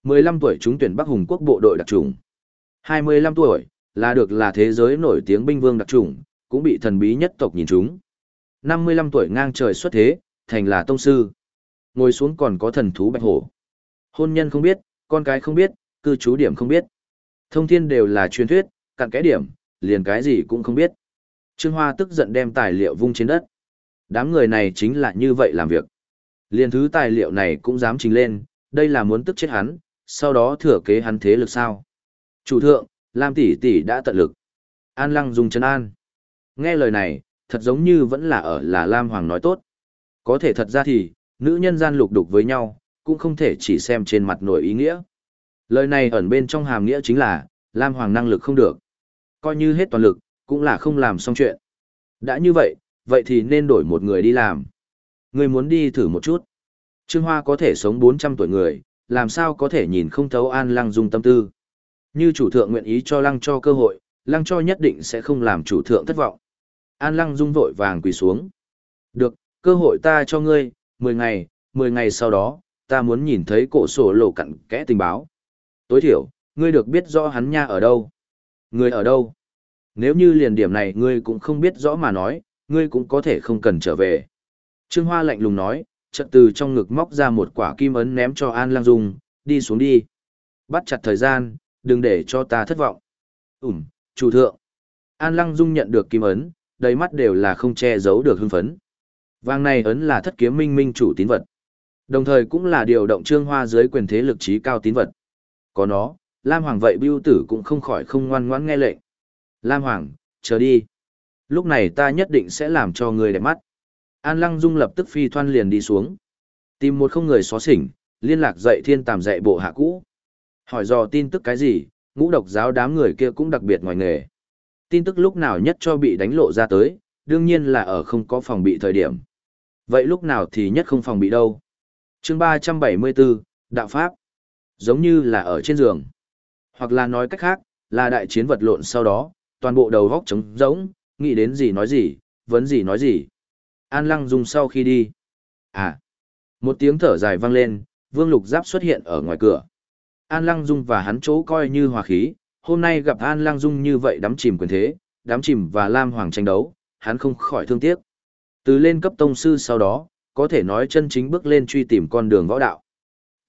15 tuổi trúng tuyển Bắc Hùng quốc bộ đội đặc trùng. 25 tuổi, là được là thế giới nổi tiếng binh vương đặc trùng, cũng bị thần bí nhất tộc nhìn trúng. 55 tuổi ngang trời xuất thế, thành là tông sư. Ngồi xuống còn có thần thú bạch hổ. Hôn nhân không biết, con cái không biết, cư trú điểm không biết. Thông thiên đều là truyền thuyết, cặn cái điểm, liền cái gì cũng không biết. Trương Hoa tức giận đem tài liệu vung trên đất. Đám người này chính là như vậy làm việc. Liền thứ tài liệu này cũng dám trình lên, đây là muốn tức chết hắn, sau đó thừa kế hắn thế lực sao. Chủ thượng, Lam tỷ tỷ đã tận lực. An lăng dùng chân an. Nghe lời này, thật giống như vẫn là ở là Lam Hoàng nói tốt. Có thể thật ra thì, nữ nhân gian lục đục với nhau, cũng không thể chỉ xem trên mặt nổi ý nghĩa. Lời này ẩn bên trong hàm nghĩa chính là, Lam Hoàng năng lực không được. Coi như hết toàn lực, cũng là không làm xong chuyện. Đã như vậy, vậy thì nên đổi một người đi làm. Người muốn đi thử một chút. Trương Hoa có thể sống 400 tuổi người, làm sao có thể nhìn không thấu An Lăng dung tâm tư. Như chủ thượng nguyện ý cho Lăng cho cơ hội, Lăng cho nhất định sẽ không làm chủ thượng thất vọng. An Lăng dung vội vàng quỳ xuống. Được, cơ hội ta cho ngươi, 10 ngày, 10 ngày sau đó, ta muốn nhìn thấy cổ sổ lộ cặn kẽ tình báo. Tối thiểu, ngươi được biết rõ hắn nha ở đâu. Ngươi ở đâu? Nếu như liền điểm này ngươi cũng không biết rõ mà nói, ngươi cũng có thể không cần trở về. Trương Hoa lạnh lùng nói, chợt từ trong ngực móc ra một quả kim ấn ném cho An Lang Dung, đi xuống đi. Bắt chặt thời gian, đừng để cho ta thất vọng. Ừm, chủ thượng. An Lăng Dung nhận được kim ấn, đầy mắt đều là không che giấu được hưng phấn. Vàng này ấn là thất kiếm minh minh chủ tín vật. Đồng thời cũng là điều động trương hoa dưới quyền thế lực trí cao tín vật. Có nó, Lam Hoàng vậy biêu tử cũng không khỏi không ngoan ngoãn nghe lệnh. Lam Hoàng, chờ đi. Lúc này ta nhất định sẽ làm cho người đẹp mắt. An Lăng Dung lập tức phi thoan liền đi xuống. Tìm một không người xóa xỉnh, liên lạc dạy thiên tàm dạy bộ hạ cũ. Hỏi dò tin tức cái gì, ngũ độc giáo đám người kia cũng đặc biệt ngoài nghề. Tin tức lúc nào nhất cho bị đánh lộ ra tới, đương nhiên là ở không có phòng bị thời điểm. Vậy lúc nào thì nhất không phòng bị đâu? chương 374, Đạo Pháp. Giống như là ở trên giường. Hoặc là nói cách khác, là đại chiến vật lộn sau đó, toàn bộ đầu góc trống rỗng, nghĩ đến gì nói gì, vấn gì nói gì. An Lăng Dung sau khi đi. À. Một tiếng thở dài vang lên, Vương Lục Giáp xuất hiện ở ngoài cửa. An Lăng Dung và hắn chỗ coi như hòa khí, hôm nay gặp An Lăng Dung như vậy đắm chìm quyền thế, đắm chìm và Lam Hoàng tranh đấu, hắn không khỏi thương tiếc. Từ lên cấp tông sư sau đó, có thể nói chân chính bước lên truy tìm con đường võ đạo.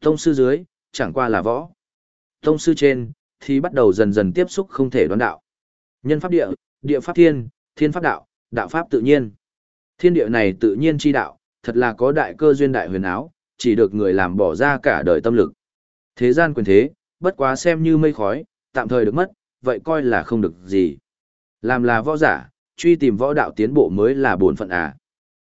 Tông sư dưới, chẳng qua là võ. Tông sư trên, thì bắt đầu dần dần tiếp xúc không thể đoán đạo. Nhân pháp địa, địa pháp thiên, thiên pháp đạo, đạo pháp tự nhiên. Thiên địa này tự nhiên chi đạo, thật là có đại cơ duyên đại huyền áo, chỉ được người làm bỏ ra cả đời tâm lực. Thế gian quyền thế, bất quá xem như mây khói, tạm thời được mất, vậy coi là không được gì. Làm là võ giả, truy tìm võ đạo tiến bộ mới là bổn phận à.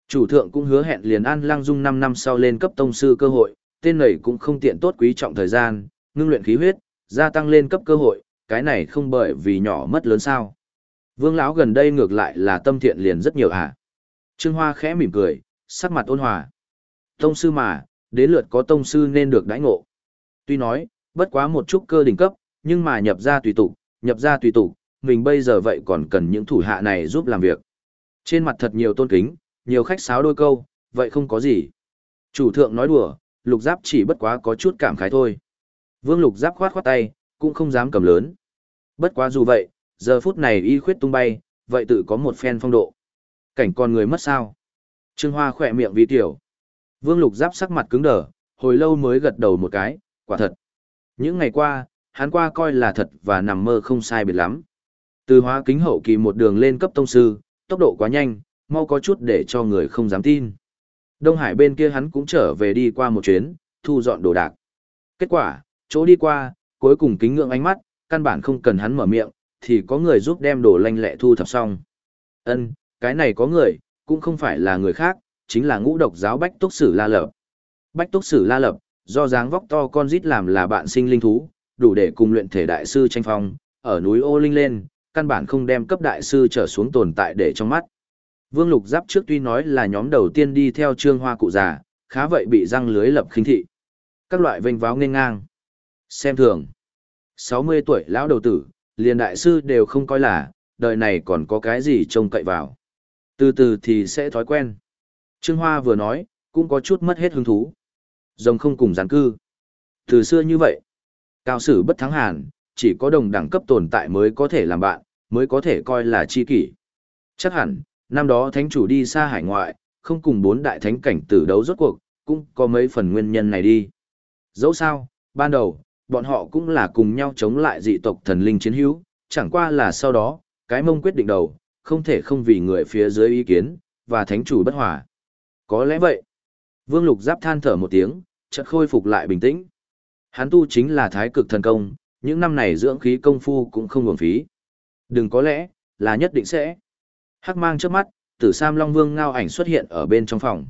Chủ thượng cũng hứa hẹn liền An Lang Dung 5 năm sau lên cấp tông sư cơ hội, tên này cũng không tiện tốt quý trọng thời gian, ngưng luyện khí huyết, gia tăng lên cấp cơ hội, cái này không bởi vì nhỏ mất lớn sao. Vương lão gần đây ngược lại là tâm thiện liền rất nhiều à. Trương Hoa khẽ mỉm cười, sắc mặt ôn hòa. Tông sư mà, đến lượt có tông sư nên được đãi ngộ. Tuy nói, bất quá một chút cơ đỉnh cấp, nhưng mà nhập ra tùy tục, nhập ra tùy tục, mình bây giờ vậy còn cần những thủ hạ này giúp làm việc. Trên mặt thật nhiều tôn kính, nhiều khách sáo đôi câu, vậy không có gì. Chủ thượng nói đùa, lục giáp chỉ bất quá có chút cảm khái thôi. Vương lục giáp khoát khoát tay, cũng không dám cầm lớn. Bất quá dù vậy, giờ phút này y khuyết tung bay, vậy tự có một phen phong độ. Cảnh con người mất sao? Trương Hoa khỏe miệng vì tiểu. Vương lục giáp sắc mặt cứng đờ, hồi lâu mới gật đầu một cái, quả thật. Những ngày qua, hắn qua coi là thật và nằm mơ không sai biệt lắm. Từ hóa kính hậu kỳ một đường lên cấp tông sư, tốc độ quá nhanh, mau có chút để cho người không dám tin. Đông Hải bên kia hắn cũng trở về đi qua một chuyến, thu dọn đồ đạc. Kết quả, chỗ đi qua, cuối cùng kính ngưỡng ánh mắt, căn bản không cần hắn mở miệng, thì có người giúp đem đồ lanh lẹ thu thập xong. Ân, cái này có người, cũng không phải là người khác, chính là ngũ độc giáo Bách Túc Sử La Lập. Bách Túc Sử La Lập, do dáng vóc to con rít làm là bạn sinh linh thú, đủ để cùng luyện thể đại sư tranh phong, ở núi ô linh lên, căn bản không đem cấp đại sư trở xuống tồn tại để trong mắt. Vương Lục Giáp trước tuy nói là nhóm đầu tiên đi theo trương hoa cụ già, khá vậy bị răng lưới lập khinh thị. Các loại vênh váo nghênh ngang. Xem thường. 60 tuổi lão đầu tử, liền đại sư đều không coi là, đời này còn có cái gì trông cậy vào. Từ từ thì sẽ thói quen. Trương Hoa vừa nói, cũng có chút mất hết hứng thú. Rồng không cùng gián cư. Từ xưa như vậy, cao sử bất thắng hàn, chỉ có đồng đẳng cấp tồn tại mới có thể làm bạn, mới có thể coi là chi kỷ. Chắc hẳn, năm đó thánh chủ đi xa hải ngoại, không cùng bốn đại thánh cảnh tử đấu rốt cuộc, cũng có mấy phần nguyên nhân này đi. Dẫu sao, ban đầu, bọn họ cũng là cùng nhau chống lại dị tộc thần linh chiến hữu, chẳng qua là sau đó, cái mông quyết định đầu, không thể không vì người phía dưới ý kiến, và thánh chủ bất hòa. Có lẽ vậy. Vương Lục Giáp than thở một tiếng, chợt khôi phục lại bình tĩnh. Hắn tu chính là thái cực thần công, những năm này dưỡng khí công phu cũng không uổng phí. Đừng có lẽ, là nhất định sẽ. Hắc mang trước mắt, tử Sam Long Vương ngao ảnh xuất hiện ở bên trong phòng.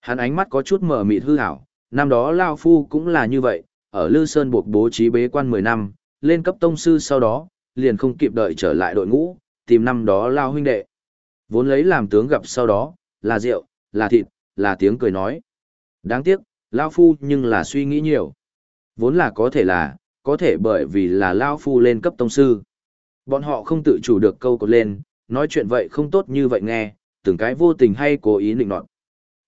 Hắn ánh mắt có chút mờ mịt hư hảo, năm đó Lao Phu cũng là như vậy, ở Lư Sơn buộc bố trí bế quan 10 năm, lên cấp tông sư sau đó, liền không kịp đợi trở lại đội ngũ, tìm năm đó Lao huynh đệ. Vốn lấy làm tướng gặp sau đó, là rượu, là thịt, là tiếng cười nói. Đáng tiếc, Lao Phu nhưng là suy nghĩ nhiều. Vốn là có thể là, có thể bởi vì là Lao Phu lên cấp tông sư. Bọn họ không tự chủ được câu cột lên, nói chuyện vậy không tốt như vậy nghe, từng cái vô tình hay cố ý định nọt.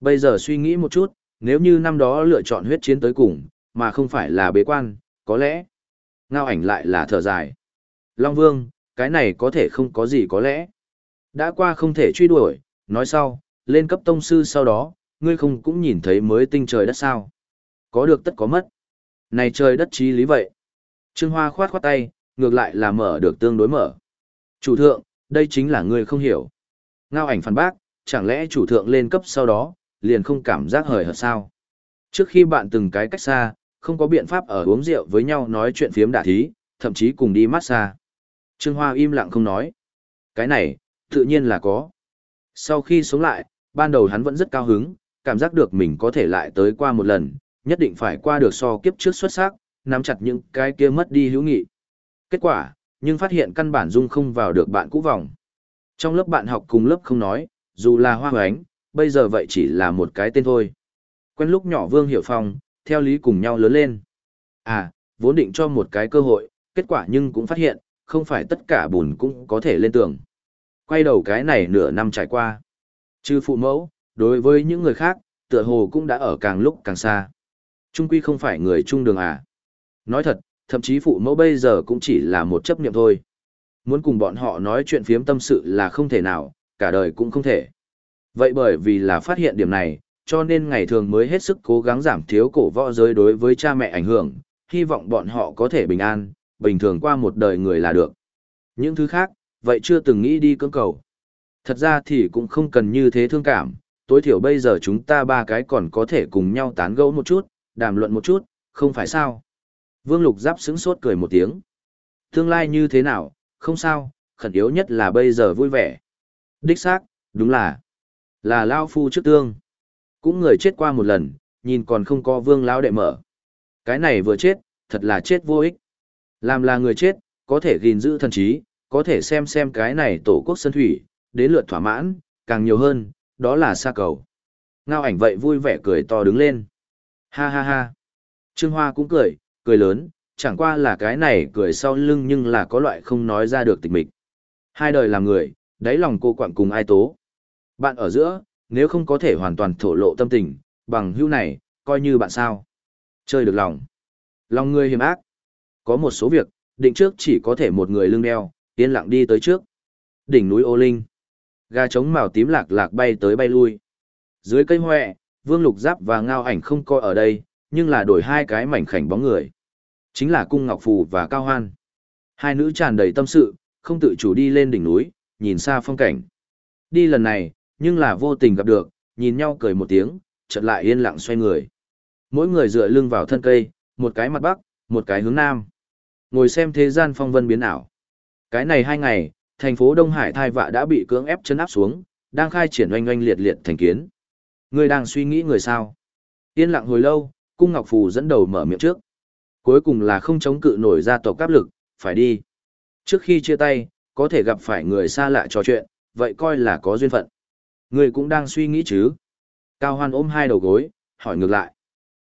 Bây giờ suy nghĩ một chút, nếu như năm đó lựa chọn huyết chiến tới cùng, mà không phải là bế quan, có lẽ, ngao ảnh lại là thở dài. Long Vương, cái này có thể không có gì có lẽ. Đã qua không thể truy đuổi, nói sau, lên cấp tông sư sau đó, ngươi không cũng nhìn thấy mới tinh trời đất sao. Có được tất có mất. Này trời đất trí lý vậy. Trương Hoa khoát khoát tay, ngược lại là mở được tương đối mở. Chủ thượng, đây chính là người không hiểu. Ngao ảnh phản bác, chẳng lẽ chủ thượng lên cấp sau đó, liền không cảm giác hời hợt sao? Trước khi bạn từng cái cách xa, không có biện pháp ở uống rượu với nhau nói chuyện phiếm đả thí, thậm chí cùng đi massage. Trương Hoa im lặng không nói. Cái này, tự nhiên là có. Sau khi sống lại, ban đầu hắn vẫn rất cao hứng, cảm giác được mình có thể lại tới qua một lần, nhất định phải qua được so kiếp trước xuất sắc, nắm chặt những cái kia mất đi hữu nghị. Kết quả, nhưng phát hiện căn bản dung không vào được bạn cũ vòng. Trong lớp bạn học cùng lớp không nói, dù là hoa hoánh, bây giờ vậy chỉ là một cái tên thôi. Quen lúc nhỏ Vương Hiểu Phong, theo lý cùng nhau lớn lên. À, vốn định cho một cái cơ hội, kết quả nhưng cũng phát hiện, không phải tất cả bùn cũng có thể lên tường. Quay đầu cái này nửa năm trải qua. Chứ phụ mẫu, đối với những người khác, tựa hồ cũng đã ở càng lúc càng xa. Trung quy không phải người chung đường à. Nói thật, thậm chí phụ mẫu bây giờ cũng chỉ là một chấp niệm thôi. Muốn cùng bọn họ nói chuyện phiếm tâm sự là không thể nào, cả đời cũng không thể. Vậy bởi vì là phát hiện điểm này, cho nên ngày thường mới hết sức cố gắng giảm thiếu cổ võ giới đối với cha mẹ ảnh hưởng, hy vọng bọn họ có thể bình an, bình thường qua một đời người là được. Những thứ khác, vậy chưa từng nghĩ đi cưỡng cầu. Thật ra thì cũng không cần như thế thương cảm, tối thiểu bây giờ chúng ta ba cái còn có thể cùng nhau tán gẫu một chút, đàm luận một chút, không phải sao. Vương Lục Giáp sững sốt cười một tiếng. Tương lai như thế nào, không sao, khẩn yếu nhất là bây giờ vui vẻ. Đích xác, đúng là, là Lao Phu trước tương. Cũng người chết qua một lần, nhìn còn không có vương lao đệ mở. Cái này vừa chết, thật là chết vô ích. Làm là người chết, có thể gìn giữ thần trí, có thể xem xem cái này tổ quốc sân thủy, đến lượt thỏa mãn, càng nhiều hơn, đó là xa cầu. Ngao ảnh vậy vui vẻ cười to đứng lên. Ha ha ha. Trương Hoa cũng cười, cười lớn, chẳng qua là cái này cười sau lưng nhưng là có loại không nói ra được tịch mịch. Hai đời làm người, đáy lòng cô quặn cùng ai tố. Bạn ở giữa, nếu không có thể hoàn toàn thổ lộ tâm tình, bằng hữu này, coi như bạn sao. Chơi được lòng. Lòng người hiểm ác. Có một số việc, định trước chỉ có thể một người lưng đeo, yên lặng đi tới trước. Đỉnh núi ô linh. Gà trống màu tím lạc lạc bay tới bay lui. Dưới cây hoẹ, vương lục giáp và ngao ảnh không coi ở đây, nhưng là đổi hai cái mảnh khảnh bóng người. Chính là cung ngọc phù và cao hoan. Hai nữ tràn đầy tâm sự, không tự chủ đi lên đỉnh núi, nhìn xa phong cảnh. Đi lần này, nhưng là vô tình gặp được, nhìn nhau cười một tiếng, chợt lại yên lặng xoay người. Mỗi người dựa lưng vào thân cây, một cái mặt bắc, một cái hướng nam. Ngồi xem thế gian phong vân biến ảo. Cái này hai ngày, thành phố Đông Hải thai vạ đã bị cưỡng ép chân áp xuống, đang khai triển oanh oanh liệt liệt thành kiến. Người đang suy nghĩ người sao? Yên lặng hồi lâu, Cung Ngọc Phù dẫn đầu mở miệng trước. Cuối cùng là không chống cự nổi ra tộc áp lực, phải đi. Trước khi chia tay, có thể gặp phải người xa lạ trò chuyện, vậy coi là có duyên phận. Người cũng đang suy nghĩ chứ? Cao Hoan ôm hai đầu gối, hỏi ngược lại.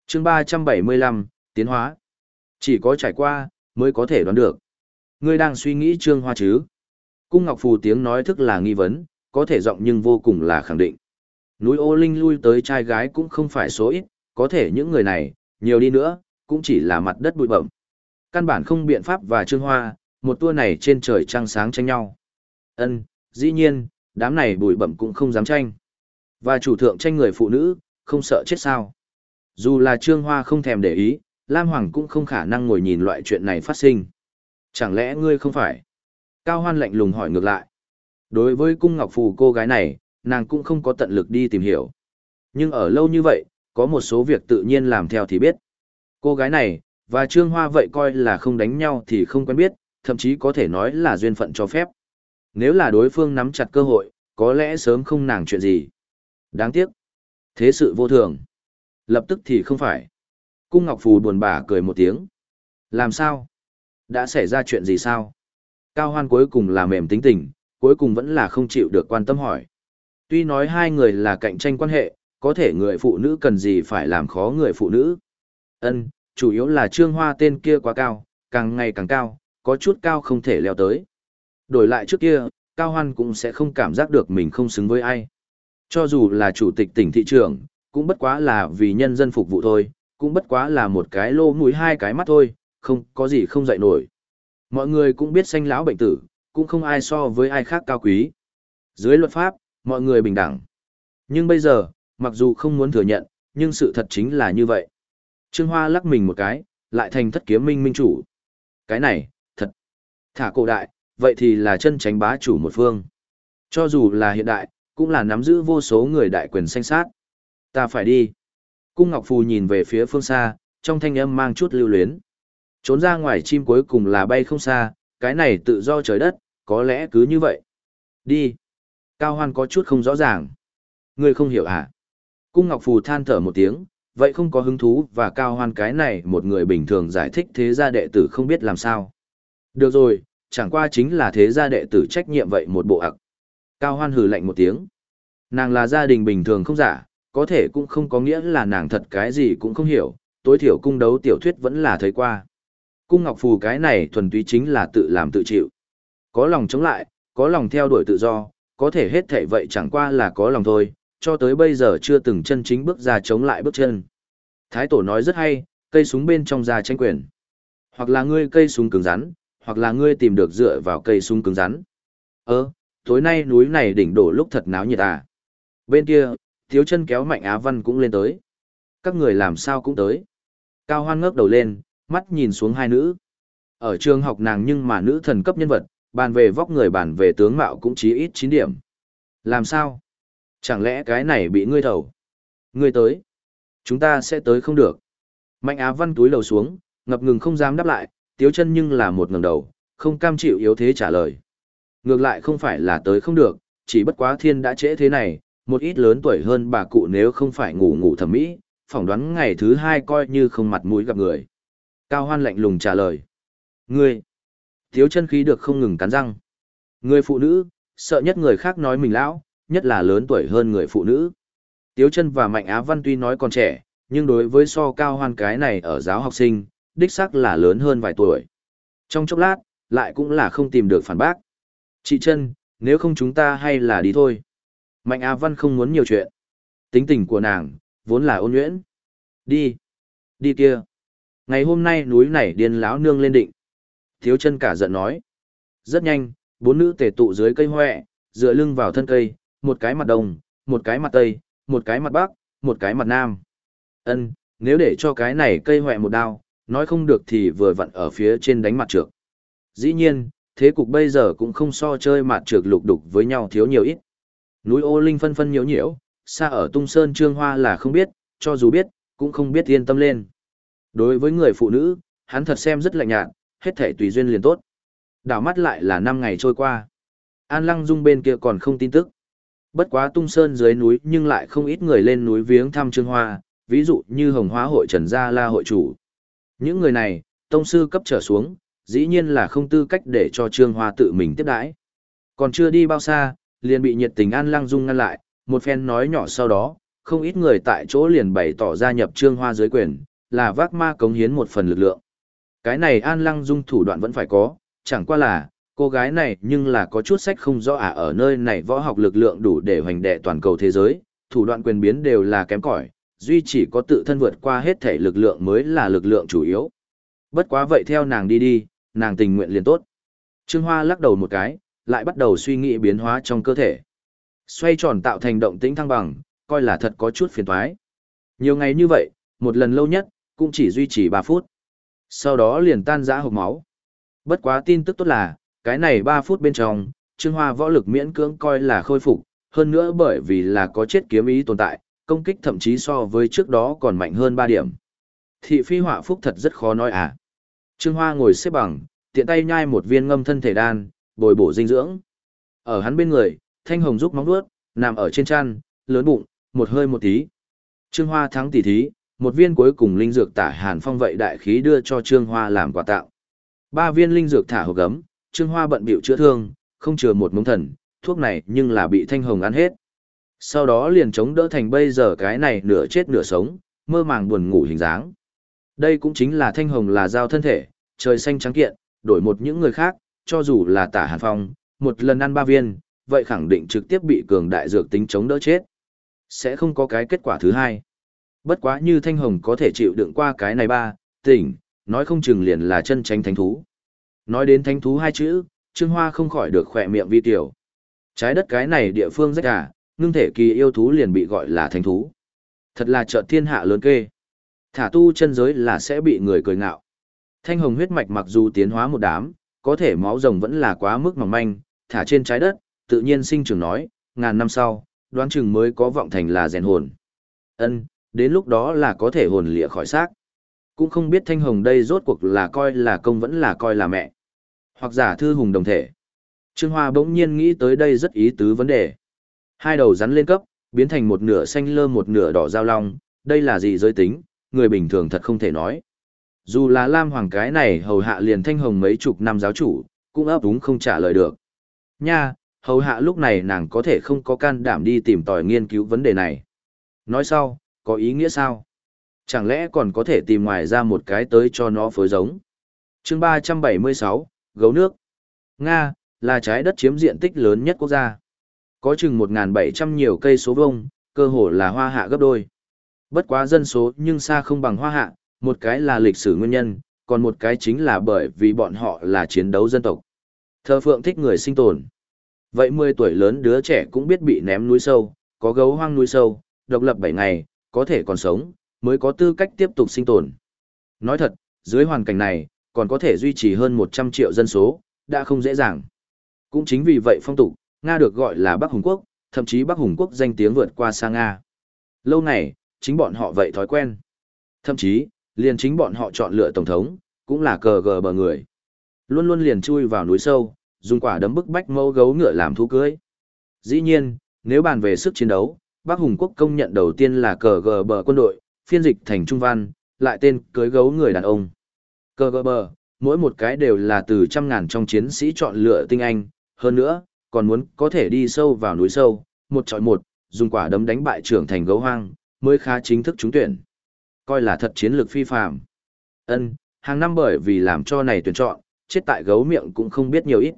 chương 375, tiến hóa. Chỉ có trải qua, mới có thể đoán được. Ngươi đang suy nghĩ trương hoa chứ? Cung Ngọc Phù tiếng nói thức là nghi vấn, có thể giọng nhưng vô cùng là khẳng định. Núi ô linh lui tới trai gái cũng không phải số ít, có thể những người này, nhiều đi nữa, cũng chỉ là mặt đất bụi bẩm. Căn bản không biện pháp và trương hoa, một tour này trên trời trăng sáng tranh nhau. Ân, dĩ nhiên, đám này bụi bẩm cũng không dám tranh. Và chủ thượng tranh người phụ nữ, không sợ chết sao. Dù là trương hoa không thèm để ý, Lam Hoàng cũng không khả năng ngồi nhìn loại chuyện này phát sinh. Chẳng lẽ ngươi không phải? Cao Hoan lạnh lùng hỏi ngược lại. Đối với cung ngọc phù cô gái này, nàng cũng không có tận lực đi tìm hiểu. Nhưng ở lâu như vậy, có một số việc tự nhiên làm theo thì biết. Cô gái này, và Trương Hoa vậy coi là không đánh nhau thì không quen biết, thậm chí có thể nói là duyên phận cho phép. Nếu là đối phương nắm chặt cơ hội, có lẽ sớm không nàng chuyện gì. Đáng tiếc. Thế sự vô thường. Lập tức thì không phải. Cung Ngọc Phù buồn bã cười một tiếng. Làm sao? Đã xảy ra chuyện gì sao? Cao Hoan cuối cùng là mềm tính tình, cuối cùng vẫn là không chịu được quan tâm hỏi. Tuy nói hai người là cạnh tranh quan hệ, có thể người phụ nữ cần gì phải làm khó người phụ nữ. Ân, chủ yếu là trương hoa tên kia quá cao, càng ngày càng cao, có chút cao không thể leo tới. Đổi lại trước kia, Cao Hoan cũng sẽ không cảm giác được mình không xứng với ai. Cho dù là chủ tịch tỉnh thị trường, cũng bất quá là vì nhân dân phục vụ thôi, cũng bất quá là một cái lô mũi hai cái mắt thôi, không có gì không dạy nổi. Mọi người cũng biết sanh lão bệnh tử, cũng không ai so với ai khác cao quý. Dưới luật pháp, mọi người bình đẳng. Nhưng bây giờ, mặc dù không muốn thừa nhận, nhưng sự thật chính là như vậy. Trương Hoa lắc mình một cái, lại thành thất kiếm minh minh chủ. Cái này, thật. Thả cổ đại, vậy thì là chân tránh bá chủ một phương. Cho dù là hiện đại, cũng là nắm giữ vô số người đại quyền sanh sát. Ta phải đi. Cung Ngọc Phù nhìn về phía phương xa, trong thanh âm mang chút lưu luyến. Trốn ra ngoài chim cuối cùng là bay không xa, cái này tự do trời đất, có lẽ cứ như vậy. Đi. Cao Hoan có chút không rõ ràng. Ngươi không hiểu à? Cung Ngọc Phù than thở một tiếng, vậy không có hứng thú và Cao Hoan cái này một người bình thường giải thích thế gia đệ tử không biết làm sao. Được rồi, chẳng qua chính là thế gia đệ tử trách nhiệm vậy một bộ ạc. Cao Hoan hừ lạnh một tiếng. Nàng là gia đình bình thường không giả, có thể cũng không có nghĩa là nàng thật cái gì cũng không hiểu, tối thiểu cung đấu tiểu thuyết vẫn là thấy qua. Cung Ngọc Phù cái này thuần túy chính là tự làm tự chịu. Có lòng chống lại, có lòng theo đuổi tự do, có thể hết thể vậy chẳng qua là có lòng thôi, cho tới bây giờ chưa từng chân chính bước ra chống lại bước chân. Thái tổ nói rất hay, cây súng bên trong ra tranh quyền. Hoặc là ngươi cây súng cứng rắn, hoặc là ngươi tìm được dựa vào cây súng cứng rắn. Ơ, tối nay núi này đỉnh đổ lúc thật náo nhiệt à. Bên kia, thiếu chân kéo mạnh Á Văn cũng lên tới. Các người làm sao cũng tới. Cao Hoan ngước đầu lên, mắt nhìn xuống hai nữ. Ở trường học nàng nhưng mà nữ thần cấp nhân vật, bàn về vóc người bàn về tướng mạo cũng chí ít 9 điểm. Làm sao? Chẳng lẽ cái này bị ngươi thầu? Ngươi tới. Chúng ta sẽ tới không được. Mạnh Á Văn túi lầu xuống, ngập ngừng không dám đáp lại, tiếu chân nhưng là một ngẩng đầu, không cam chịu yếu thế trả lời. Ngược lại không phải là tới không được, chỉ bất quá thiên đã trễ thế này, một ít lớn tuổi hơn bà cụ nếu không phải ngủ ngủ thẩm mỹ, phỏng đoán ngày thứ hai coi như không mặt mũi gặp người. Cao Hoan lạnh lùng trả lời. Ngươi, thiếu chân khí được không ngừng cắn răng. Người phụ nữ, sợ nhất người khác nói mình lão, nhất là lớn tuổi hơn người phụ nữ. Tiếu chân và Mạnh Á Văn tuy nói còn trẻ, nhưng đối với so cao hoan cái này ở giáo học sinh, đích xác là lớn hơn vài tuổi. Trong chốc lát, lại cũng là không tìm được phản bác. Chị chân, nếu không chúng ta hay là đi thôi. Mạnh Á Văn không muốn nhiều chuyện. Tính tình của nàng, vốn là ôn nhuyễn. Đi. Đi kia. Ngày hôm nay núi này điên láo nương lên định. Thiếu chân cả giận nói. Rất nhanh, bốn nữ tề tụ dưới cây hoẹ, dựa lưng vào thân cây, một cái mặt đông, một cái mặt tây, một cái mặt bắc, một cái mặt nam. Ân, nếu để cho cái này cây hoẹ một đao, nói không được thì vừa vặn ở phía trên đánh mặt trược. Dĩ nhiên, thế cục bây giờ cũng không so chơi mặt trược lục đục với nhau thiếu nhiều ít. Núi ô linh phân phân nhiễu nhiễu, xa ở tung sơn trương hoa là không biết, cho dù biết, cũng không biết yên tâm lên. Đối với người phụ nữ, hắn thật xem rất lạnh nhạt, hết thể tùy duyên liền tốt. Đảo mắt lại là năm ngày trôi qua. An Lăng Dung bên kia còn không tin tức. Bất quá tung sơn dưới núi nhưng lại không ít người lên núi viếng thăm Trương Hoa, ví dụ như Hồng Hóa hội Trần Gia La hội chủ. Những người này, tông sư cấp trở xuống, dĩ nhiên là không tư cách để cho Trương Hoa tự mình tiếp đãi. Còn chưa đi bao xa, liền bị nhiệt tình An Lăng Dung ngăn lại, một phen nói nhỏ sau đó, không ít người tại chỗ liền bày tỏ gia nhập Trương Hoa dưới quyền, là vác ma cống hiến một phần lực lượng. Cái này An Lăng Dung thủ đoạn vẫn phải có, chẳng qua là, cô gái này nhưng là có chút sách không rõ à ở nơi này võ học lực lượng đủ để hoành đệ toàn cầu thế giới, thủ đoạn quyền biến đều là kém cỏi, duy chỉ có tự thân vượt qua hết thể lực lượng mới là lực lượng chủ yếu. Bất quá vậy theo nàng đi đi, nàng tình nguyện liền tốt. Trương Hoa lắc đầu một cái, lại bắt đầu suy nghĩ biến hóa trong cơ thể. Xoay tròn tạo thành động tĩnh thăng bằng, coi là thật có chút phiền toái. Nhiều ngày như vậy, một lần lâu nhất, cũng chỉ duy trì 3 phút. Sau đó liền tan rã hộp máu. Bất quá tin tức tốt là, cái này 3 phút bên trong, Trương Hoa võ lực miễn cưỡng coi là khôi phục, hơn nữa bởi vì là có chết kiếm ý tồn tại, công kích thậm chí so với trước đó còn mạnh hơn 3 điểm. Thị phi họa phúc thật rất khó nói à. Trương Hoa ngồi xếp bằng, tiện tay nhai một viên ngâm thân thể đan, bồi bổ dinh dưỡng. Ở hắn bên người, Thanh Hồng giúp móng vuốt, nằm ở trên chăn, lớn bụng, một hơi một tí. Trương Hoa thắng tỷ thí, một viên cuối cùng linh dược tả Hàn Phong vậy đại khí đưa cho Trương Hoa làm quà tặng. Ba viên linh dược thả hộp gấm, Trương Hoa bận bịu chữa thương, không chừa một mống thần, thuốc này nhưng là bị Thanh Hồng ăn hết. Sau đó liền chống đỡ thành bây giờ cái này nửa chết nửa sống, mơ màng buồn ngủ hình dáng. Đây cũng chính là Thanh Hồng là giao thân thể, trời xanh trắng kiện, đổi một những người khác, cho dù là tả Hàn Phong, một lần ăn ba viên, vậy khẳng định trực tiếp bị cường đại dược tính chống đỡ chết. Sẽ không có cái kết quả thứ hai. Bất quá như Thanh Hồng có thể chịu đựng qua cái này ba, tỉnh, nói không chừng liền là chân tránh thánh thú. Nói đến thánh thú hai chữ, Trương Hoa không khỏi được khỏe miệng vi tiểu. Trái đất cái này địa phương rất cả, ngưng thể kỳ yêu thú liền bị gọi là thánh thú. Thật là trợ thiên hạ lớn kê. Thả tu chân giới là sẽ bị người cười ngạo. Thanh hồng huyết mạch mặc dù tiến hóa một đám, có thể máu rồng vẫn là quá mức mỏng manh, thả trên trái đất, tự nhiên sinh trưởng nói, ngàn năm sau, đoán chừng mới có vọng thành là rèn hồn. Ân, đến lúc đó là có thể hồn lịa khỏi xác. Cũng không biết thanh hồng đây rốt cuộc là coi là công vẫn là coi là mẹ. Hoặc giả thư hùng đồng thể. Trương Hoa bỗng nhiên nghĩ tới đây rất ý tứ vấn đề. Hai đầu rắn lên cấp, biến thành một nửa xanh lơ một nửa đỏ giao long, đây là gì giới tính, người bình thường thật không thể nói. Dù là Lam Hoàng cái này hầu hạ liền thanh hồng mấy chục năm giáo chủ, cũng ấp úng không trả lời được. Nha, hầu hạ lúc này nàng có thể không có can đảm đi tìm tòi nghiên cứu vấn đề này. Nói sau, có ý nghĩa sao? Chẳng lẽ còn có thể tìm ngoài ra một cái tới cho nó phối giống? chương 376, Gấu nước. Nga, là trái đất chiếm diện tích lớn nhất quốc gia. Có chừng 1.700 nhiều cây số vông, cơ hồ là hoa hạ gấp đôi. Bất quá dân số nhưng xa không bằng hoa hạ, một cái là lịch sử nguyên nhân, còn một cái chính là bởi vì bọn họ là chiến đấu dân tộc. Thơ phượng thích người sinh tồn. Vậy 10 tuổi lớn đứa trẻ cũng biết bị ném núi sâu, có gấu hoang núi sâu, độc lập 7 ngày, có thể còn sống, mới có tư cách tiếp tục sinh tồn. Nói thật, dưới hoàn cảnh này, còn có thể duy trì hơn 100 triệu dân số, đã không dễ dàng. Cũng chính vì vậy phong tục, Nga được gọi là Bắc Hùng Quốc, thậm chí Bắc Hùng Quốc danh tiếng vượt qua sang Nga. Lâu này, chính bọn họ vậy thói quen. Thậm chí, liền chính bọn họ chọn lựa tổng thống, cũng là cờ gờ bờ người. Luôn luôn liền chui vào núi sâu, dùng quả đấm bức bách mâu gấu ngựa làm thú cưới. Dĩ nhiên, nếu bàn về sức chiến đấu, Bắc Hùng Quốc công nhận đầu tiên là cờ gờ bờ quân đội, phiên dịch thành trung văn, lại tên cưới gấu người đàn ông. Cờ gờ bờ, mỗi một cái đều là từ trăm ngàn trong chiến sĩ chọn lựa tinh anh, hơn nữa, còn muốn có thể đi sâu vào núi sâu, một chọi một, dùng quả đấm đánh bại trưởng thành gấu hoang, mới khá chính thức trúng tuyển. Coi là thật chiến lược phi phàm. Ân, hàng năm bởi vì làm cho này tuyển chọn, chết tại gấu miệng cũng không biết nhiều ít.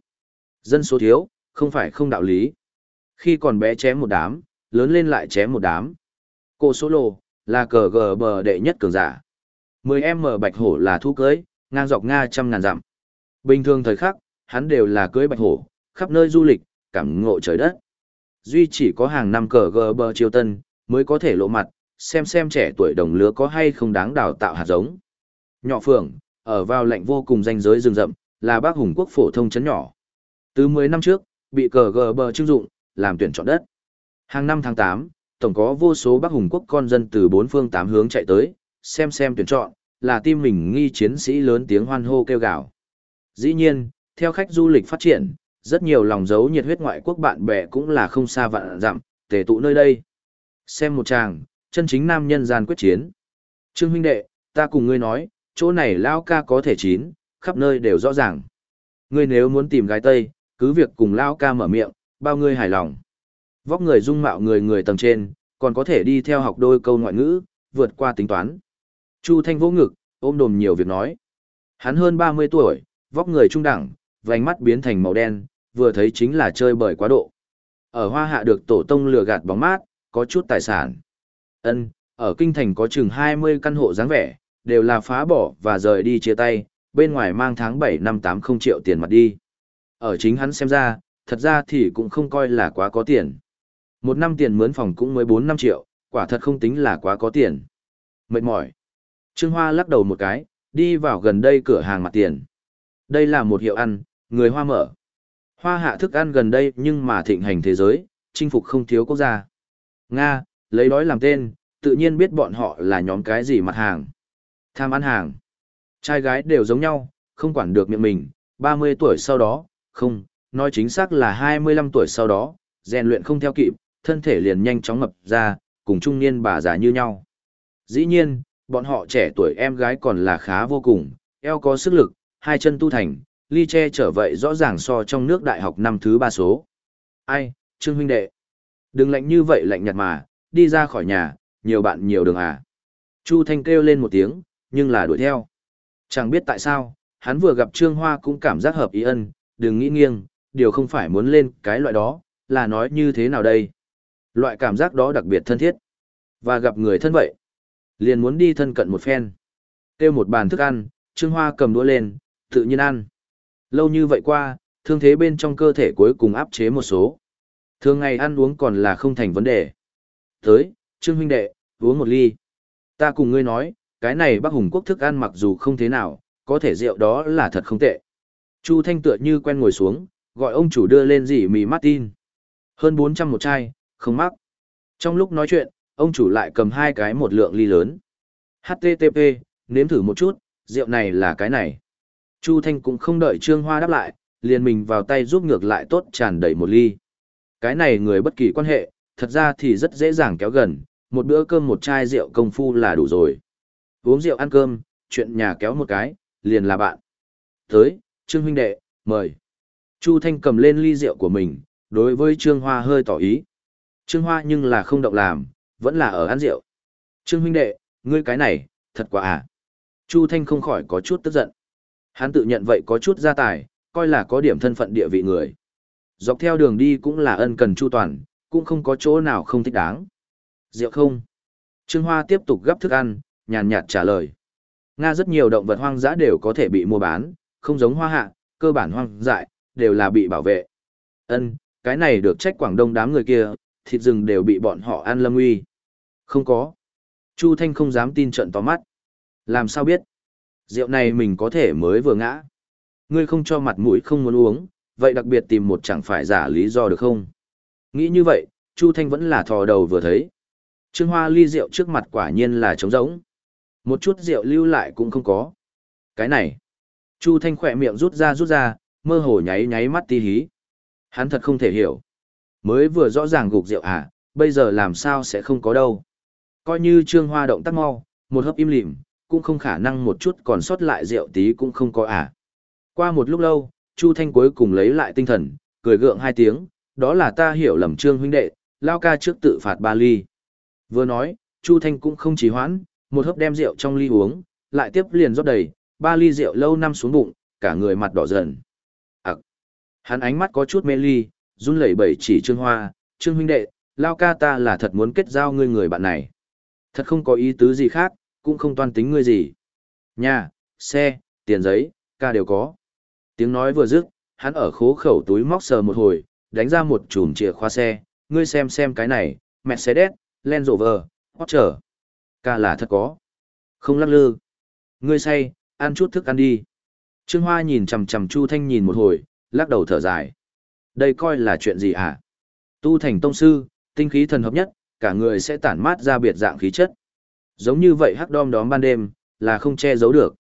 Dân số thiếu, không phải không đạo lý. Khi còn bé chém một đám, lớn lên lại chém một đám. Cô số lô, là cờ gờ bờ đệ nhất cường giả. 10M bạch hổ là thu cưới, ngang dọc Nga trăm ngàn dặm. Bình thường thời khắc, hắn đều là cưới bạch hổ, khắp nơi du lịch, cảm ngộ trời đất. Duy chỉ có hàng năm cờ gờ bờ triều tân, mới có thể lộ mặt, xem xem trẻ tuổi đồng lứa có hay không đáng đào tạo hạt giống. Nhỏ phường, ở vào lệnh vô cùng danh giới rừng rậm, là bác hùng quốc phổ thông chấn nhỏ. Từ 10 năm trước, bị cờ gờ bờ trưng dụng, làm tuyển chọn đất. Hàng năm tháng 8, tổng có vô số bác hùng quốc con dân từ bốn phương tám hướng chạy tới, xem xem tuyển chọn, là tim mình nghi chiến sĩ lớn tiếng hoan hô kêu gào. Dĩ nhiên, theo khách du lịch phát triển, rất nhiều lòng dấu nhiệt huyết ngoại quốc bạn bè cũng là không xa vạn dặm, tề tụ nơi đây. Xem một chàng, chân chính nam nhân gian quyết chiến. Trương huynh đệ, ta cùng ngươi nói, chỗ này lao ca có thể chín, khắp nơi đều rõ ràng. Ngươi nếu muốn tìm gái Tây, cứ việc cùng lao ca mở miệng, bao ngươi hài lòng. Vóc người dung mạo người người tầng trên, còn có thể đi theo học đôi câu ngoại ngữ, vượt qua tính toán. Chu Thanh vô ngực, ôm đồm nhiều việc nói. Hắn hơn 30 tuổi, vóc người trung đẳng, vành mắt biến thành màu đen, vừa thấy chính là chơi bời quá độ. Ở hoa hạ được tổ tông lừa gạt bóng mát, có chút tài sản. Ân, ở kinh thành có chừng 20 căn hộ dáng vẻ, đều là phá bỏ và rời đi chia tay, bên ngoài mang tháng 7 năm 80 triệu tiền mặt đi. Ở chính hắn xem ra, thật ra thì cũng không coi là quá có tiền. Một năm tiền mướn phòng cũng mới 4 năm triệu, quả thật không tính là quá có tiền. Mệt mỏi. Trương Hoa lắc đầu một cái, đi vào gần đây cửa hàng mặt tiền. Đây là một hiệu ăn, người Hoa mở. Hoa hạ thức ăn gần đây nhưng mà thịnh hành thế giới, chinh phục không thiếu quốc gia. Nga, lấy đói làm tên, tự nhiên biết bọn họ là nhóm cái gì mặt hàng. Tham ăn hàng. Trai gái đều giống nhau, không quản được miệng mình, 30 tuổi sau đó, không, nói chính xác là 25 tuổi sau đó, rèn luyện không theo kịp, thân thể liền nhanh chóng ngập ra, cùng trung niên bà già như nhau. Dĩ nhiên, bọn họ trẻ tuổi em gái còn là khá vô cùng, eo có sức lực, hai chân tu thành, ly che trở vậy rõ ràng so trong nước đại học năm thứ ba số. Ai, Trương huynh đệ, đừng lạnh như vậy lạnh nhạt mà, đi ra khỏi nhà, nhiều bạn nhiều đường à. Chu Thanh kêu lên một tiếng, nhưng là đuổi theo. Chẳng biết tại sao, hắn vừa gặp Trương Hoa cũng cảm giác hợp ý ân, đừng nghĩ nghiêng, điều không phải muốn lên cái loại đó, là nói như thế nào đây. Loại cảm giác đó đặc biệt thân thiết. Và gặp người thân vậy, liền muốn đi thân cận một phen. Kêu một bàn thức ăn, Trương Hoa cầm đũa lên, tự nhiên ăn. Lâu như vậy qua, thương thế bên trong cơ thể cuối cùng áp chế một số. Thường ngày ăn uống còn là không thành vấn đề. Tới, Trương huynh đệ, uống một ly. Ta cùng ngươi nói, cái này Bắc Hùng Quốc thức ăn mặc dù không thế nào, có thể rượu đó là thật không tệ. Chu Thanh tựa như quen ngồi xuống, gọi ông chủ đưa lên gì mì Martin. Hơn 400 một chai, không mắc. Trong lúc nói chuyện, ông chủ lại cầm hai cái một lượng ly lớn. HTTP, nếm thử một chút, rượu này là cái này. Chu Thanh cũng không đợi Trương Hoa đáp lại, liền mình vào tay giúp ngược lại tốt tràn đầy một ly. Cái này người bất kỳ quan hệ, thật ra thì rất dễ dàng kéo gần, một bữa cơm một chai rượu công phu là đủ rồi. Uống rượu ăn cơm, chuyện nhà kéo một cái, liền là bạn. Tới, Trương huynh đệ, mời. Chu Thanh cầm lên ly rượu của mình, đối với Trương Hoa hơi tỏ ý. Trương Hoa nhưng là không động làm, vẫn là ở ăn rượu. Trương huynh đệ, ngươi cái này, thật quá à. Chu Thanh không khỏi có chút tức giận. Hắn tự nhận vậy có chút gia tài, coi là có điểm thân phận địa vị người. Dọc theo đường đi cũng là ân cần chu toàn, cũng không có chỗ nào không thích đáng. Rượu không? Trương Hoa tiếp tục gấp thức ăn, nhàn nhạt trả lời. Nga rất nhiều động vật hoang dã đều có thể bị mua bán, không giống hoa hạ, cơ bản hoang dại, đều là bị bảo vệ. Ân, cái này được trách Quảng Đông đám người kia, thịt rừng đều bị bọn họ ăn lâm uy. Không có. Chu Thanh không dám tin trận to mắt. Làm sao biết? Rượu này mình có thể mới vừa ngã. Ngươi không cho mặt mũi không muốn uống, vậy đặc biệt tìm một chẳng phải giả lý do được không? Nghĩ như vậy, Chu Thanh vẫn là thò đầu vừa thấy. Trương Hoa ly rượu trước mặt quả nhiên là trống rỗng. Một chút rượu lưu lại cũng không có. Cái này. Chu Thanh khỏe miệng rút ra rút ra, mơ hồ nháy nháy mắt ti hí. Hắn thật không thể hiểu. Mới vừa rõ ràng gục rượu à, bây giờ làm sao sẽ không có đâu. Coi như Trương Hoa động tác mau, một hấp im lìm, cũng không khả năng một chút còn sót lại rượu tí cũng không có à. Qua một lúc lâu, Chu Thanh cuối cùng lấy lại tinh thần, cười gượng hai tiếng, đó là ta hiểu lầm Trương huynh đệ, lao ca trước tự phạt ba ly. Vừa nói, Chu Thanh cũng không chỉ hoãn, một hớp đem rượu trong ly uống, lại tiếp liền rót đầy, ba ly rượu lâu năm xuống bụng, cả người mặt đỏ dần. Ặc. Hắn ánh mắt có chút mê ly, run lẩy bẩy chỉ Trương Hoa, "Trương huynh đệ, lao ca ta là thật muốn kết giao ngươi người bạn này. Thật không có ý tứ gì khác, cũng không toan tính ngươi gì. Nhà, xe, tiền giấy, ca đều có." Tiếng nói vừa dứt, hắn ở khố khẩu túi móc sờ một hồi, đánh ra một chùm chìa khóa xe, "Ngươi xem xem cái này, Mercedes, Land Rover, Porsche." Ca là thật có. Không lắc lư. Ngươi say, ăn chút thức ăn đi. Trương Hoa nhìn chằm chằm Chu Thanh nhìn một hồi, lắc đầu thở dài. Đây coi là chuyện gì hả? Tu thành tông sư, tinh khí thần hợp nhất, cả người sẽ tản mát ra biệt dạng khí chất. Giống như vậy hắc đom đóm ban đêm, là không che giấu được.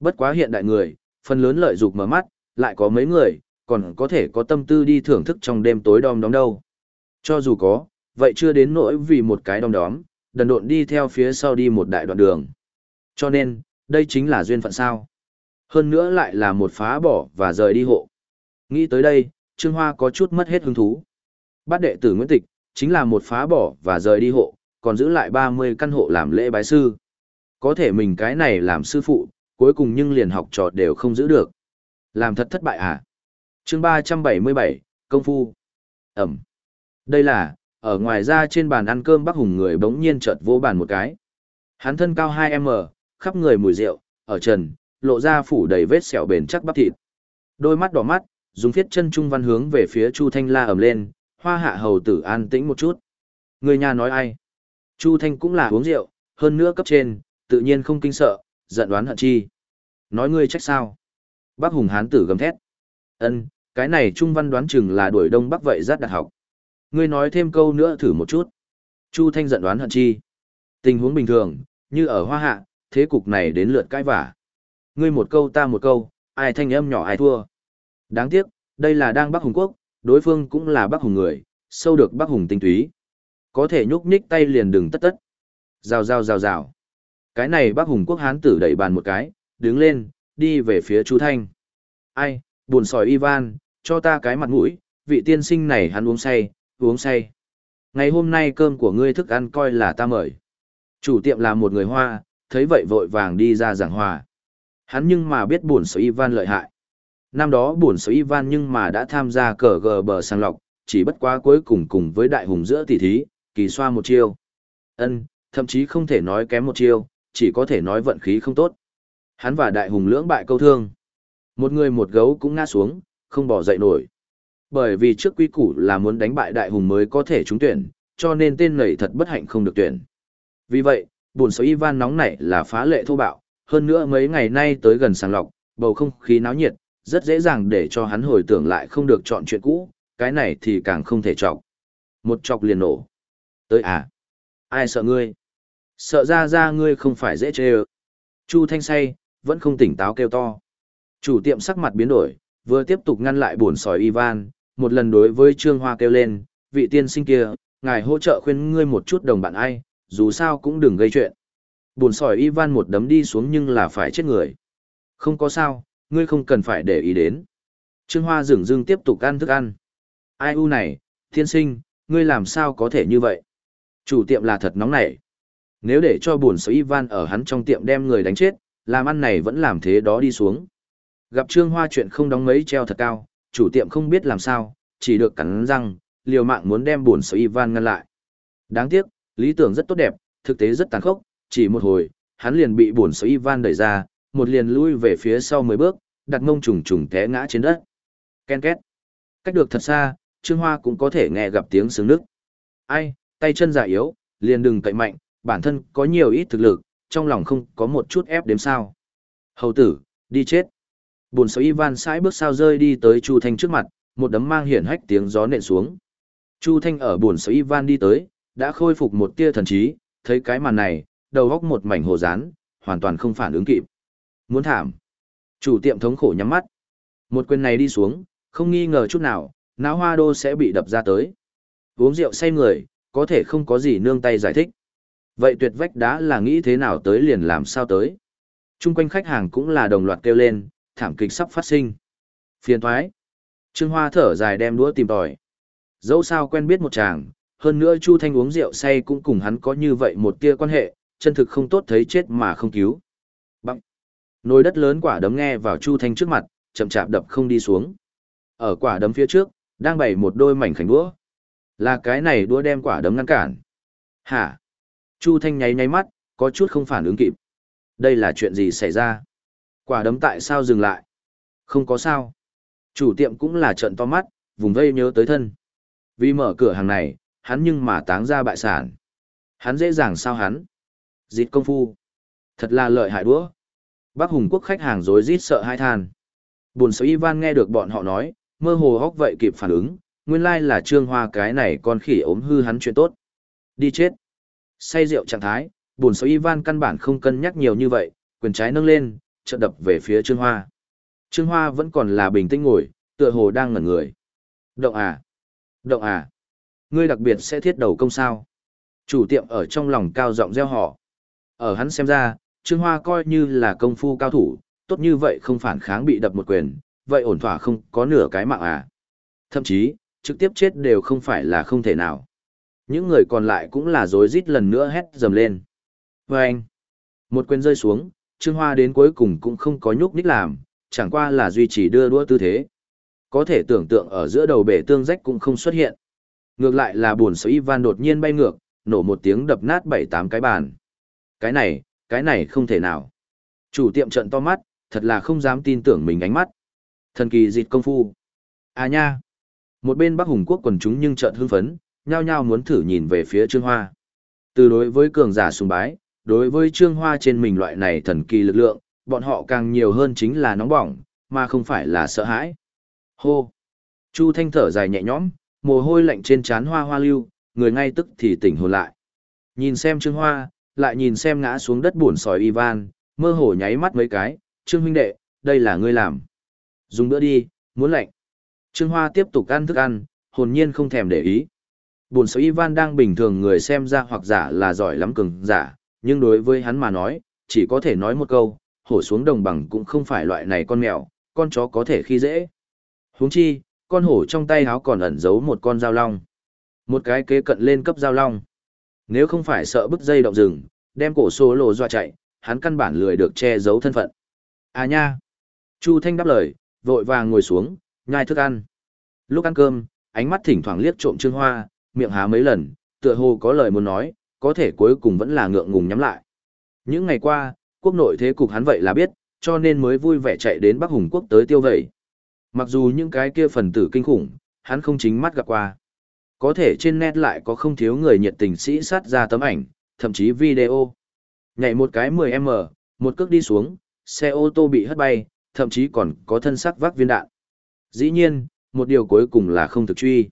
Bất quá hiện đại người, phần lớn lợi dục mở mắt, lại có mấy người, còn có thể có tâm tư đi thưởng thức trong đêm tối đom đóm đâu. Cho dù có, vậy chưa đến nỗi vì một cái đom đóm, đần độn đi theo phía sau đi một đại đoạn đường. Cho nên, đây chính là duyên phận sao. Hơn nữa lại là một phá bỏ và rời đi hộ. Nghĩ tới đây, Trương Hoa có chút mất hết hứng thú. Bát đệ tử Nguyễn Tịch, chính là một phá bỏ và rời đi hộ, còn giữ lại 30 căn hộ làm lễ bái sư. Có thể mình cái này làm sư phụ, cuối cùng nhưng liền học trò đều không giữ được. Làm thật thất bại à? chương 377, Công Phu. Ẩm. Đây là, ở ngoài ra trên bàn ăn cơm bác hùng người bỗng nhiên chợt vô bàn một cái. Hắn thân cao 2m, khắp người mùi rượu, ở trần, lộ ra phủ đầy vết sẹo bền chắc bắp thịt. Đôi mắt đỏ mắt, dùng thiết chân trung văn hướng về phía Chu Thanh la ầm lên, hoa hạ hầu tử an tĩnh một chút. Người nhà nói ai? Chu Thanh cũng là uống rượu, hơn nữa cấp trên, tự nhiên không kinh sợ, giận đoán hận chi. Nói ngươi trách sao? Bác hùng hán tử gầm thét. Ân, cái này trung văn đoán chừng là đuổi đông bắc vậy rất đạt học. Ngươi nói thêm câu nữa thử một chút. Chu Thanh giận đoán hận chi. Tình huống bình thường, như ở hoa hạ, thế cục này đến lượt cãi vả. Ngươi một câu ta một câu, ai thanh âm nhỏ ai thua. Đáng tiếc, đây là đang Bắc Hùng Quốc, đối phương cũng là Bắc Hùng người, sâu được Bắc Hùng tinh túy. Có thể nhúc nhích tay liền đừng tất tất. Rào rào rào rào. Cái này Bắc Hùng Quốc hán tử đẩy bàn một cái, đứng lên, đi về phía Chu Thanh. Ai, buồn sỏi Ivan, cho ta cái mặt mũi, vị tiên sinh này hắn uống say, uống say. Ngày hôm nay cơm của ngươi thức ăn coi là ta mời. Chủ tiệm là một người Hoa, thấy vậy vội vàng đi ra giảng hòa. Hắn nhưng mà biết buồn sỏi Ivan lợi hại. Năm đó buồn sở Ivan nhưng mà đã tham gia cờ gờ bờ sàng lọc, chỉ bất quá cuối cùng cùng với đại hùng giữa tỷ thí, kỳ xoa một chiêu. Ân, thậm chí không thể nói kém một chiêu, chỉ có thể nói vận khí không tốt. Hắn và đại hùng lưỡng bại câu thương. Một người một gấu cũng ngã xuống, không bỏ dậy nổi. Bởi vì trước quy củ là muốn đánh bại đại hùng mới có thể trúng tuyển, cho nên tên này thật bất hạnh không được tuyển. Vì vậy, buồn sở Ivan nóng nảy là phá lệ thô bạo, hơn nữa mấy ngày nay tới gần sàng lọc, bầu không khí náo nhiệt, rất dễ dàng để cho hắn hồi tưởng lại không được chọn chuyện cũ, cái này thì càng không thể chọc. Một chọc liền nổ. Tới à? Ai sợ ngươi? Sợ ra ra ngươi không phải dễ chê ơ. Chu Thanh say, vẫn không tỉnh táo kêu to. Chủ tiệm sắc mặt biến đổi, vừa tiếp tục ngăn lại buồn sỏi Ivan, một lần đối với Trương Hoa kêu lên, vị tiên sinh kia, ngài hỗ trợ khuyên ngươi một chút đồng bạn ai, dù sao cũng đừng gây chuyện. Buồn sỏi Ivan một đấm đi xuống nhưng là phải chết người. Không có sao, ngươi không cần phải để ý đến. Trương Hoa dừng dưng tiếp tục ăn thức ăn. Ai u này, Thiên sinh, ngươi làm sao có thể như vậy? Chủ tiệm là thật nóng nảy. Nếu để cho buồn sỏi Ivan ở hắn trong tiệm đem người đánh chết, làm ăn này vẫn làm thế đó đi xuống. Gặp Trương Hoa chuyện không đóng mấy treo thật cao, chủ tiệm không biết làm sao, chỉ được cắn răng, liều mạng muốn đem buồn sỏi Ivan ngăn lại. Đáng tiếc, lý tưởng rất tốt đẹp, thực tế rất tàn khốc, chỉ một hồi, hắn liền bị buồn sỏi Ivan đẩy ra, một liền lui về phía sau mười bước, đặt mông trùng trùng té ngã trên đất. Ken két. Cách được thật xa, Trương Hoa cũng có thể nghe gặp tiếng sướng nước. Ai, tay chân già yếu, liền đừng cậy mạnh, bản thân có nhiều ít thực lực, trong lòng không có một chút ép đếm sao. Hầu tử, đi chết. Bồn sầu Ivan sải bước sao rơi đi tới Chu Thanh trước mặt, một đấm mang hiển hách tiếng gió nện xuống. Chu Thanh ở bồn sầu Ivan đi tới, đã khôi phục một tia thần trí, thấy cái màn này, đầu góc một mảnh hồ rán, hoàn toàn không phản ứng kịp. Muốn thảm. Chủ tiệm thống khổ nhắm mắt. Một quyền này đi xuống, không nghi ngờ chút nào, náo hoa đô sẽ bị đập ra tới. Uống rượu say người, có thể không có gì nương tay giải thích. Vậy tuyệt vách đá là nghĩ thế nào tới liền làm sao tới. Trung quanh khách hàng cũng là đồng loạt kêu lên, thảm kịch sắp phát sinh. Phiền thoái. Trương Hoa thở dài đem đũa tìm tòi. Dẫu sao quen biết một chàng, hơn nữa Chu Thanh uống rượu say cũng cùng hắn có như vậy một tia quan hệ, chân thực không tốt thấy chết mà không cứu. Nồi đất lớn quả đấm nghe vào Chu Thanh trước mặt, chậm chạp đập không đi xuống. Ở quả đấm phía trước, đang bày một đôi mảnh khảnh đũa. Là cái này đũa đem quả đấm ngăn cản. Hả? Chu Thanh nháy nháy mắt, có chút không phản ứng kịp. Đây là chuyện gì xảy ra? Quả đấm tại sao dừng lại? Không có sao. Chủ tiệm cũng là trận to mắt, vùng vây nhớ tới thân. Vì mở cửa hàng này, hắn nhưng mà táng ra bại sản. Hắn dễ dàng sao hắn? Dịt công phu. Thật là lợi hại đũa. Bác Hùng Quốc khách hàng rối rít sợ hai than. Bùn sở Ivan nghe được bọn họ nói, mơ hồ hóc vậy kịp phản ứng, nguyên lai là trương hoa cái này con khỉ ốm hư hắn chuyện tốt. Đi chết. Say rượu trạng thái, bùn sở Ivan căn bản không cân nhắc nhiều như vậy, quyền trái nâng lên, chợt đập về phía trương hoa. Trương hoa vẫn còn là bình tĩnh ngồi, tựa hồ đang ngẩn người. Động à? Động à? Ngươi đặc biệt sẽ thiết đầu công sao? Chủ tiệm ở trong lòng cao giọng reo họ. Ở hắn xem ra, Trương Hoa coi như là công phu cao thủ, tốt như vậy không phản kháng bị đập một quyền, vậy ổn thỏa không có nửa cái mạng à. Thậm chí, trực tiếp chết đều không phải là không thể nào. Những người còn lại cũng là rối rít lần nữa hét dầm lên. Và anh, một quyền rơi xuống, Trương Hoa đến cuối cùng cũng không có nhúc nhích làm, chẳng qua là duy trì đưa đũa tư thế. Có thể tưởng tượng ở giữa đầu bể tương rách cũng không xuất hiện. Ngược lại là buồn sở Ivan đột nhiên bay ngược, nổ một tiếng đập nát bảy tám cái bàn. Cái này, cái này không thể nào. Chủ tiệm trận to mắt, thật là không dám tin tưởng mình ánh mắt. Thần kỳ dịch công phu. À nha. Một bên Bắc Hùng quốc quần chúng nhưng trận hưng phấn, nhao nhao muốn thử nhìn về phía Trương Hoa. Từ đối với cường giả sùng bái, đối với Trương Hoa trên mình loại này thần kỳ lực lượng, bọn họ càng nhiều hơn chính là nóng bỏng, mà không phải là sợ hãi. Hô. Chu Thanh thở dài nhẹ nhõm, mồ hôi lạnh trên trán Hoa Hoa lưu, người ngay tức thì tỉnh hồn lại. Nhìn xem Trương Hoa, lại nhìn xem ngã xuống đất buồn sỏi Ivan, mơ hồ nháy mắt mấy cái, Trương huynh đệ, đây là ngươi làm. Dùng bữa đi, muốn lạnh. Trương Hoa tiếp tục ăn thức ăn, hồn nhiên không thèm để ý. Buồn sỏi Ivan đang bình thường người xem ra hoặc giả là giỏi lắm cường giả, nhưng đối với hắn mà nói, chỉ có thể nói một câu, hổ xuống đồng bằng cũng không phải loại này con mèo, con chó có thể khi dễ. Huống chi, con hổ trong tay háo còn ẩn giấu một con dao long. Một cái kế cận lên cấp dao long. Nếu không phải sợ bức dây động rừng, đem cổ số lộ dọa chạy, hắn căn bản lười được che giấu thân phận. À nha! Chu Thanh đáp lời, vội vàng ngồi xuống, nhai thức ăn. Lúc ăn cơm, ánh mắt thỉnh thoảng liếc trộm Trương Hoa, miệng há mấy lần, tựa hồ có lời muốn nói, có thể cuối cùng vẫn là ngượng ngùng nhắm lại. Những ngày qua, quốc nội thế cục hắn vậy là biết, cho nên mới vui vẻ chạy đến Bắc Hùng quốc tới tiêu vẩy. Mặc dù những cái kia phần tử kinh khủng, hắn không chính mắt gặp qua. Có thể trên net lại có không thiếu người nhiệt tình sĩ sát ra tấm ảnh, thậm chí video. Nhảy một cái 10M, một cước đi xuống, xe ô tô bị hất bay, thậm chí còn có thân sắc vác viên đạn. Dĩ nhiên, một điều cuối cùng là không thực truy.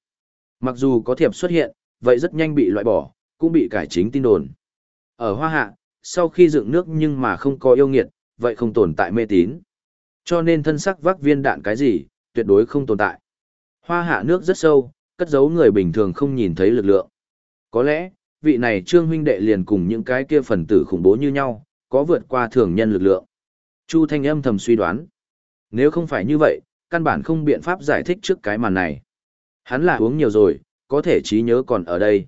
Mặc dù có thiệp xuất hiện, vậy rất nhanh bị loại bỏ, cũng bị cải chính tin đồn. Ở Hoa Hạ, sau khi dựng nước nhưng mà không có yêu nghiệt, vậy không tồn tại mê tín. Cho nên thân sắc vác viên đạn cái gì, tuyệt đối không tồn tại. Hoa Hạ nước rất sâu, cất giấu người bình thường không nhìn thấy lực lượng. Có lẽ, vị này trương huynh đệ liền cùng những cái kia phần tử khủng bố như nhau, có vượt qua thường nhân lực lượng. Chu Thanh âm thầm suy đoán. Nếu không phải như vậy, căn bản không biện pháp giải thích trước cái màn này. Hắn là uống nhiều rồi, có thể trí nhớ còn ở đây.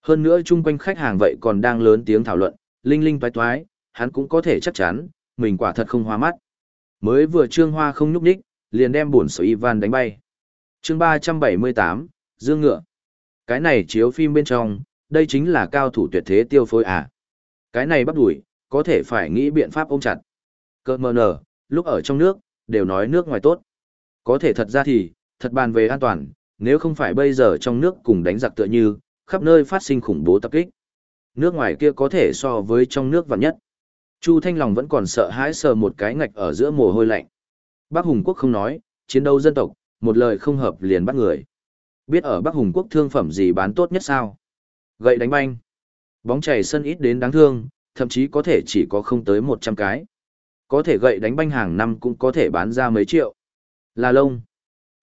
Hơn nữa chung quanh khách hàng vậy còn đang lớn tiếng thảo luận, linh linh toái toái, hắn cũng có thể chắc chắn, mình quả thật không hoa mắt. Mới vừa trương hoa không nhúc đích, liền đem buồn sở Ivan đánh bay. chương 378, Dương Ngựa. Cái này chiếu phim bên trong, đây chính là cao thủ tuyệt thế tiêu phối à. Cái này bắt đuổi, có thể phải nghĩ biện pháp ôm chặt. Cơ mờ nở, lúc ở trong nước, đều nói nước ngoài tốt. Có thể thật ra thì, thật bàn về an toàn, nếu không phải bây giờ trong nước cùng đánh giặc tựa như, khắp nơi phát sinh khủng bố tập kích. Nước ngoài kia có thể so với trong nước vạn nhất. Chu Thanh Lòng vẫn còn sợ hãi sờ một cái ngạch ở giữa mồ hôi lạnh. Bác Hùng Quốc không nói, chiến đấu dân tộc, một lời không hợp liền bắt người. Biết ở Bắc Hùng Quốc thương phẩm gì bán tốt nhất sao? Gậy đánh banh. Bóng chảy sân ít đến đáng thương, thậm chí có thể chỉ có không tới 100 cái. Có thể gậy đánh banh hàng năm cũng có thể bán ra mấy triệu. Là lông.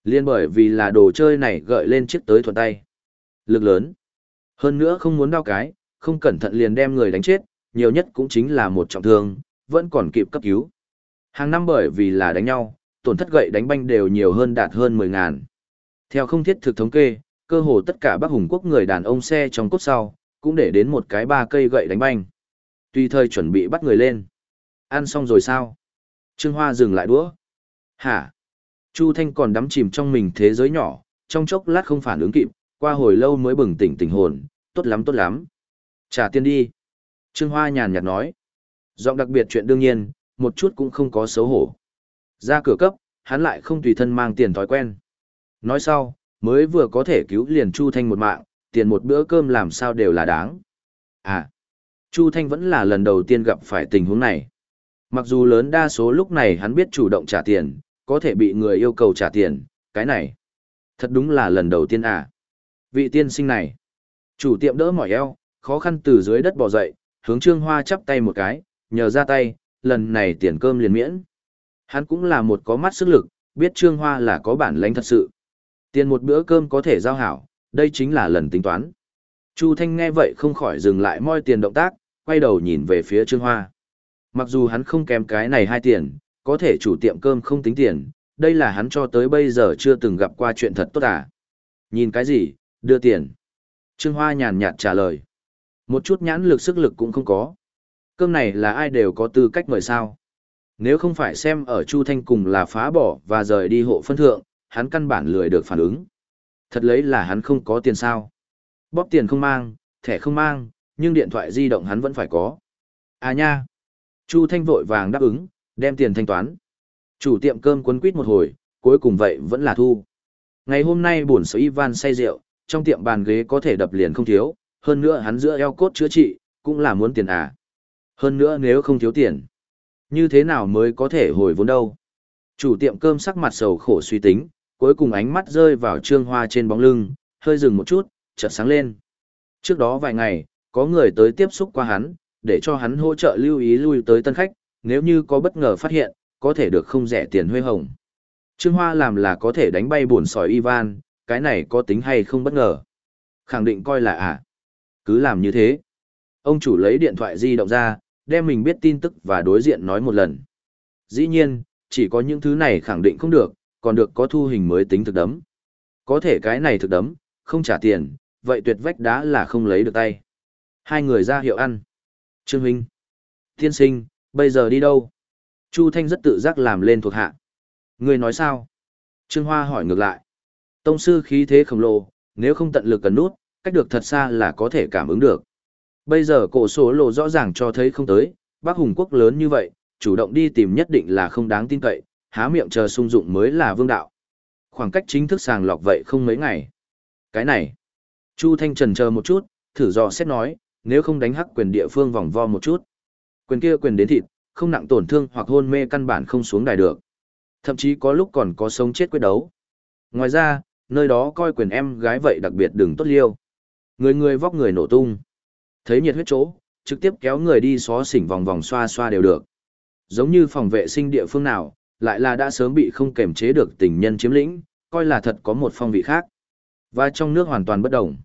Liên bởi vì là đồ chơi này gợi lên chiếc tới thuận tay. Lực lớn. Hơn nữa không muốn đau cái, không cẩn thận liền đem người đánh chết, nhiều nhất cũng chính là một trọng thương, vẫn còn kịp cấp cứu. Hàng năm bởi vì là đánh nhau, tổn thất gậy đánh banh đều nhiều hơn đạt hơn 10 ngàn. Theo không thiết thực thống kê, cơ hồ tất cả Bắc Hùng quốc người đàn ông xe trong cốt sau, cũng để đến một cái ba cây gậy đánh banh. Tùy thời chuẩn bị bắt người lên. Ăn xong rồi sao? Trương Hoa dừng lại đũa. Hả? Chu Thanh còn đắm chìm trong mình thế giới nhỏ, trong chốc lát không phản ứng kịp, qua hồi lâu mới bừng tỉnh tỉnh hồn, tốt lắm tốt lắm. Trả tiền đi. Trương Hoa nhàn nhạt nói. Giọng đặc biệt chuyện đương nhiên, một chút cũng không có xấu hổ. Ra cửa cấp, hắn lại không tùy thân mang tiền thói quen. Nói sau, mới vừa có thể cứu liền Chu Thanh một mạng, tiền một bữa cơm làm sao đều là đáng. À, Chu Thanh vẫn là lần đầu tiên gặp phải tình huống này. Mặc dù lớn đa số lúc này hắn biết chủ động trả tiền, có thể bị người yêu cầu trả tiền, cái này. Thật đúng là lần đầu tiên à. Vị tiên sinh này. Chủ tiệm đỡ mỏi eo, khó khăn từ dưới đất bò dậy, hướng Trương Hoa chắp tay một cái, nhờ ra tay, lần này tiền cơm liền miễn. Hắn cũng là một có mắt sức lực, biết Trương Hoa là có bản lãnh thật sự. Tiền một bữa cơm có thể giao hảo, đây chính là lần tính toán. Chu Thanh nghe vậy không khỏi dừng lại moi tiền động tác, quay đầu nhìn về phía Trương Hoa. Mặc dù hắn không kém cái này hai tiền, có thể chủ tiệm cơm không tính tiền, đây là hắn cho tới bây giờ chưa từng gặp qua chuyện thật tốt à. Nhìn cái gì, đưa tiền. Trương Hoa nhàn nhạt trả lời. Một chút nhãn lực sức lực cũng không có. Cơm này là ai đều có tư cách mời sao. Nếu không phải xem ở Chu Thanh cùng là phá bỏ và rời đi hộ phân thượng, hắn căn bản lười được phản ứng. Thật lấy là hắn không có tiền sao. Bóp tiền không mang, thẻ không mang, nhưng điện thoại di động hắn vẫn phải có. À nha. Chu Thanh vội vàng đáp ứng, đem tiền thanh toán. Chủ tiệm cơm quấn quýt một hồi, cuối cùng vậy vẫn là thu. Ngày hôm nay buồn sở Ivan say rượu, trong tiệm bàn ghế có thể đập liền không thiếu, hơn nữa hắn giữa eo cốt chữa trị, cũng là muốn tiền à. Hơn nữa nếu không thiếu tiền, như thế nào mới có thể hồi vốn đâu. Chủ tiệm cơm sắc mặt sầu khổ suy tính, cuối cùng ánh mắt rơi vào trương hoa trên bóng lưng, hơi dừng một chút, chợt sáng lên. Trước đó vài ngày, có người tới tiếp xúc qua hắn, để cho hắn hỗ trợ lưu ý lui tới tân khách, nếu như có bất ngờ phát hiện, có thể được không rẻ tiền huê hồng. Trương Hoa làm là có thể đánh bay buồn sỏi Ivan, cái này có tính hay không bất ngờ. Khẳng định coi là à. Cứ làm như thế. Ông chủ lấy điện thoại di động ra, đem mình biết tin tức và đối diện nói một lần. Dĩ nhiên, chỉ có những thứ này khẳng định không được, còn được có thu hình mới tính thực đấm. Có thể cái này thực đấm, không trả tiền, vậy tuyệt vách đá là không lấy được tay. Hai người ra hiệu ăn. Trương Huynh. Tiên sinh, bây giờ đi đâu? Chu Thanh rất tự giác làm lên thuộc hạ. Người nói sao? Trương Hoa hỏi ngược lại. Tông sư khí thế khổng lồ, nếu không tận lực cần nút, cách được thật xa là có thể cảm ứng được. Bây giờ cổ số lộ rõ ràng cho thấy không tới, bác hùng quốc lớn như vậy, chủ động đi tìm nhất định là không đáng tin cậy, há miệng chờ sung dụng mới là vương đạo. Khoảng cách chính thức sàng lọc vậy không mấy ngày. Cái này, Chu Thanh Trần chờ một chút, thử dò xét nói, nếu không đánh hắc quyền địa phương vòng vo một chút. Quyền kia quyền đến thịt, không nặng tổn thương hoặc hôn mê căn bản không xuống đài được. Thậm chí có lúc còn có sống chết quyết đấu. Ngoài ra, nơi đó coi quyền em gái vậy đặc biệt đừng tốt liêu. Người người vóc người nổ tung. Thấy nhiệt huyết chỗ, trực tiếp kéo người đi xó xỉnh vòng vòng xoa xoa đều được. Giống như phòng vệ sinh địa phương nào, lại là đã sớm bị không kềm chế được tình nhân chiếm lĩnh, coi là thật có một phong vị khác. Và trong nước hoàn toàn bất động.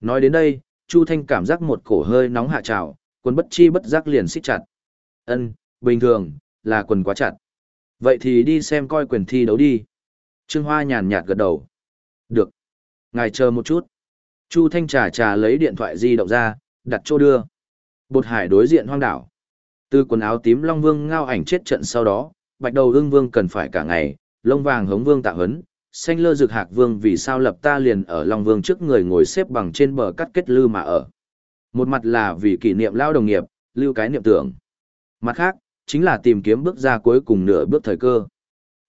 Nói đến đây, Chu Thanh cảm giác một cổ hơi nóng hạ trào, quần bất chi bất giác liền xích chặt. Ân, bình thường, là quần quá chặt. Vậy thì đi xem coi quyền thi đấu đi. Trương Hoa nhàn nhạt gật đầu. Được. Ngài chờ một chút. Chu Thanh trà trà lấy điện thoại di động ra, đặt chỗ đưa. Bột hải đối diện hoang đảo. Từ quần áo tím Long Vương ngao ảnh chết trận sau đó, bạch đầu ương vương cần phải cả ngày, lông vàng hống vương tạ hấn, xanh lơ Dược hạc vương vì sao lập ta liền ở Long Vương trước người ngồi xếp bằng trên bờ cắt kết lư mà ở. Một mặt là vì kỷ niệm lao đồng nghiệp, lưu cái niệm tưởng. Mặt khác, chính là tìm kiếm bước ra cuối cùng nửa bước thời cơ.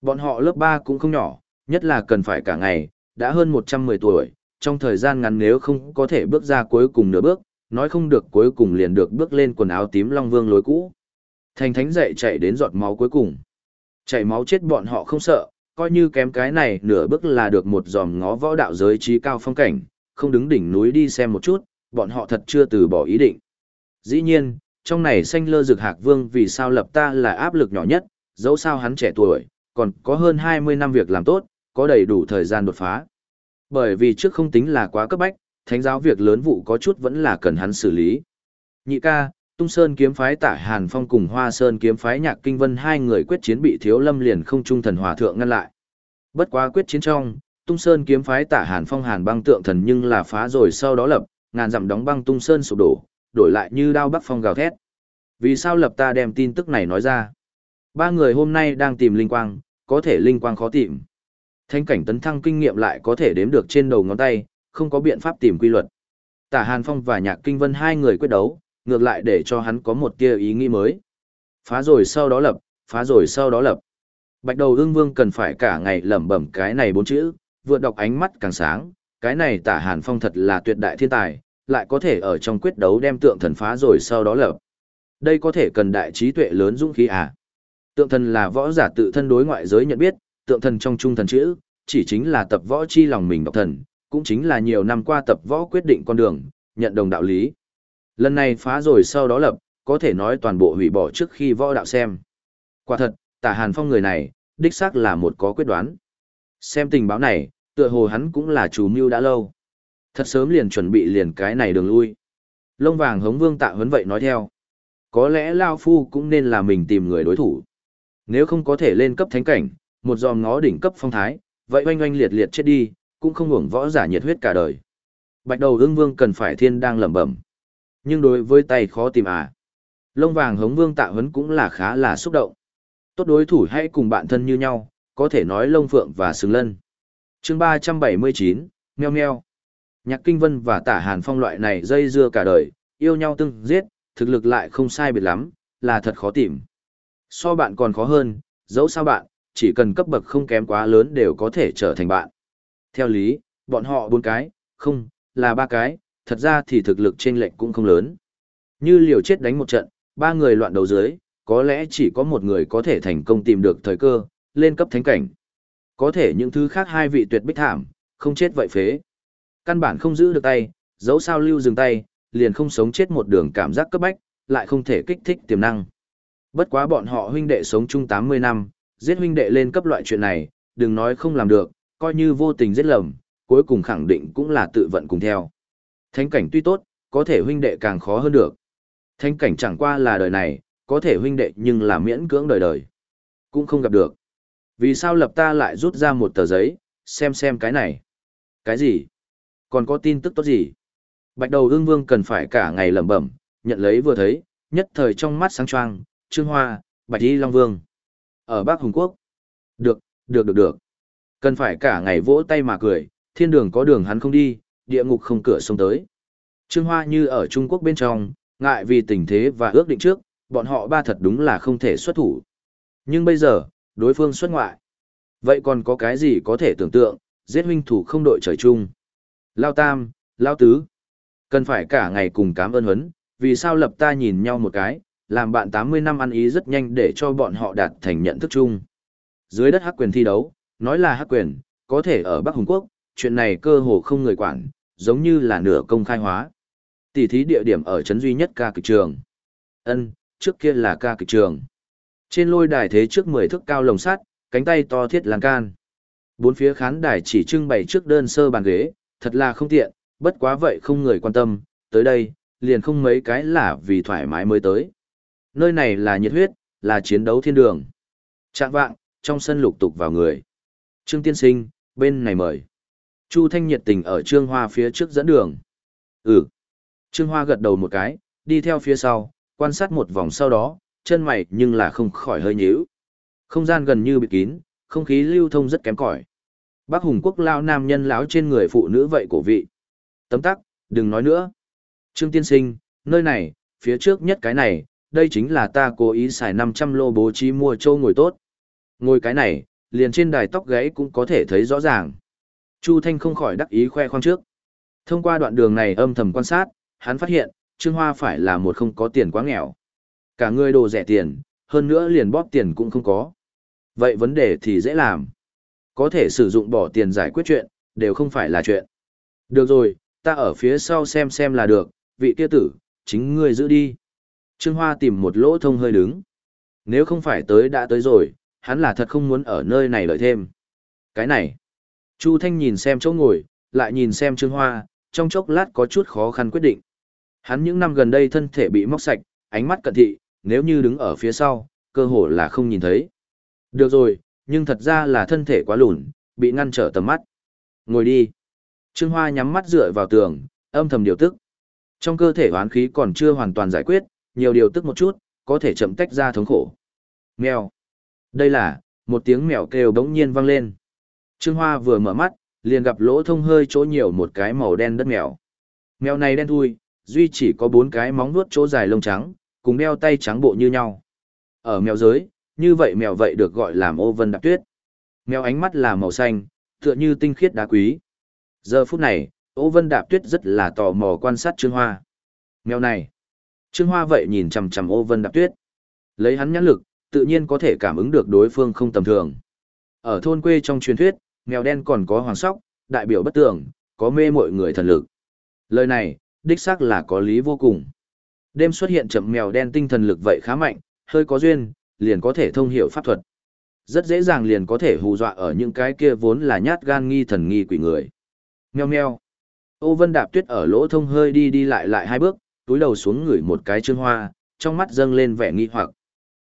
Bọn họ lớp 3 cũng không nhỏ, nhất là cần phải cả ngày, đã hơn 110 tuổi, trong thời gian ngắn nếu không có thể bước ra cuối cùng nửa bước, nói không được cuối cùng liền được bước lên quần áo tím Long Vương lối cũ. Thành thánh dậy chạy đến giọt máu cuối cùng. Chảy máu chết bọn họ không sợ, coi như kém cái này nửa bước là được một dòm ngó võ đạo giới trí cao phong cảnh, không đứng đỉnh núi đi xem một chút, bọn họ thật chưa từ bỏ ý định. Dĩ nhiên, trong này xanh lơ dược hạc vương vì sao lập ta là áp lực nhỏ nhất, dẫu sao hắn trẻ tuổi, còn có hơn 20 năm việc làm tốt, có đầy đủ thời gian đột phá. Bởi vì trước không tính là quá cấp bách, thánh giáo việc lớn vụ có chút vẫn là cần hắn xử lý. Nhị ca, Tung Sơn kiếm phái Tả Hàn Phong cùng Hoa Sơn kiếm phái Nhạc Kinh Vân hai người quyết chiến bị Thiếu Lâm liền không trung thần hòa thượng ngăn lại. Bất quá quyết chiến trong, Tung Sơn kiếm phái Tả Hàn Phong Hàn băng tượng thần nhưng là phá rồi sau đó lập, ngàn dặm đóng băng Tung Sơn sụp đổ, đổi lại như đao bắc phong gào thét. Vì sao lập ta đem tin tức này nói ra? Ba người hôm nay đang tìm linh quang, có thể linh quang khó tìm. Thanh cảnh tấn thăng kinh nghiệm lại có thể đếm được trên đầu ngón tay, không có biện pháp tìm quy luật. Tả Hàn Phong và Nhạc Kinh Vân hai người quyết đấu, ngược lại để cho hắn có một tia ý nghĩ mới. Phá rồi sau đó lập, phá rồi sau đó lập. Bạch đầu ương vương cần phải cả ngày lẩm bẩm cái này bốn chữ, vượt đọc ánh mắt càng sáng, cái này tả hàn phong thật là tuyệt đại thiên tài, lại có thể ở trong quyết đấu đem tượng thần phá rồi sau đó lập. Đây có thể cần đại trí tuệ lớn dũng khí à. Tượng thần là võ giả tự thân đối ngoại giới nhận biết, tượng thần trong trung thần chữ, chỉ chính là tập võ chi lòng mình độc thần, cũng chính là nhiều năm qua tập võ quyết định con đường, nhận đồng đạo lý. Lần này phá rồi sau đó lập, có thể nói toàn bộ hủy bỏ trước khi võ đạo xem. Quả thật, tả hàn phong người này, đích xác là một có quyết đoán. Xem tình báo này, tựa hồ hắn cũng là chủ mưu đã lâu. Thật sớm liền chuẩn bị liền cái này đường lui. Lông vàng hống vương tạ huấn vậy nói theo. Có lẽ Lao Phu cũng nên là mình tìm người đối thủ. Nếu không có thể lên cấp thánh cảnh, một dòm ngó đỉnh cấp phong thái, vậy oanh oanh liệt liệt chết đi, cũng không hưởng võ giả nhiệt huyết cả đời. Bạch đầu ương vương cần phải thiên đang lẩm bẩm nhưng đối với tay khó tìm à. Lông vàng hống vương tạ hấn cũng là khá là xúc động. Tốt đối thủ hay cùng bạn thân như nhau, có thể nói lông phượng và xứng lân. chương ba trăm bảy mươi chín meo meo. Nhạc Kinh Vân và tả hàn phong loại này dây dưa cả đời, yêu nhau tương giết, thực lực lại không sai biệt lắm, là thật khó tìm. So bạn còn khó hơn, dẫu sao bạn, chỉ cần cấp bậc không kém quá lớn đều có thể trở thành bạn. Theo lý, bọn họ bốn cái, không, là ba cái, thật ra thì thực lực trên lệnh cũng không lớn. Như liều chết đánh một trận, ba người loạn đầu dưới, có lẽ chỉ có một người có thể thành công tìm được thời cơ, lên cấp thánh cảnh. Có thể những thứ khác hai vị tuyệt bích thảm, không chết vậy phế. Căn bản không giữ được tay, dẫu sao lưu dừng tay, liền không sống chết một đường cảm giác cấp bách, lại không thể kích thích tiềm năng. Bất quá bọn họ huynh đệ sống chung 80 năm, giết huynh đệ lên cấp loại chuyện này, đừng nói không làm được, coi như vô tình giết lầm, cuối cùng khẳng định cũng là tự vận cùng theo. Thánh cảnh tuy tốt, có thể huynh đệ càng khó hơn được. Thánh cảnh chẳng qua là đời này, có thể huynh đệ nhưng là miễn cưỡng đời đời. Cũng không gặp được. Vì sao lập ta lại rút ra một tờ giấy, xem xem cái này. Cái gì? Còn có tin tức tốt gì? Bạch đầu ương vương cần phải cả ngày lẩm bẩm, nhận lấy vừa thấy, nhất thời trong mắt sáng choang, trương hoa, bạch y long vương. Ở Bắc Hùng Quốc. Được, được được được. Cần phải cả ngày vỗ tay mà cười, thiên đường có đường hắn không đi, địa ngục không cửa sông tới. Trương Hoa như ở Trung Quốc bên trong, ngại vì tình thế và ước định trước, bọn họ ba thật đúng là không thể xuất thủ. Nhưng bây giờ, đối phương xuất ngoại. Vậy còn có cái gì có thể tưởng tượng, giết huynh thủ không đội trời chung. Lao Tam, Lao Tứ, cần phải cả ngày cùng cám ơn huấn, vì sao lập ta nhìn nhau một cái, làm bạn 80 năm ăn ý rất nhanh để cho bọn họ đạt thành nhận thức chung. Dưới đất hắc quyền thi đấu, nói là hắc quyền, có thể ở Bắc Hùng Quốc, chuyện này cơ hồ không người quản, giống như là nửa công khai hóa. Tỷ thí địa điểm ở trấn duy nhất ca kịch trường. Ân, trước kia là ca kịch trường. Trên lôi đài thế trước 10 thước cao lồng sắt, cánh tay to thiết lan can. Bốn phía khán đài chỉ trưng bày trước đơn sơ bàn ghế, thật là không tiện, bất quá vậy không người quan tâm, tới đây, liền không mấy cái là vì thoải mái mới tới. Nơi này là nhiệt huyết, là chiến đấu thiên đường. Trạng vạng, trong sân lục tục vào người. Trương Tiên Sinh, bên này mời. Chu Thanh nhiệt tình ở Trương Hoa phía trước dẫn đường. Ừ. Trương Hoa gật đầu một cái, đi theo phía sau, quan sát một vòng sau đó, chân mày nhưng là không khỏi hơi nhíu. Không gian gần như bị kín, không khí lưu thông rất kém cỏi. Bác Hùng Quốc lao nam nhân láo trên người phụ nữ vậy cổ vị. Tấm tắc, đừng nói nữa. Trương Tiên Sinh, nơi này, phía trước nhất cái này, đây chính là ta cố ý xài 500 lô bố trí mua châu ngồi tốt. Ngồi cái này, liền trên đài tóc gáy cũng có thể thấy rõ ràng. Chu Thanh không khỏi đắc ý khoe khoang trước. Thông qua đoạn đường này âm thầm quan sát, hắn phát hiện, Trương Hoa phải là một không có tiền quá nghèo. Cả người đồ rẻ tiền, hơn nữa liền bóp tiền cũng không có. Vậy vấn đề thì dễ làm. Có thể sử dụng bỏ tiền giải quyết chuyện, đều không phải là chuyện. Được rồi, ta ở phía sau xem xem là được, vị kia tử, chính ngươi giữ đi. Trương Hoa tìm một lỗ thông hơi đứng. Nếu không phải tới đã tới rồi, hắn là thật không muốn ở nơi này lợi thêm. Cái này. Chu Thanh nhìn xem chỗ ngồi, lại nhìn xem Trương Hoa, trong chốc lát có chút khó khăn quyết định. Hắn những năm gần đây thân thể bị móc sạch, ánh mắt cận thị, nếu như đứng ở phía sau, cơ hồ là không nhìn thấy. Được rồi, nhưng thật ra là thân thể quá lùn, bị ngăn trở tầm mắt. Ngồi đi. Trương Hoa nhắm mắt dựa vào tường, âm thầm điều tức. Trong cơ thể hoán khí còn chưa hoàn toàn giải quyết, nhiều điều tức một chút, có thể chậm tách ra thống khổ. Mèo. Đây là, một tiếng mèo kêu bỗng nhiên vang lên. Trương Hoa vừa mở mắt, liền gặp lỗ thông hơi chỗ nhiều một cái màu đen đất mèo. Mèo này đen thui, duy chỉ có bốn cái móng vuốt chỗ dài lông trắng, cùng đeo tay trắng bộ như nhau. Ở mèo giới, như vậy mèo vậy được gọi là ô vân đạp tuyết. Mèo ánh mắt là màu xanh, tựa như tinh khiết đá quý. Giờ phút này, ô vân đạp tuyết rất là tò mò quan sát Trương Hoa. Mèo này. Trương Hoa vậy nhìn chằm chằm ô vân đạp tuyết. Lấy hắn nhãn lực, tự nhiên có thể cảm ứng được đối phương không tầm thường. Ở thôn quê trong truyền thuyết, mèo đen còn có hoàng sóc, đại biểu bất tường, có mê mọi người thần lực. Lời này, đích xác là có lý vô cùng. Đêm xuất hiện chậm mèo đen tinh thần lực vậy khá mạnh, hơi có duyên, liền có thể thông hiểu pháp thuật. Rất dễ dàng liền có thể hù dọa ở những cái kia vốn là nhát gan nghi thần nghi quỷ người. Mèo mèo, Ô Vân đạp tuyết ở lỗ thông hơi đi đi lại lại hai bước, túi đầu xuống ngửi một cái chương hoa, trong mắt dâng lên vẻ nghi hoặc.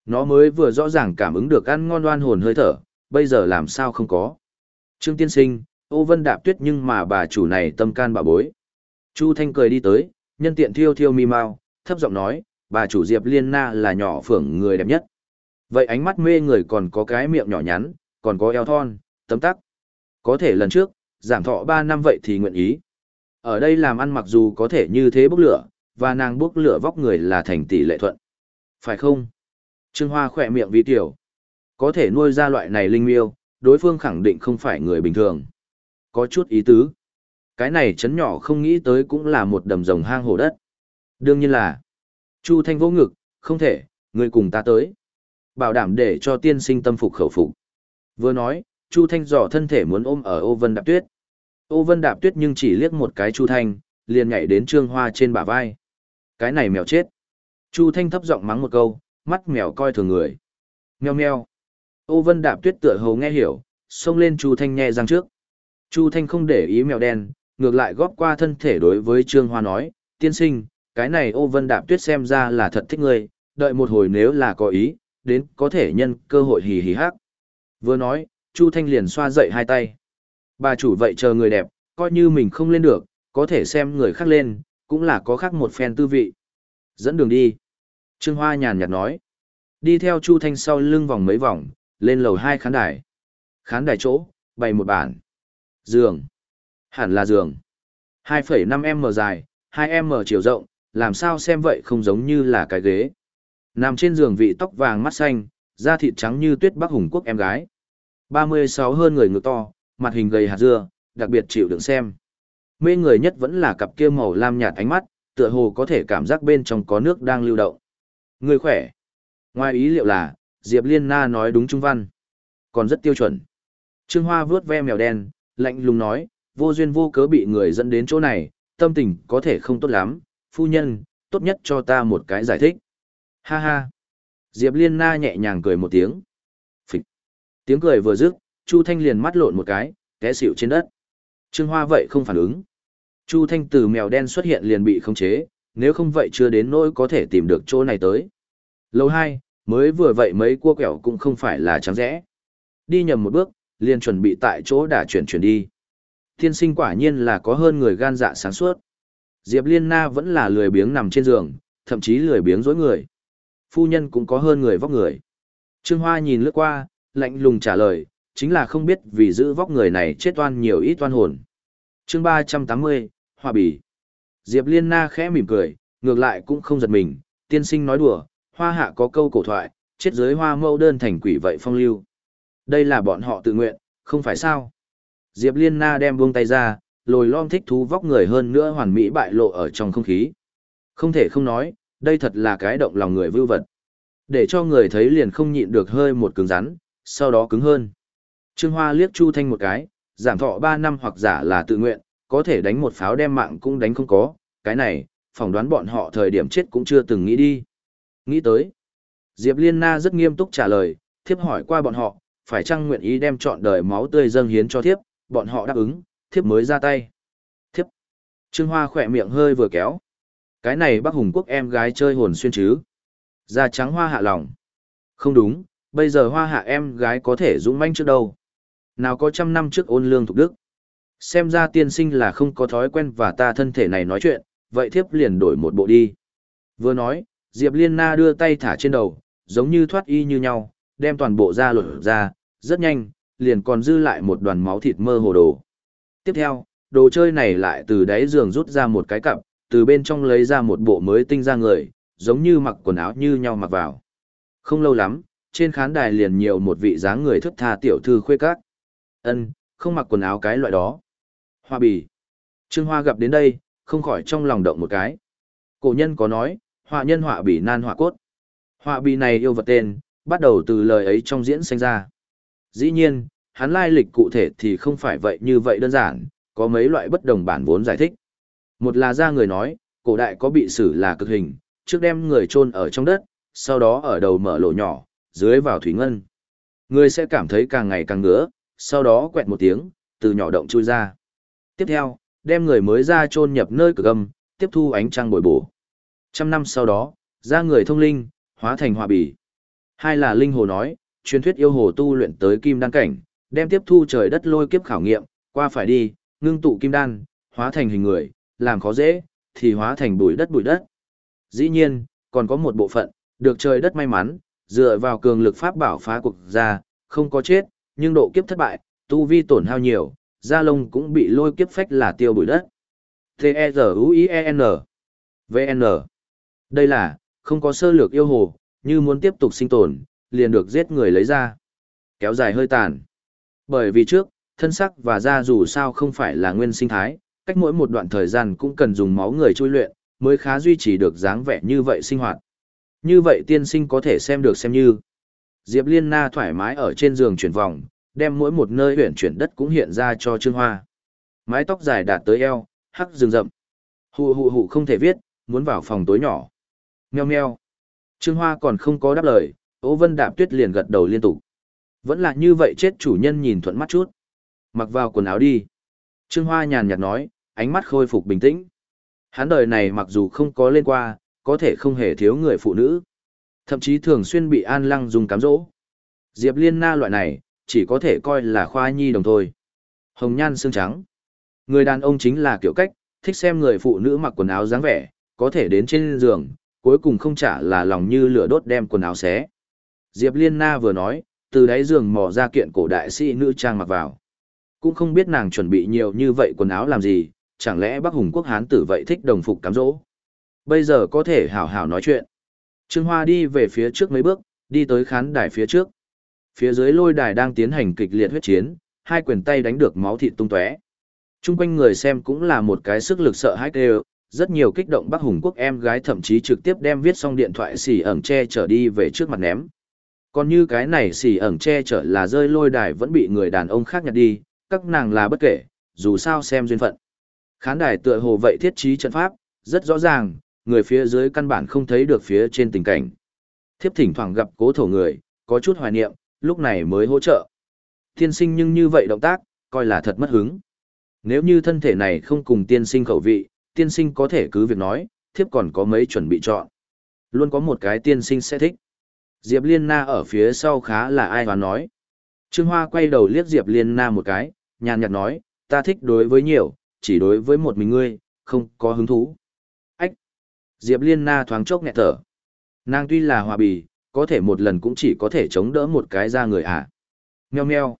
Nó mới vừa rõ ràng cảm ứng được ăn ngon đoan hồn hơi thở, bây giờ làm sao không có. Trương tiên sinh, ô vân đạp tuyết nhưng mà bà chủ này tâm can bà bối. Chu Thanh cười đi tới, nhân tiện thiêu thiêu mi mau, thấp giọng nói, bà chủ Diệp Liên Na là nhỏ phưởng người đẹp nhất. Vậy ánh mắt mê người còn có cái miệng nhỏ nhắn, còn có eo thon, tấm tắc. Có thể lần trước, giảm thọ 3 năm vậy thì nguyện ý. Ở đây làm ăn mặc dù có thể như thế bốc lửa, và nàng bốc lửa vóc người là thành tỷ lệ thuận. Phải không? Trương Hoa khỏe miệng vì tiểu. Có thể nuôi ra loại này linh miêu, đối phương khẳng định không phải người bình thường. Có chút ý tứ. Cái này chấn nhỏ không nghĩ tới cũng là một đầm rồng hang hổ đất. Đương nhiên là, Chu Thanh vô ngực, không thể, người cùng ta tới. Bảo đảm để cho tiên sinh tâm phục khẩu phục. Vừa nói, Chu Thanh dò thân thể muốn ôm ở ô vân đạp tuyết. Ô vân đạp tuyết nhưng chỉ liếc một cái Chu Thanh, liền nhảy đến trương hoa trên bả vai. Cái này mèo chết. Chu Thanh thấp giọng mắng một câu, mắt mèo coi thường người. Mèo mèo. Ô vân đạp tuyết tựa hầu nghe hiểu, xông lên Chu Thanh nhẹ răng trước. Chu Thanh không để ý mèo đen, ngược lại góp qua thân thể đối với Trương Hoa nói, tiên sinh, cái này ô vân đạp tuyết xem ra là thật thích ngươi, đợi một hồi nếu là có ý, đến có thể nhân cơ hội hì hì hắc. Vừa nói, Chu Thanh liền xoa dậy hai tay. Bà chủ vậy chờ người đẹp, coi như mình không lên được, có thể xem người khác lên, cũng là có khác một phen tư vị. Dẫn đường đi. Trương Hoa nhàn nhạt nói. Đi theo Chu Thanh sau lưng vòng mấy vòng, lên lầu hai khán đài. Khán đài chỗ, bày một bản. Giường. Hẳn là giường. 2,5m dài, 2m chiều rộng, làm sao xem vậy không giống như là cái ghế. Nằm trên giường vị tóc vàng mắt xanh, da thịt trắng như tuyết bắc hùng quốc em gái. 36 hơn người ngực to, mặt hình gầy hạt dưa, đặc biệt chịu đựng xem. Mê người nhất vẫn là cặp kia màu lam nhạt ánh mắt, tựa hồ có thể cảm giác bên trong có nước đang lưu động. Người khỏe. Ngoài ý liệu là, Diệp Liên Na nói đúng trung văn. Còn rất tiêu chuẩn. Trương Hoa vướt ve mèo đen, lạnh lùng nói, vô duyên vô cớ bị người dẫn đến chỗ này, tâm tình có thể không tốt lắm, phu nhân, tốt nhất cho ta một cái giải thích. Ha ha. Diệp Liên Na nhẹ nhàng cười một tiếng. Phịch. Tiếng cười vừa dứt, Chu Thanh liền mắt lộn một cái, té xỉu trên đất. Trương Hoa vậy không phản ứng. Chu Thanh từ mèo đen xuất hiện liền bị khống chế, nếu không vậy chưa đến nỗi có thể tìm được chỗ này tới. Lâu hai, mới vừa vậy mấy cua quẹo cũng không phải là trắng rẽ. Đi nhầm một bước, liền chuẩn bị tại chỗ đả chuyển chuyển đi. Thiên sinh quả nhiên là có hơn người gan dạ sáng suốt. Diệp Liên Na vẫn là lười biếng nằm trên giường, thậm chí lười biếng dối người. Phu nhân cũng có hơn người vóc người. Trương Hoa nhìn lướt qua, lạnh lùng trả lời, chính là không biết vì giữ vóc người này chết toan nhiều ít toan hồn. chương 380, hòa bỉ. Diệp Liên Na khẽ mỉm cười, ngược lại cũng không giật mình, tiên sinh nói đùa, hoa hạ có câu cổ thoại, chết dưới hoa mâu đơn thành quỷ vậy phong lưu. Đây là bọn họ tự nguyện, không phải sao. Diệp Liên Na đem buông tay ra, lồi lom thích thú vóc người hơn nữa hoàn mỹ bại lộ ở trong không khí. Không thể không nói, đây thật là cái động lòng người vưu vật. Để cho người thấy liền không nhịn được hơi một cứng rắn, sau đó cứng hơn. Trương Hoa liếc Chu Thanh một cái, giảm thọ 3 năm hoặc giả là tự nguyện, có thể đánh một pháo đem mạng cũng đánh không có, cái này, phỏng đoán bọn họ thời điểm chết cũng chưa từng nghĩ đi. Nghĩ tới. Diệp Liên Na rất nghiêm túc trả lời, thiếp hỏi qua bọn họ, phải chăng nguyện ý đem chọn đời máu tươi dâng hiến cho thiếp, bọn họ đáp ứng, thiếp mới ra tay. Thiếp. Trương Hoa khỏe miệng hơi vừa kéo. Cái này bác hùng quốc em gái chơi hồn xuyên chứ. Da trắng hoa hạ lòng. Không đúng, bây giờ hoa hạ em gái có thể dũng manh trước đâu. Nào có trăm năm trước ôn lương thuộc đức. Xem ra tiên sinh là không có thói quen và ta thân thể này nói chuyện, vậy thiếp liền đổi một bộ đi. Vừa nói, Diệp Liên Na đưa tay thả trên đầu, giống như thoát y như nhau, đem toàn bộ da lột ra, rất nhanh, liền còn dư lại một đoàn máu thịt mơ hồ đồ. Tiếp theo, đồ chơi này lại từ đáy giường rút ra một cái cặp, từ bên trong lấy ra một bộ mới tinh ra người, giống như mặc quần áo như nhau mặc vào. Không lâu lắm, trên khán đài liền nhiều một vị dáng người thức tha tiểu thư khuê các. Ân, không mặc quần áo cái loại đó. Hoa bì. Trương Hoa gặp đến đây, không khỏi trong lòng động một cái. Cổ nhân có nói, họa nhân họa bỉ nan họa cốt. Họa bỉ này yêu vật tên, bắt đầu từ lời ấy trong diễn sinh ra. Dĩ nhiên, hắn lai lịch cụ thể thì không phải vậy như vậy đơn giản, có mấy loại bất đồng bản vốn giải thích. Một là ra người nói, cổ đại có bị xử là cực hình, trước đem người chôn ở trong đất, sau đó ở đầu mở lỗ nhỏ, dưới vào thủy ngân. Người sẽ cảm thấy càng ngày càng ngứa, sau đó quẹt một tiếng, từ nhỏ động chui ra. Tiếp theo, đem người mới ra chôn nhập nơi cực âm, tiếp thu ánh trăng bồi bổ. Trăm năm sau đó, ra người thông linh, hóa thành hòa bì. Hai là linh hồ nói, truyền thuyết yêu hồ tu luyện tới kim đan cảnh, đem tiếp thu trời đất lôi kiếp khảo nghiệm, qua phải đi, ngưng tụ kim đan, hóa thành hình người, làm khó dễ, thì hóa thành bụi đất bụi đất. Dĩ nhiên, còn có một bộ phận, được trời đất may mắn, dựa vào cường lực pháp bảo phá cuộc ra, không có chết, nhưng độ kiếp thất bại, tu vi tổn hao nhiều, da lông cũng bị lôi kiếp phách là tiêu bụi đất. T-E-Z-U-I-E-N V-N đây là, không có sơ lược yêu hồ, như muốn tiếp tục sinh tồn, liền được giết người lấy ra. Kéo dài hơi tàn. Bởi vì trước, thân sắc và da dù sao không phải là nguyên sinh thái, cách mỗi một đoạn thời gian cũng cần dùng máu người chui luyện, mới khá duy trì được dáng vẻ như vậy sinh hoạt. Như vậy tiên sinh có thể xem được xem như. Diệp Liên Na thoải mái ở trên giường chuyển vòng, đem mỗi một nơi huyển chuyển đất cũng hiện ra cho Trương Hoa. Mái tóc dài đạt tới eo, hắc rừng rậm. Hù hù hù không thể viết, muốn vào phòng tối nhỏ. Meo meo. Trương Hoa còn không có đáp lời, Ô Vân Đạp Tuyết liền gật đầu liên tục. Vẫn là như vậy chết chủ nhân nhìn thuận mắt chút. Mặc vào quần áo đi. Trương Hoa nhàn nhạt nói, ánh mắt khôi phục bình tĩnh. Hắn đời này mặc dù không có lên qua, có thể không hề thiếu người phụ nữ. Thậm chí thường xuyên bị An Lăng dùng cám dỗ. Diệp Liên Na loại này, chỉ có thể coi là khoa nhi đồng thôi. Hồng nhan xương trắng. Người đàn ông chính là kiểu cách, thích xem người phụ nữ mặc quần áo dáng vẻ, có thể đến trên giường, cuối cùng không trả là lòng như lửa đốt đem quần áo xé. Diệp Liên Na vừa nói, từ đáy giường mò ra kiện cổ đại sĩ nữ trang mặc vào. Cũng không biết nàng chuẩn bị nhiều như vậy quần áo làm gì, chẳng lẽ bác hùng quốc hán tử vậy thích đồng phục cám dỗ. Bây giờ có thể hảo hảo nói chuyện. Trương Hoa đi về phía trước mấy bước, đi tới khán đài phía trước. Phía dưới lôi đài đang tiến hành kịch liệt huyết chiến, hai quyền tay đánh được máu thịt tung tóe. Trung quanh người xem cũng là một cái sức lực sợ hãi đều, rất nhiều kích động Bắc Hùng Quốc em gái thậm chí trực tiếp đem viết xong điện thoại xỉ ẩn che trở đi về trước mặt ném. Còn như cái này xỉ ẩn che trở là rơi lôi đài vẫn bị người đàn ông khác nhặt đi, các nàng là bất kể, dù sao xem duyên phận. Khán đài tựa hồ vậy thiết trí trận pháp, rất rõ ràng, người phía dưới căn bản không thấy được phía trên tình cảnh. Thiếp thỉnh thoảng gặp cố thổ người, có chút hoài niệm, lúc này mới hỗ trợ. Tiên sinh nhưng như vậy động tác, coi là thật mất hứng. Nếu như thân thể này không cùng tiên sinh khẩu vị, tiên sinh có thể cứ việc nói, thiếp còn có mấy chuẩn bị chọn. Luôn có một cái tiên sinh sẽ thích. Diệp Liên Na ở phía sau khá là ai hoán nói. Trương Hoa quay đầu liếc Diệp Liên Na một cái, nhàn nhạt nói, ta thích đối với nhiều, chỉ đối với một mình ngươi, không có hứng thú. Ách! Diệp Liên Na thoáng chốc nghẹt thở. Nàng tuy là hòa bì, có thể một lần cũng chỉ có thể chống đỡ một cái ra người à. Mèo meo.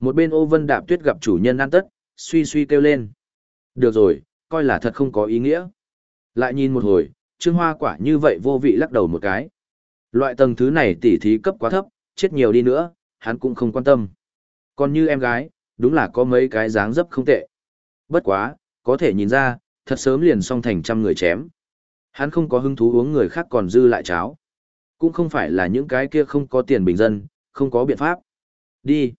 Một bên ô vân đạp tuyết gặp chủ nhân ăn tất, suy suy kêu lên. Được rồi, coi là thật không có ý nghĩa. Lại nhìn một hồi, Trương Hoa quả như vậy vô vị lắc đầu một cái. Loại tầng thứ này tỉ thí cấp quá thấp, chết nhiều đi nữa, hắn cũng không quan tâm. Còn như em gái, đúng là có mấy cái dáng dấp không tệ. Bất quá, có thể nhìn ra, thật sớm liền xong thành trăm người chém. Hắn không có hứng thú uống người khác còn dư lại cháo. Cũng không phải là những cái kia không có tiền bình dân, không có biện pháp. Đi.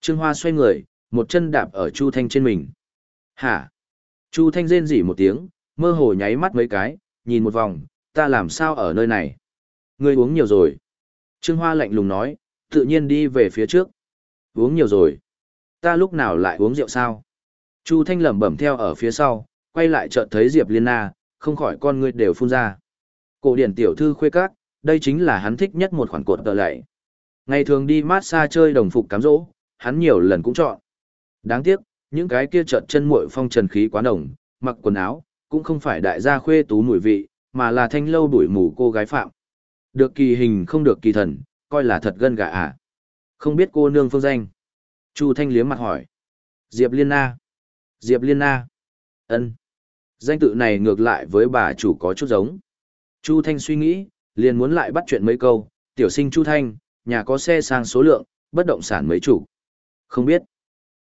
Trương Hoa xoay người, một chân đạp ở Chu Thanh trên mình. Hả? Chu Thanh rên rỉ một tiếng, mơ hồ nháy mắt mấy cái, nhìn một vòng, ta làm sao ở nơi này? Ngươi uống nhiều rồi. Trương Hoa lạnh lùng nói, tự nhiên đi về phía trước. Uống nhiều rồi. Ta lúc nào lại uống rượu sao? Chu Thanh lẩm bẩm theo ở phía sau, quay lại chợt thấy Diệp Liên Na, không khỏi con ngươi đều phun ra. Cổ điển tiểu thư khuê các, đây chính là hắn thích nhất một khoản cột tờ lệ. Ngày thường đi massage chơi đồng phục cám dỗ, hắn nhiều lần cũng chọn. Đáng tiếc, những cái kia trợn chân muội phong trần khí quá đồng, mặc quần áo, cũng không phải đại gia khuê tú mùi vị, mà là thanh lâu đuổi mù cô gái phạm. Được kỳ hình không được kỳ thần, coi là thật gân gà à. Không biết cô nương phương danh. Chu Thanh liếm mặt hỏi. Diệp Liên Na. Diệp Liên Na. ân Danh tự này ngược lại với bà chủ có chút giống. Chu Thanh suy nghĩ, liền muốn lại bắt chuyện mấy câu, tiểu sinh Chu Thanh, nhà có xe sang số lượng, bất động sản mấy chủ. Không biết.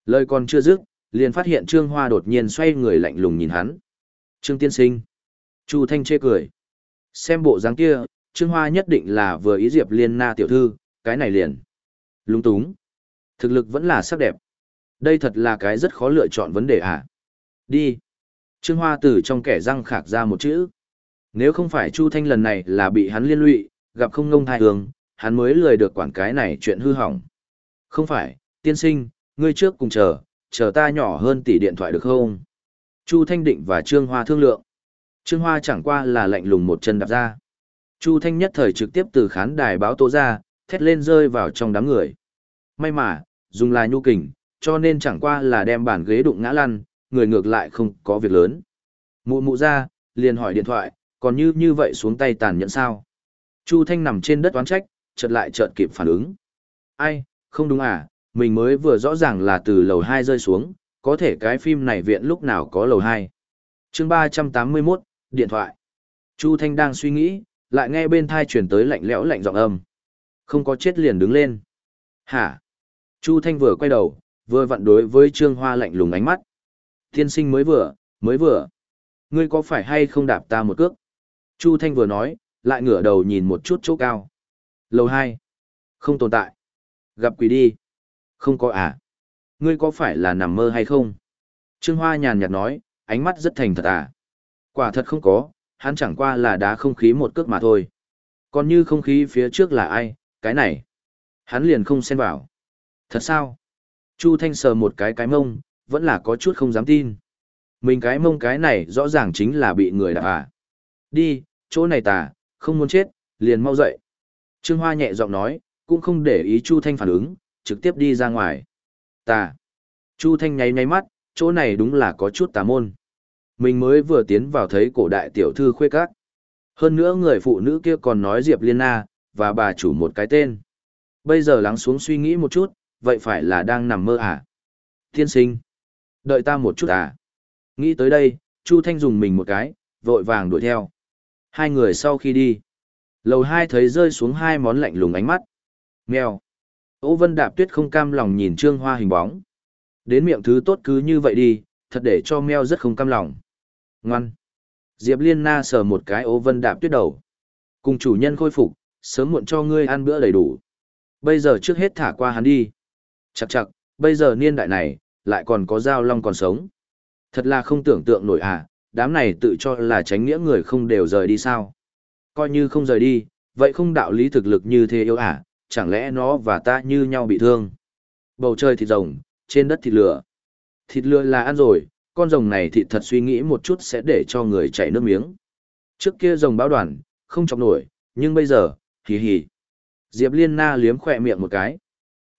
Lời còn chưa dứt, liền phát hiện Trương Hoa đột nhiên xoay người lạnh lùng nhìn hắn. Trương tiên sinh. Chu Thanh chê cười. Xem bộ dáng kia, Trương Hoa nhất định là vừa ý Diệp Liên Na tiểu thư, cái này liền. Lúng túng. Thực lực vẫn là sắc đẹp. Đây thật là cái rất khó lựa chọn vấn đề à. Đi. Trương Hoa từ trong kẻ răng khạc ra một chữ. Nếu không phải Chu Thanh lần này là bị hắn liên lụy, gặp không ngông thai hương, hắn mới lười được quản cái này chuyện hư hỏng. Không phải, tiên sinh, ngươi trước cùng chờ, chờ ta nhỏ hơn tỷ điện thoại được không? Chu Thanh Định và Trương Hoa thương lượng. Trương Hoa chẳng qua là lạnh lùng một chân đạp ra. Chu Thanh nhất thời trực tiếp từ khán đài báo tố ra, thét lên rơi vào trong đám người. May mà, dùng là nhu kình, cho nên chẳng qua là đem bàn ghế đụng ngã lăn, người ngược lại không có việc lớn. Mụ mụ ra, liền hỏi điện thoại, còn như như vậy xuống tay tàn nhẫn sao? Chu Thanh nằm trên đất oán trách, chợt lại chợt kịp phản ứng. Ai, không đúng à, mình mới vừa rõ ràng là từ lầu 2 rơi xuống, có thể cái phim này viện lúc nào có lầu 2. chương 381, điện thoại. Chu Thanh đang suy nghĩ, lại nghe bên thai chuyển tới lạnh lẽo lạnh giọng âm. Không có chết liền đứng lên. Hả? Chu Thanh vừa quay đầu, vừa vặn đối với Trương Hoa lạnh lùng ánh mắt. Tiên sinh mới vừa, mới vừa. Ngươi có phải hay không đạp ta một cước? Chu Thanh vừa nói, lại ngửa đầu nhìn một chút chỗ cao. Lầu 2. Không tồn tại. Gặp quỷ đi. Không có à? Ngươi có phải là nằm mơ hay không? Trương Hoa nhàn nhạt nói, ánh mắt rất thành thật à? Quả thật không có, hắn chẳng qua là đá không khí một cước mà thôi. Còn như không khí phía trước là ai, cái này. Hắn liền không xen vào. Thật sao? Chu Thanh sờ một cái cái mông, vẫn là có chút không dám tin. Mình cái mông cái này rõ ràng chính là bị người đạp à. Đi, chỗ này tà, không muốn chết, liền mau dậy. Trương Hoa nhẹ giọng nói, cũng không để ý Chu Thanh phản ứng, trực tiếp đi ra ngoài. Tà. Chu Thanh nháy nháy mắt, chỗ này đúng là có chút tà môn. Mình mới vừa tiến vào thấy cổ đại tiểu thư khuê các. Hơn nữa người phụ nữ kia còn nói Diệp Liên Na, và bà chủ một cái tên. Bây giờ lắng xuống suy nghĩ một chút, vậy phải là đang nằm mơ à? Thiên sinh. Đợi ta một chút à? Nghĩ tới đây, Chu Thanh dùng mình một cái, vội vàng đuổi theo. Hai người sau khi đi, lầu hai thấy rơi xuống hai món lạnh lùng ánh mắt. Mèo. Ô Vân Đạp Tuyết không cam lòng nhìn Trương Hoa hình bóng. Đến miệng thứ tốt cứ như vậy đi, thật để cho meo rất không cam lòng. Ngoan. Diệp Liên Na sờ một cái Ô vân đạp tuyết đầu. Cùng chủ nhân khôi phục, sớm muộn cho ngươi ăn bữa đầy đủ. Bây giờ trước hết thả qua hắn đi. Chặt chặt, bây giờ niên đại này, lại còn có giao long còn sống. Thật là không tưởng tượng nổi à, đám này tự cho là tránh nghĩa người không đều rời đi sao. Coi như không rời đi, vậy không đạo lý thực lực như thế yêu à, chẳng lẽ nó và ta như nhau bị thương. Bầu trời thịt rồng, trên đất thịt lửa. Thịt lửa là ăn rồi, con rồng này thịt thật suy nghĩ một chút sẽ để cho người chảy nước miếng. Trước kia rồng báo đoàn, không chọc nổi, nhưng bây giờ, hì hì. Diệp Liên Na liếm khỏe miệng một cái.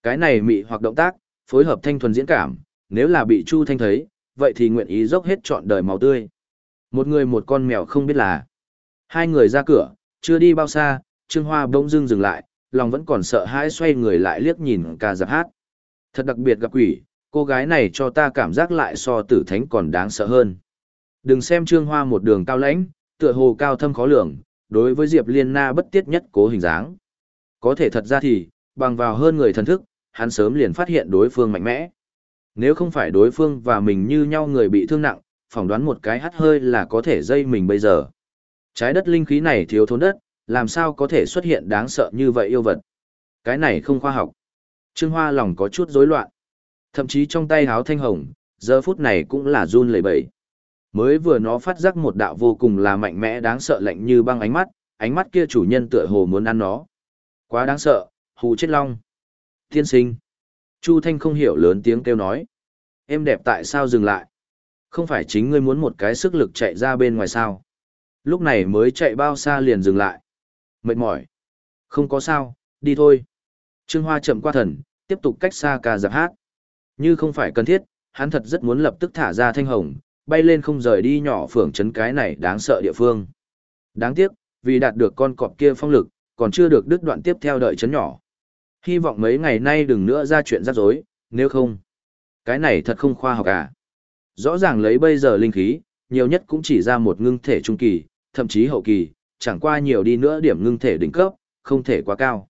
Cái này mị hoặc động tác, phối hợp thanh thuần diễn cảm, nếu là bị Chu Thanh thấy, vậy thì nguyện ý dốc hết trọn đời màu tươi. Một người một con mèo không biết là. Hai người ra cửa, chưa đi bao xa, Trương Hoa bỗng dưng dừng lại, lòng vẫn còn sợ hãi xoay người lại liếc nhìn ca giặc hát. Thật đặc biệt gặp quỷ, cô gái này cho ta cảm giác lại so tử thánh còn đáng sợ hơn. Đừng xem Trương Hoa một đường cao lãnh, tựa hồ cao thâm khó lường, đối với Diệp Liên Na bất tiết nhất cố hình dáng. Có thể thật ra thì, bằng vào hơn người thần thức, hắn sớm liền phát hiện đối phương mạnh mẽ. Nếu không phải đối phương và mình như nhau người bị thương nặng, phỏng đoán một cái hắt hơi là có thể dây mình bây giờ. Trái đất linh khí này thiếu thốn đất, làm sao có thể xuất hiện đáng sợ như vậy yêu vật. Cái này không khoa học. Trương Hoa lòng có chút rối loạn. Thậm chí trong tay háo thanh hồng, giờ phút này cũng là run lẩy bẩy. Mới vừa nó phát giác một đạo vô cùng là mạnh mẽ đáng sợ lạnh như băng ánh mắt, ánh mắt kia chủ nhân tựa hồ muốn ăn nó. Quá đáng sợ, hù chết long. Tiên sinh. Chu Thanh không hiểu lớn tiếng kêu nói. Em đẹp tại sao dừng lại? Không phải chính ngươi muốn một cái sức lực chạy ra bên ngoài sao? Lúc này mới chạy bao xa liền dừng lại. Mệt mỏi. Không có sao, đi thôi. Trương Hoa chậm qua thần, tiếp tục cách xa ca giặc hát. Như không phải cần thiết, hắn thật rất muốn lập tức thả ra thanh hồng, bay lên không rời đi nhỏ phường chấn cái này đáng sợ địa phương. Đáng tiếc, vì đạt được con cọp kia phong lực, còn chưa được đứt đoạn tiếp theo đợi chấn nhỏ. Hy vọng mấy ngày nay đừng nữa ra chuyện rắc rối, nếu không. Cái này thật không khoa học à. Rõ ràng lấy bây giờ linh khí, nhiều nhất cũng chỉ ra một ngưng thể trung kỳ, thậm chí hậu kỳ, chẳng qua nhiều đi nữa điểm ngưng thể đỉnh cấp, không thể quá cao.